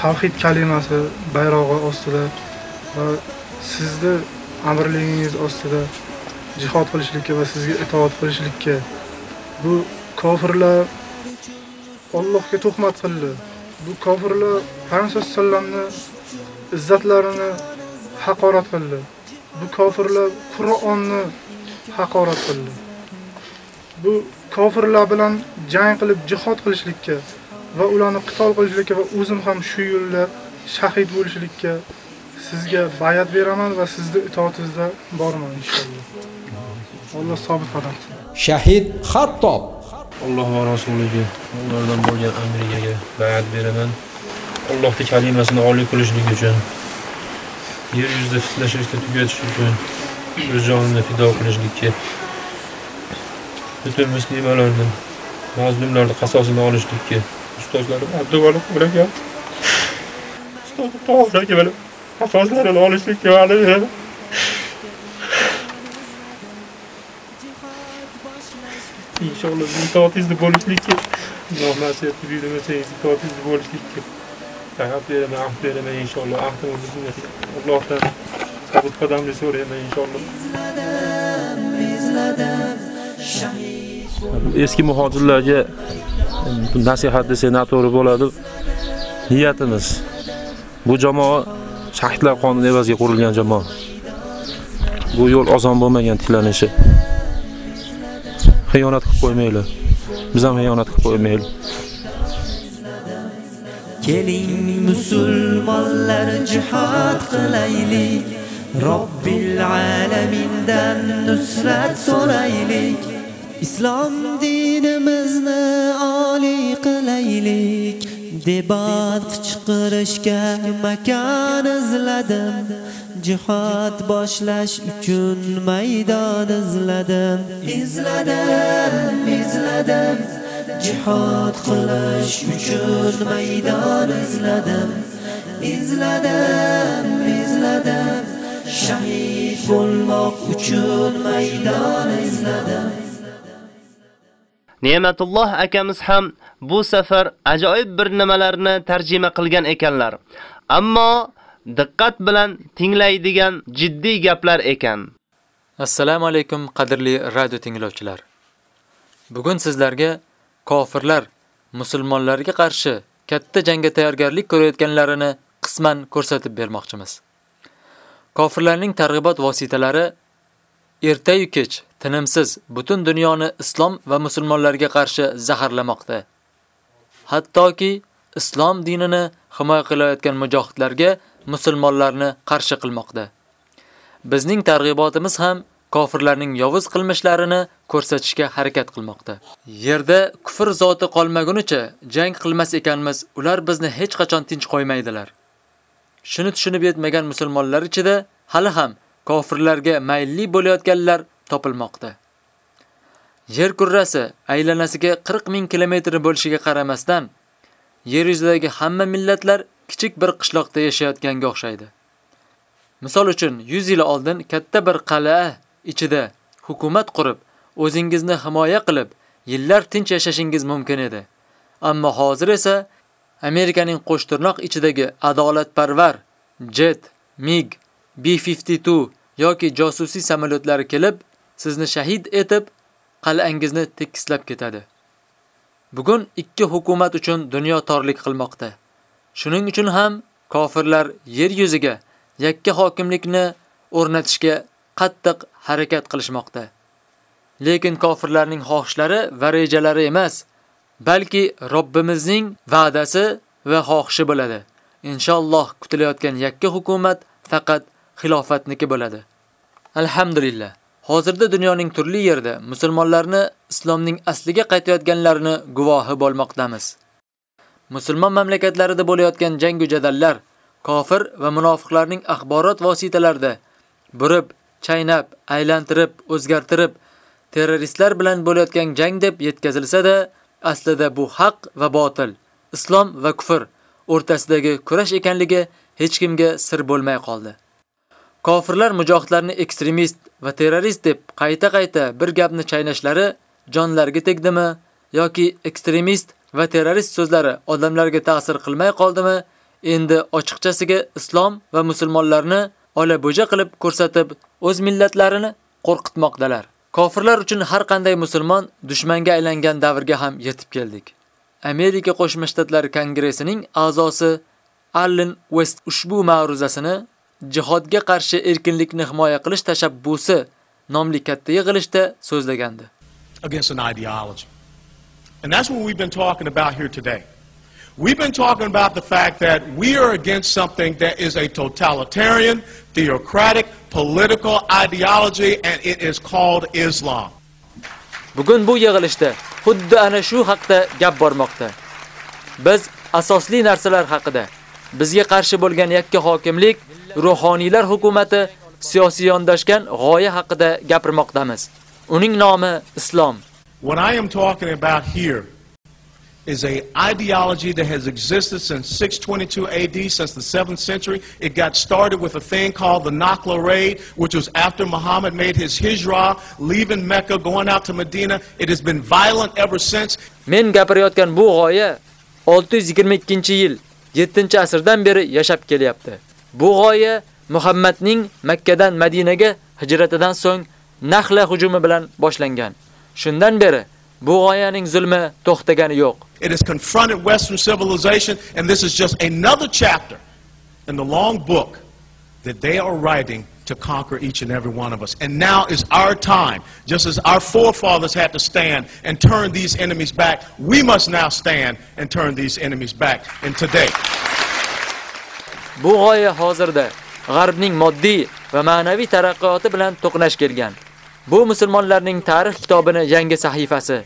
tavhid kalimasi bayrog'i ostida va sizni amirligingiz ostida jihod qilishlikka va sizga itoat qilishlikka bu kofirlar Allohga tuhmat qildi. Bu kofirlar Payg'ambar sallamni izzatlarini haqorat qildi. Bu kofirlar Qur'onni haqorat qildi. Bu kofirlar bilan jang qilib jihod qilishlikka va ularni qitol qilishlikka va o'zim ham shu yo'lda shahid bo'lishlikka sizga bayat beraman va sizni itoatingizda borman inshaalloh. Alloh sobit qadam shahid Xattob Alloh va rasuliga, ulardan bo'lgan amriga bayat beraman. Allohning kalimasini oliy qilishlik uchun, yer yuzida fitlashishni tugatish uchun, o'z jonini fido qilishlikka, butun muslimalarni, mazlumlarni qasosini olishlikka, ustozlarim Abduvali aka, ustoz Tohir aka bilan qasoslarini olishlikka va'da beraman. Inshaalloh itoatingizda bo'lishlikka Alloh nasib buyurmasangiz itoatingizda bo'lishlikka ahd beraman ahd beraman inshaalloh ahdimizni Allohdan sobit qadamni so'rayman inshaalloh eski muhojirlarga nasihat desak noto'g'ri bo'ladi niyatimiz bu jamoa shahidlar qonuni evaziga qurilgan jamoa bu yo'l oson bo'lmagan tiklanishi xiyonat qilib qo'ymanglar. biz ham xiyonat qilib qo'ymaylik. Keling musulmonlar jihad qilaylik. Robbil alamindan nusrat so'raylik. Islom dinimizni oliy qilaylik. Debat qichqirishga makon izladim. Jihad boshlash uchun maydon izladim. Izladim, izladim. Jihad qilish uchun maydon izladim. Izladim, izladim. Shahid bo'lmoq uchun maydon izladim. Ne'matulloh akamiz ham bu safar ajoyib bir nimalarni tarjima qilgan ekanlar. Ammo diqqat bilan tinglaydigan jiddiy gaplar ekan. Assalomu alaykum qadrli radio tinglovchilar. Bugun sizlarga kofirlar musulmonlarga qarshi katta jangga tayyorgarlik ko'rayotganlarini qisman ko'rsatib bermoqchimiz. Kofirlarning targ'ibot vositalari ertayu kech tinimsiz butun dunyoni islom va musulmonlarga qarshi zaharlamoqda. Hattoki islom dinini himoya qilayotgan mujohidlarga musulmonlarni qarshi qilmoqda. Bizning targ'ibotimiz ham kofirlarning yovuz qilmishlarini ko'rsatishga harakat qilmoqda. Yerda kufr zoti qolmagunicha jang qilmas ekanmiz, ular bizni hech qachon tinch qo'ymaydilar. Shuni tushunib yetmagan musulmonlar ichida hali ham kofirlarga mayilli bo'layotganlar topilmoqda. Yer kurrasi aylanasiga 40 ming kilometr bo'lishiga qaramasdan, yer yuzidagi hamma millatlar kichik bir qishloqda yashayotganga o'xshaydi. Misol uchun 100 yil oldin katta bir qal'a ichida hukumat qurib, o'zingizni himoya qilib, yillar tinch yashashingiz mumkin edi. Ammo hozir esa Amerikaning qo'shtirnoq ichidagi adolatparvar jet, MiG, B-52 yoki josusiy samolyotlari kelib, sizni shahid etib, qal'angizni tekislab ketadi. Bugun ikki hukumat uchun dunyo torlik qilmoqda. Shuning uchun ham kofirlar yer yuziga yakka hokimlikni o'rnatishga qattiq harakat qilishmoqda. lekin kofirlarning xohishlari va rejalari emas, balki Robbimizning va'dasi va xohishi bo'ladi. Inshaalloh kutilayotgan yakka hukumat faqat xilofatniki bo'ladi. Alhamdulillah. Hozirda dunyoning turli yerida musulmonlarni islomning asliga qaytayotganlarini guvohi bo'lmoqdamiz. Musulmon mamlakatlarida bo'layotgan jang jadallar kofir va munofiqlarning axborot vositalarida burib, chaynab, aylantirib, o'zgartirib terroristlar bilan bo'layotgan jang deb yetkazilsa-da, aslida bu haq va botil, islom va kufr o'rtasidagi kurash ekanligi hech kimga sir bo'lmay qoldi. Kofirlar mujohidlarni ekstremist va terrorist deb qayta-qayta bir gapni chaynashlari jonlarga tegdimi yoki ekstremist va terrorist so'zlari odamlarga ta'sir qilmay qoldimi? Endi ochiqchasiga islom va musulmonlarni ola bo'ja qilib ko'rsatib, o'z millatlarini qo'rqitmoqdalar. Kofirlar uchun har qanday musulmon dushmanga aylangan davrga ham yetib keldik. Amerika Qo'shma Shtatlari Kongressining a'zosi Allen West ushbu ma'ruzasini jihodga qarshi erkinlikni himoya qilish tashabbusi nomli katta yig'ilishda so'zlagandi. Against an ideology. And that's what we've been talking about here today. We've been talking about the fact that we are against something that is a totalitarian, theocratic, political ideology, and it is called Islam. Bugun bu yig'ilishda xuddi ana shu haqda gap bormoqda. Biz asosli narsalar haqida, bizga qarshi bo'lgan yakka hokimlik, ruhoniylar hukumati, siyosiy yondashgan g'oya haqida gapirmoqdamiz. Uning nomi Islom. What I am talking about here is a ideology that has existed since 622 AD, since the 7th century. It got started with a thing called the Nakla raid, which was after Muhammad made his hijrah, leaving Mecca, going out to Medina. It has been violent ever since. Men gapirayotgan bu g'oya 622-yil 7-asrdan beri yashab kelyapti. Bu g'oya Muhammadning Makkadan Madinaga hijratidan so'ng Naxla hujumi bilan boshlangan. Shundan beri bu g'oyaning zulmi to'xtagani yo'q. It has confronted Western civilization, and this is just another chapter in the long book that they are writing to conquer each and every one of us. And now is our time, just as our forefathers had to stand and turn these enemies back, we must now stand and turn these enemies back. And today, Bu g'oya hozirda G'arbning moddiy va ma'naviy taraqqiyoti bilan to'qnash kelgan. Bu musulmonlarning tarix kitobini yangi sahifasi.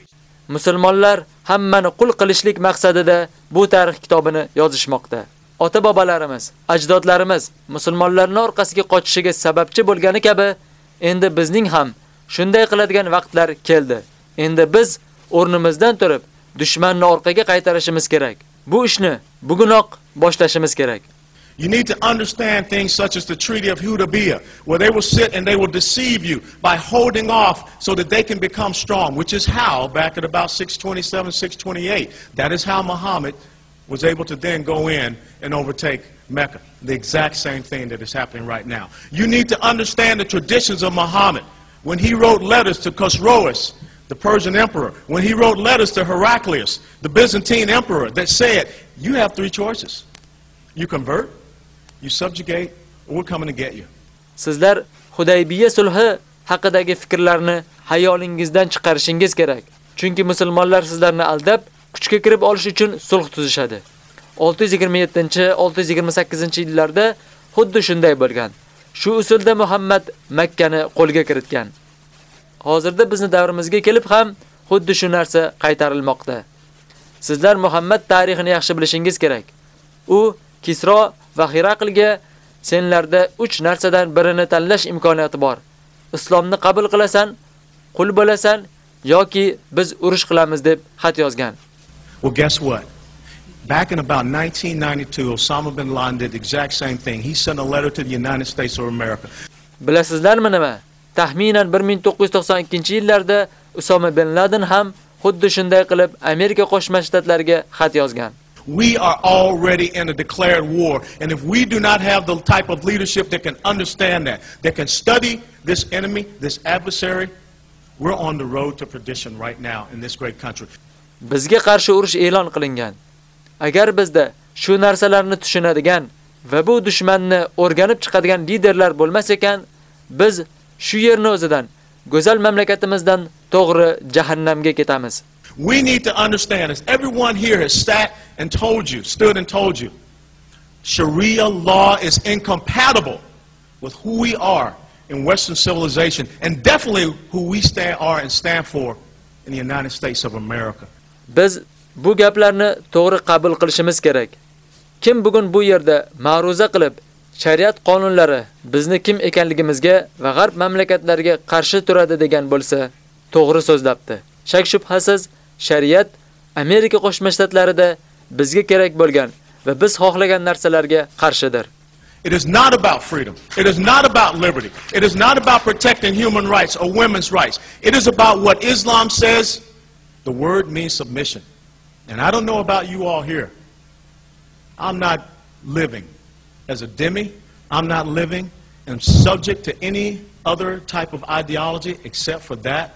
Musulmonlar hammani qul qilishlik maqsadida bu tarix kitobini yozishmoqda. Ota-bobolarimiz, ajdodlarimiz musulmonlarning orqasiga qochishiga sababchi bo'lgani kabi, endi bizning ham shunday qiladigan vaqtlar keldi. Endi biz o'rnimizdan turib, dushmanni orqaga qaytarishimiz kerak. Bu ishni bugunoq boshlashimiz kerak. You need to understand things such as the Treaty of Hudaybiyah, where they will sit and they will deceive you by holding off so that they can become strong, which is how, back at about 627, 628, that is how Muhammad was able to then go in and overtake Mecca. The exact same thing that is happening right now. You need to understand the traditions of Muhammad. When he wrote letters to Khosroes, the Persian emperor, when he wrote letters to Heraclius, the Byzantine emperor, that said, You have three choices. You convert, you subjugate, or we're coming to get you. Sizlar Hudaybiya sulhi haqidagi fikrlarni hayolingizdan chiqarishingiz kerak. Chunki musulmonlar sizlarni aldab, kuchga kirib olish uchun sulh tuzishadi. 627-628-yillarda xuddi shunday bo'lgan. Shu usulda Muhammad Makkani qo'lga kiritgan. Hozirda bizni davrimizga kelib ham xuddi shu narsa qaytarilmoqda. Sizlar Muhammad tarixini yaxshi bilishingiz kerak. U Kisro va Hiraqlga senlarda 3 narsadan birini tanlash imkoniyati bor. Islomni qabul qilasan, qul bo'lasan yoki biz urush qilamiz deb xat yozgan. Well, guess what? Back in about 1992, Osama bin Laden did the exact same thing. He sent a letter to the United States of America. Bilasizlarmi nima? Taxminan 1992-yillarda Usama bin Laden ham xuddi shunday qilib Amerika Qo'shma Shtatlariga xat yozgan. We are already in a declared war, and if we do not have the type of leadership that can understand that, that can study this enemy, this adversary, we're on the road to perdition right now in this great country. Bizga qarshi urush e'lon qilingan. Agar bizda shu narsalarni tushunadigan va bu dushmanni o'rganib chiqadigan liderlar bo'lmas ekan, biz shu yerni o'zidan go'zal mamlakatimizdan to'g'ri jahannamga ketamiz. We need to understand, as everyone here has sat and told you, stood and told you, Sharia law is incompatible with who we are in Western civilization, and definitely who we stand, are and stand for in the United States of America. Biz bu gaplarni to'g'ri qabul qilishimiz kerak. Kim bugun bu yerda ma'ruza qilib, shariat qonunlari bizni kim ekanligimizga va g'arb mamlakatlariga qarshi turadi degan bo'lsa, to'g'ri so'zlabdi. Shak shubhasiz, shariat Amerika Qo'shma Shtatlarida bizga kerak bo'lgan va biz xohlagan narsalarga qarshidir. It is not about freedom. It is not about liberty. It is not about protecting human rights or women's rights. It is about what Islam says. The word means submission. And I don't know about you all here. I'm not living as a demi. I'm not living and subject to any other type of ideology except for that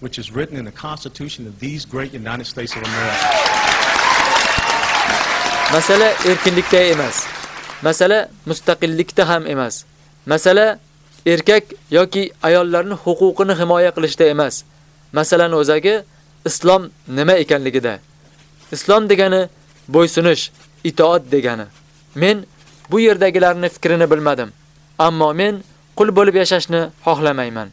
which is written in the Constitution of these great United States of America. Masala erkinlikda emas. Masala mustaqillikda ham emas. Masala erkak yoki ayollarning huquqini himoya qilishda emas. Masalan o'zagi islom nima ekanligida. Islom degani bo'ysunish, itoat degani. Men bu yerdagilarning fikrini bilmadim, ammo men qul bo'lib yashashni xohlamayman.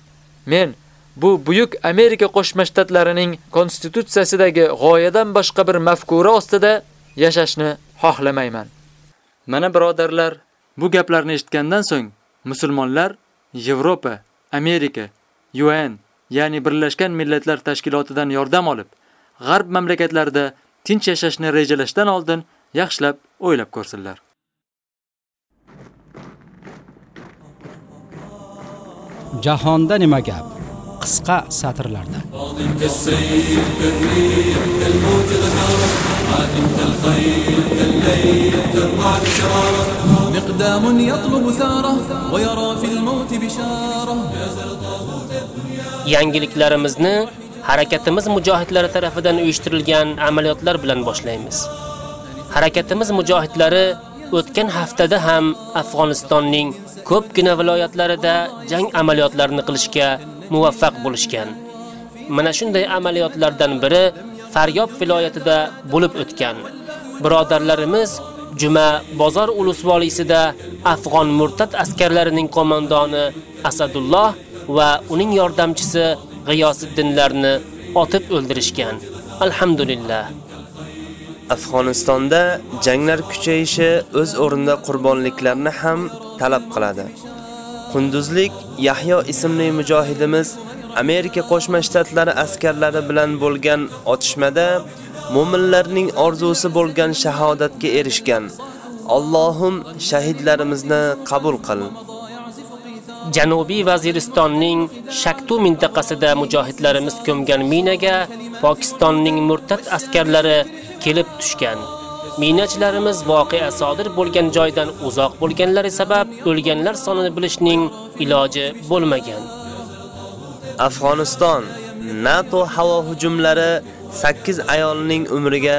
Men bu buyuk Amerika Qo'shma Shtatlarining konstitutsiyasidagi g'oyadan boshqa bir mafkura ostida yashashni xohlamayman. Mana birodarlar, bu gaplarni eshitgandan so'ng musulmonlar Yevropa, Amerika, UN, ya'ni Birlashgan Millatlar Tashkilotidan yordam olib, g'arb mamlakatlarida tinch yashashni rejalashdan oldin yaxshilab o'ylab ko'rsinlar. Jahonda nima gap? Qisqa satrlarda. مقدام يطلب ثاره ويرى في الموت بشاره Yangiliklarimizni harakatimiz mujohidlari tarafidan uyushtirilgan amaliyotlar bilan boshlaymiz. Harakatimiz mujohidlari o'tgan haftada ham Afg'onistonning ko'pgina viloyatlarida jang amaliyotlarini qilishga muvaffaq bo'lishgan. Mana shunday amaliyotlardan biri Faryob viloyatida bo'lib o'tgan. Birodarlarimiz Juma bozor ulusvolisida Afg'on murtad askarlarining qo'mondoni Asadulloh va uning yordamchisi G'iyosiddinlarni otib o'ldirishgan. Alhamdulillah. Afg'onistonda janglar kuchayishi o'z o'rnida qurbonliklarni ham talab qiladi. Qunduzlik Yahyo ismli mujohidimiz Amerika Qo'shma Shtatlari askarlari bilan bo'lgan otishmada mu'minlarning orzusi bo'lgan shahodatga erishgan. Allohim shahidlarimizni qabul qil. Janubiy Vaziristonning Shaktu mintaqasida mujohidlarimiz ko'mgan minaga Pokistonning murtad askarlari kelib tushgan. Minachilarimiz voqea sodir bo'lgan joydan uzoq bo'lganlari sabab o'lganlar sonini bilishning iloji bo'lmagan. Afg'oniston NATO havo hujumlari 8 ayolning umriga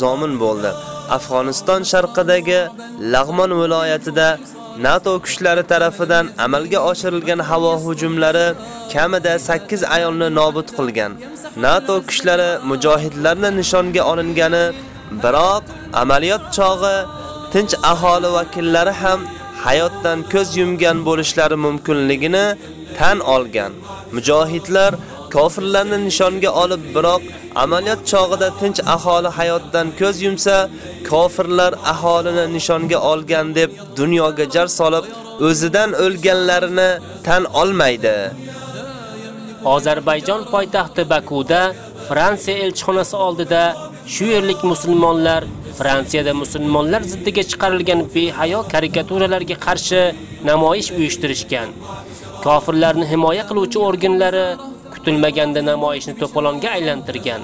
zomin bo'ldi. Afg'oniston sharqidagi Lag'mon viloyatida NATO kuchlari tarafidan amalga oshirilgan havo hujumlari kamida 8 ayolni nobud qilgan. NATO kuchlari mujohidlarni nishonga olingani, biroq amaliyot chog'i tinch aholi vakillari ham hayotdan ko'z yumgan bo'lishlari mumkinligini tan olgan. Mujohidlar kofirlarni nishonga olib, biroq amaliyot chog'ida tinch aholi hayotdan ko'z yumsa, kofirlar aholini nishonga olgan deb dunyoga jar solib, o'zidan o'lganlarini tan olmaydi. Ozarbayjon poytaxti Bakuda Fransiya elchixonasi oldida shu yerlik musulmonlar Fransiyada musulmonlar ziddiga chiqarilgan behayo karikaturalarga qarshi namoyish uyushtirishgan. Kofirlarni himoya qiluvchi organlari kutilmaganda namoyishni to'polonga aylantirgan.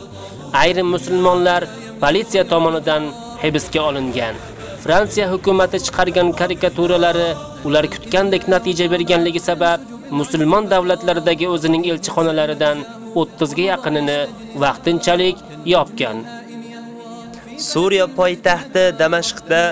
Ayrim musulmonlar politsiya tomonidan hibsga olingan. Fransiya hukumatı chiqargan karikaturalari ular kutgandek natija berganligi sabab musulmon davlatlaridagi o'zining elchixonalaridan 30 ga yaqinini vaqtinchalik yopgan. Suriya poytaxti Damashqda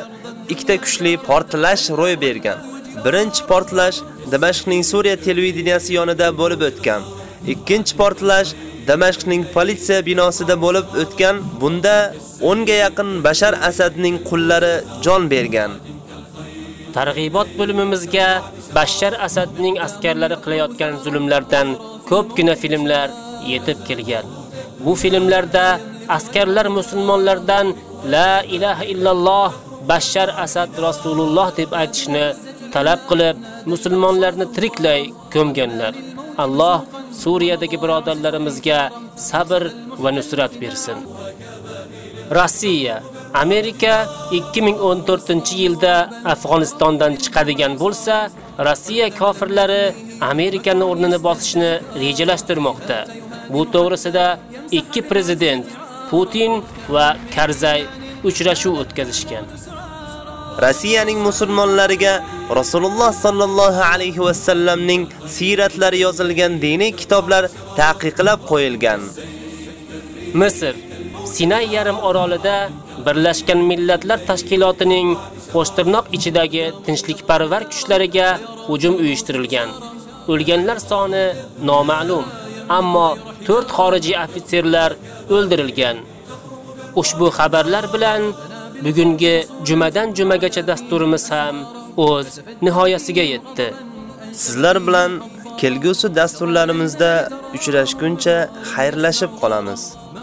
ikkita kuchli portlash ro'y bergan. Birinchi portlash Damashqning Suriya televideniyasi yonida bo'lib o'tgan. ikkinchi portlash Damashqning politsiya binosida bo'lib o'tgan. Bunda 10 ga yaqin Bashar Asadning qullari jon bergan. Targ'ibot bo'limimizga Bashar Asadning askarlari qilayotgan zulmlardan ko'pgina filmlar yetib kelgan. Bu filmlarda askarlar musulmonlardan la ilaha illalloh Bashar Asad Rasululloh deb aytishni talab qilib, musulmonlarni tiriklay ko'mganlar. Alloh Suriyadagi birodarlarimizga sabr va nusrat bersin. Rossiya Amerika 2014-yilda Afg'onistondan chiqadigan bo'lsa, Rossiya kofirlari Amerikani o'rnini bosishni rejalashtirmoqda. Bu to'g'risida ikki prezident Putin va Karzay uchrashuv o'tkazishgan. Rossiyaning musulmonlariga Rasululloh sallallohu alayhi va sallamning siratlari yozilgan diniy kitoblar taqiqlab qo'yilgan. Misr Sinay yarim orolida Birlashgan Millatlar Tashkilotining qo'shtirnoq ichidagi tinchlikparvar kuchlariga hujum uyushtirilgan. O'lganlar soni noma'lum, ammo 4 xorijiy ofitserlar o'ldirilgan. Ushbu xabarlar bilan bugungi jumadan jumagacha dasturimiz ham o'z nihoyasiga yetdi. Sizlar bilan kelgusi dasturlarimizda uchrashguncha xayrlashib qolamiz.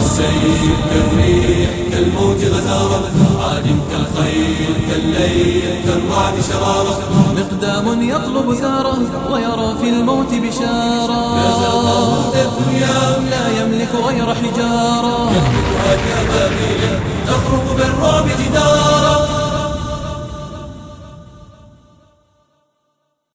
السيف كالريح كالموج غزارة. عادم كالخيل كالليل كالرعد شرارة. مقدام يطلب زارة ويرى في الموت بشارة. لا يملك غير حجارة. يهلكها كبابيل تخرق بالرعب جدارا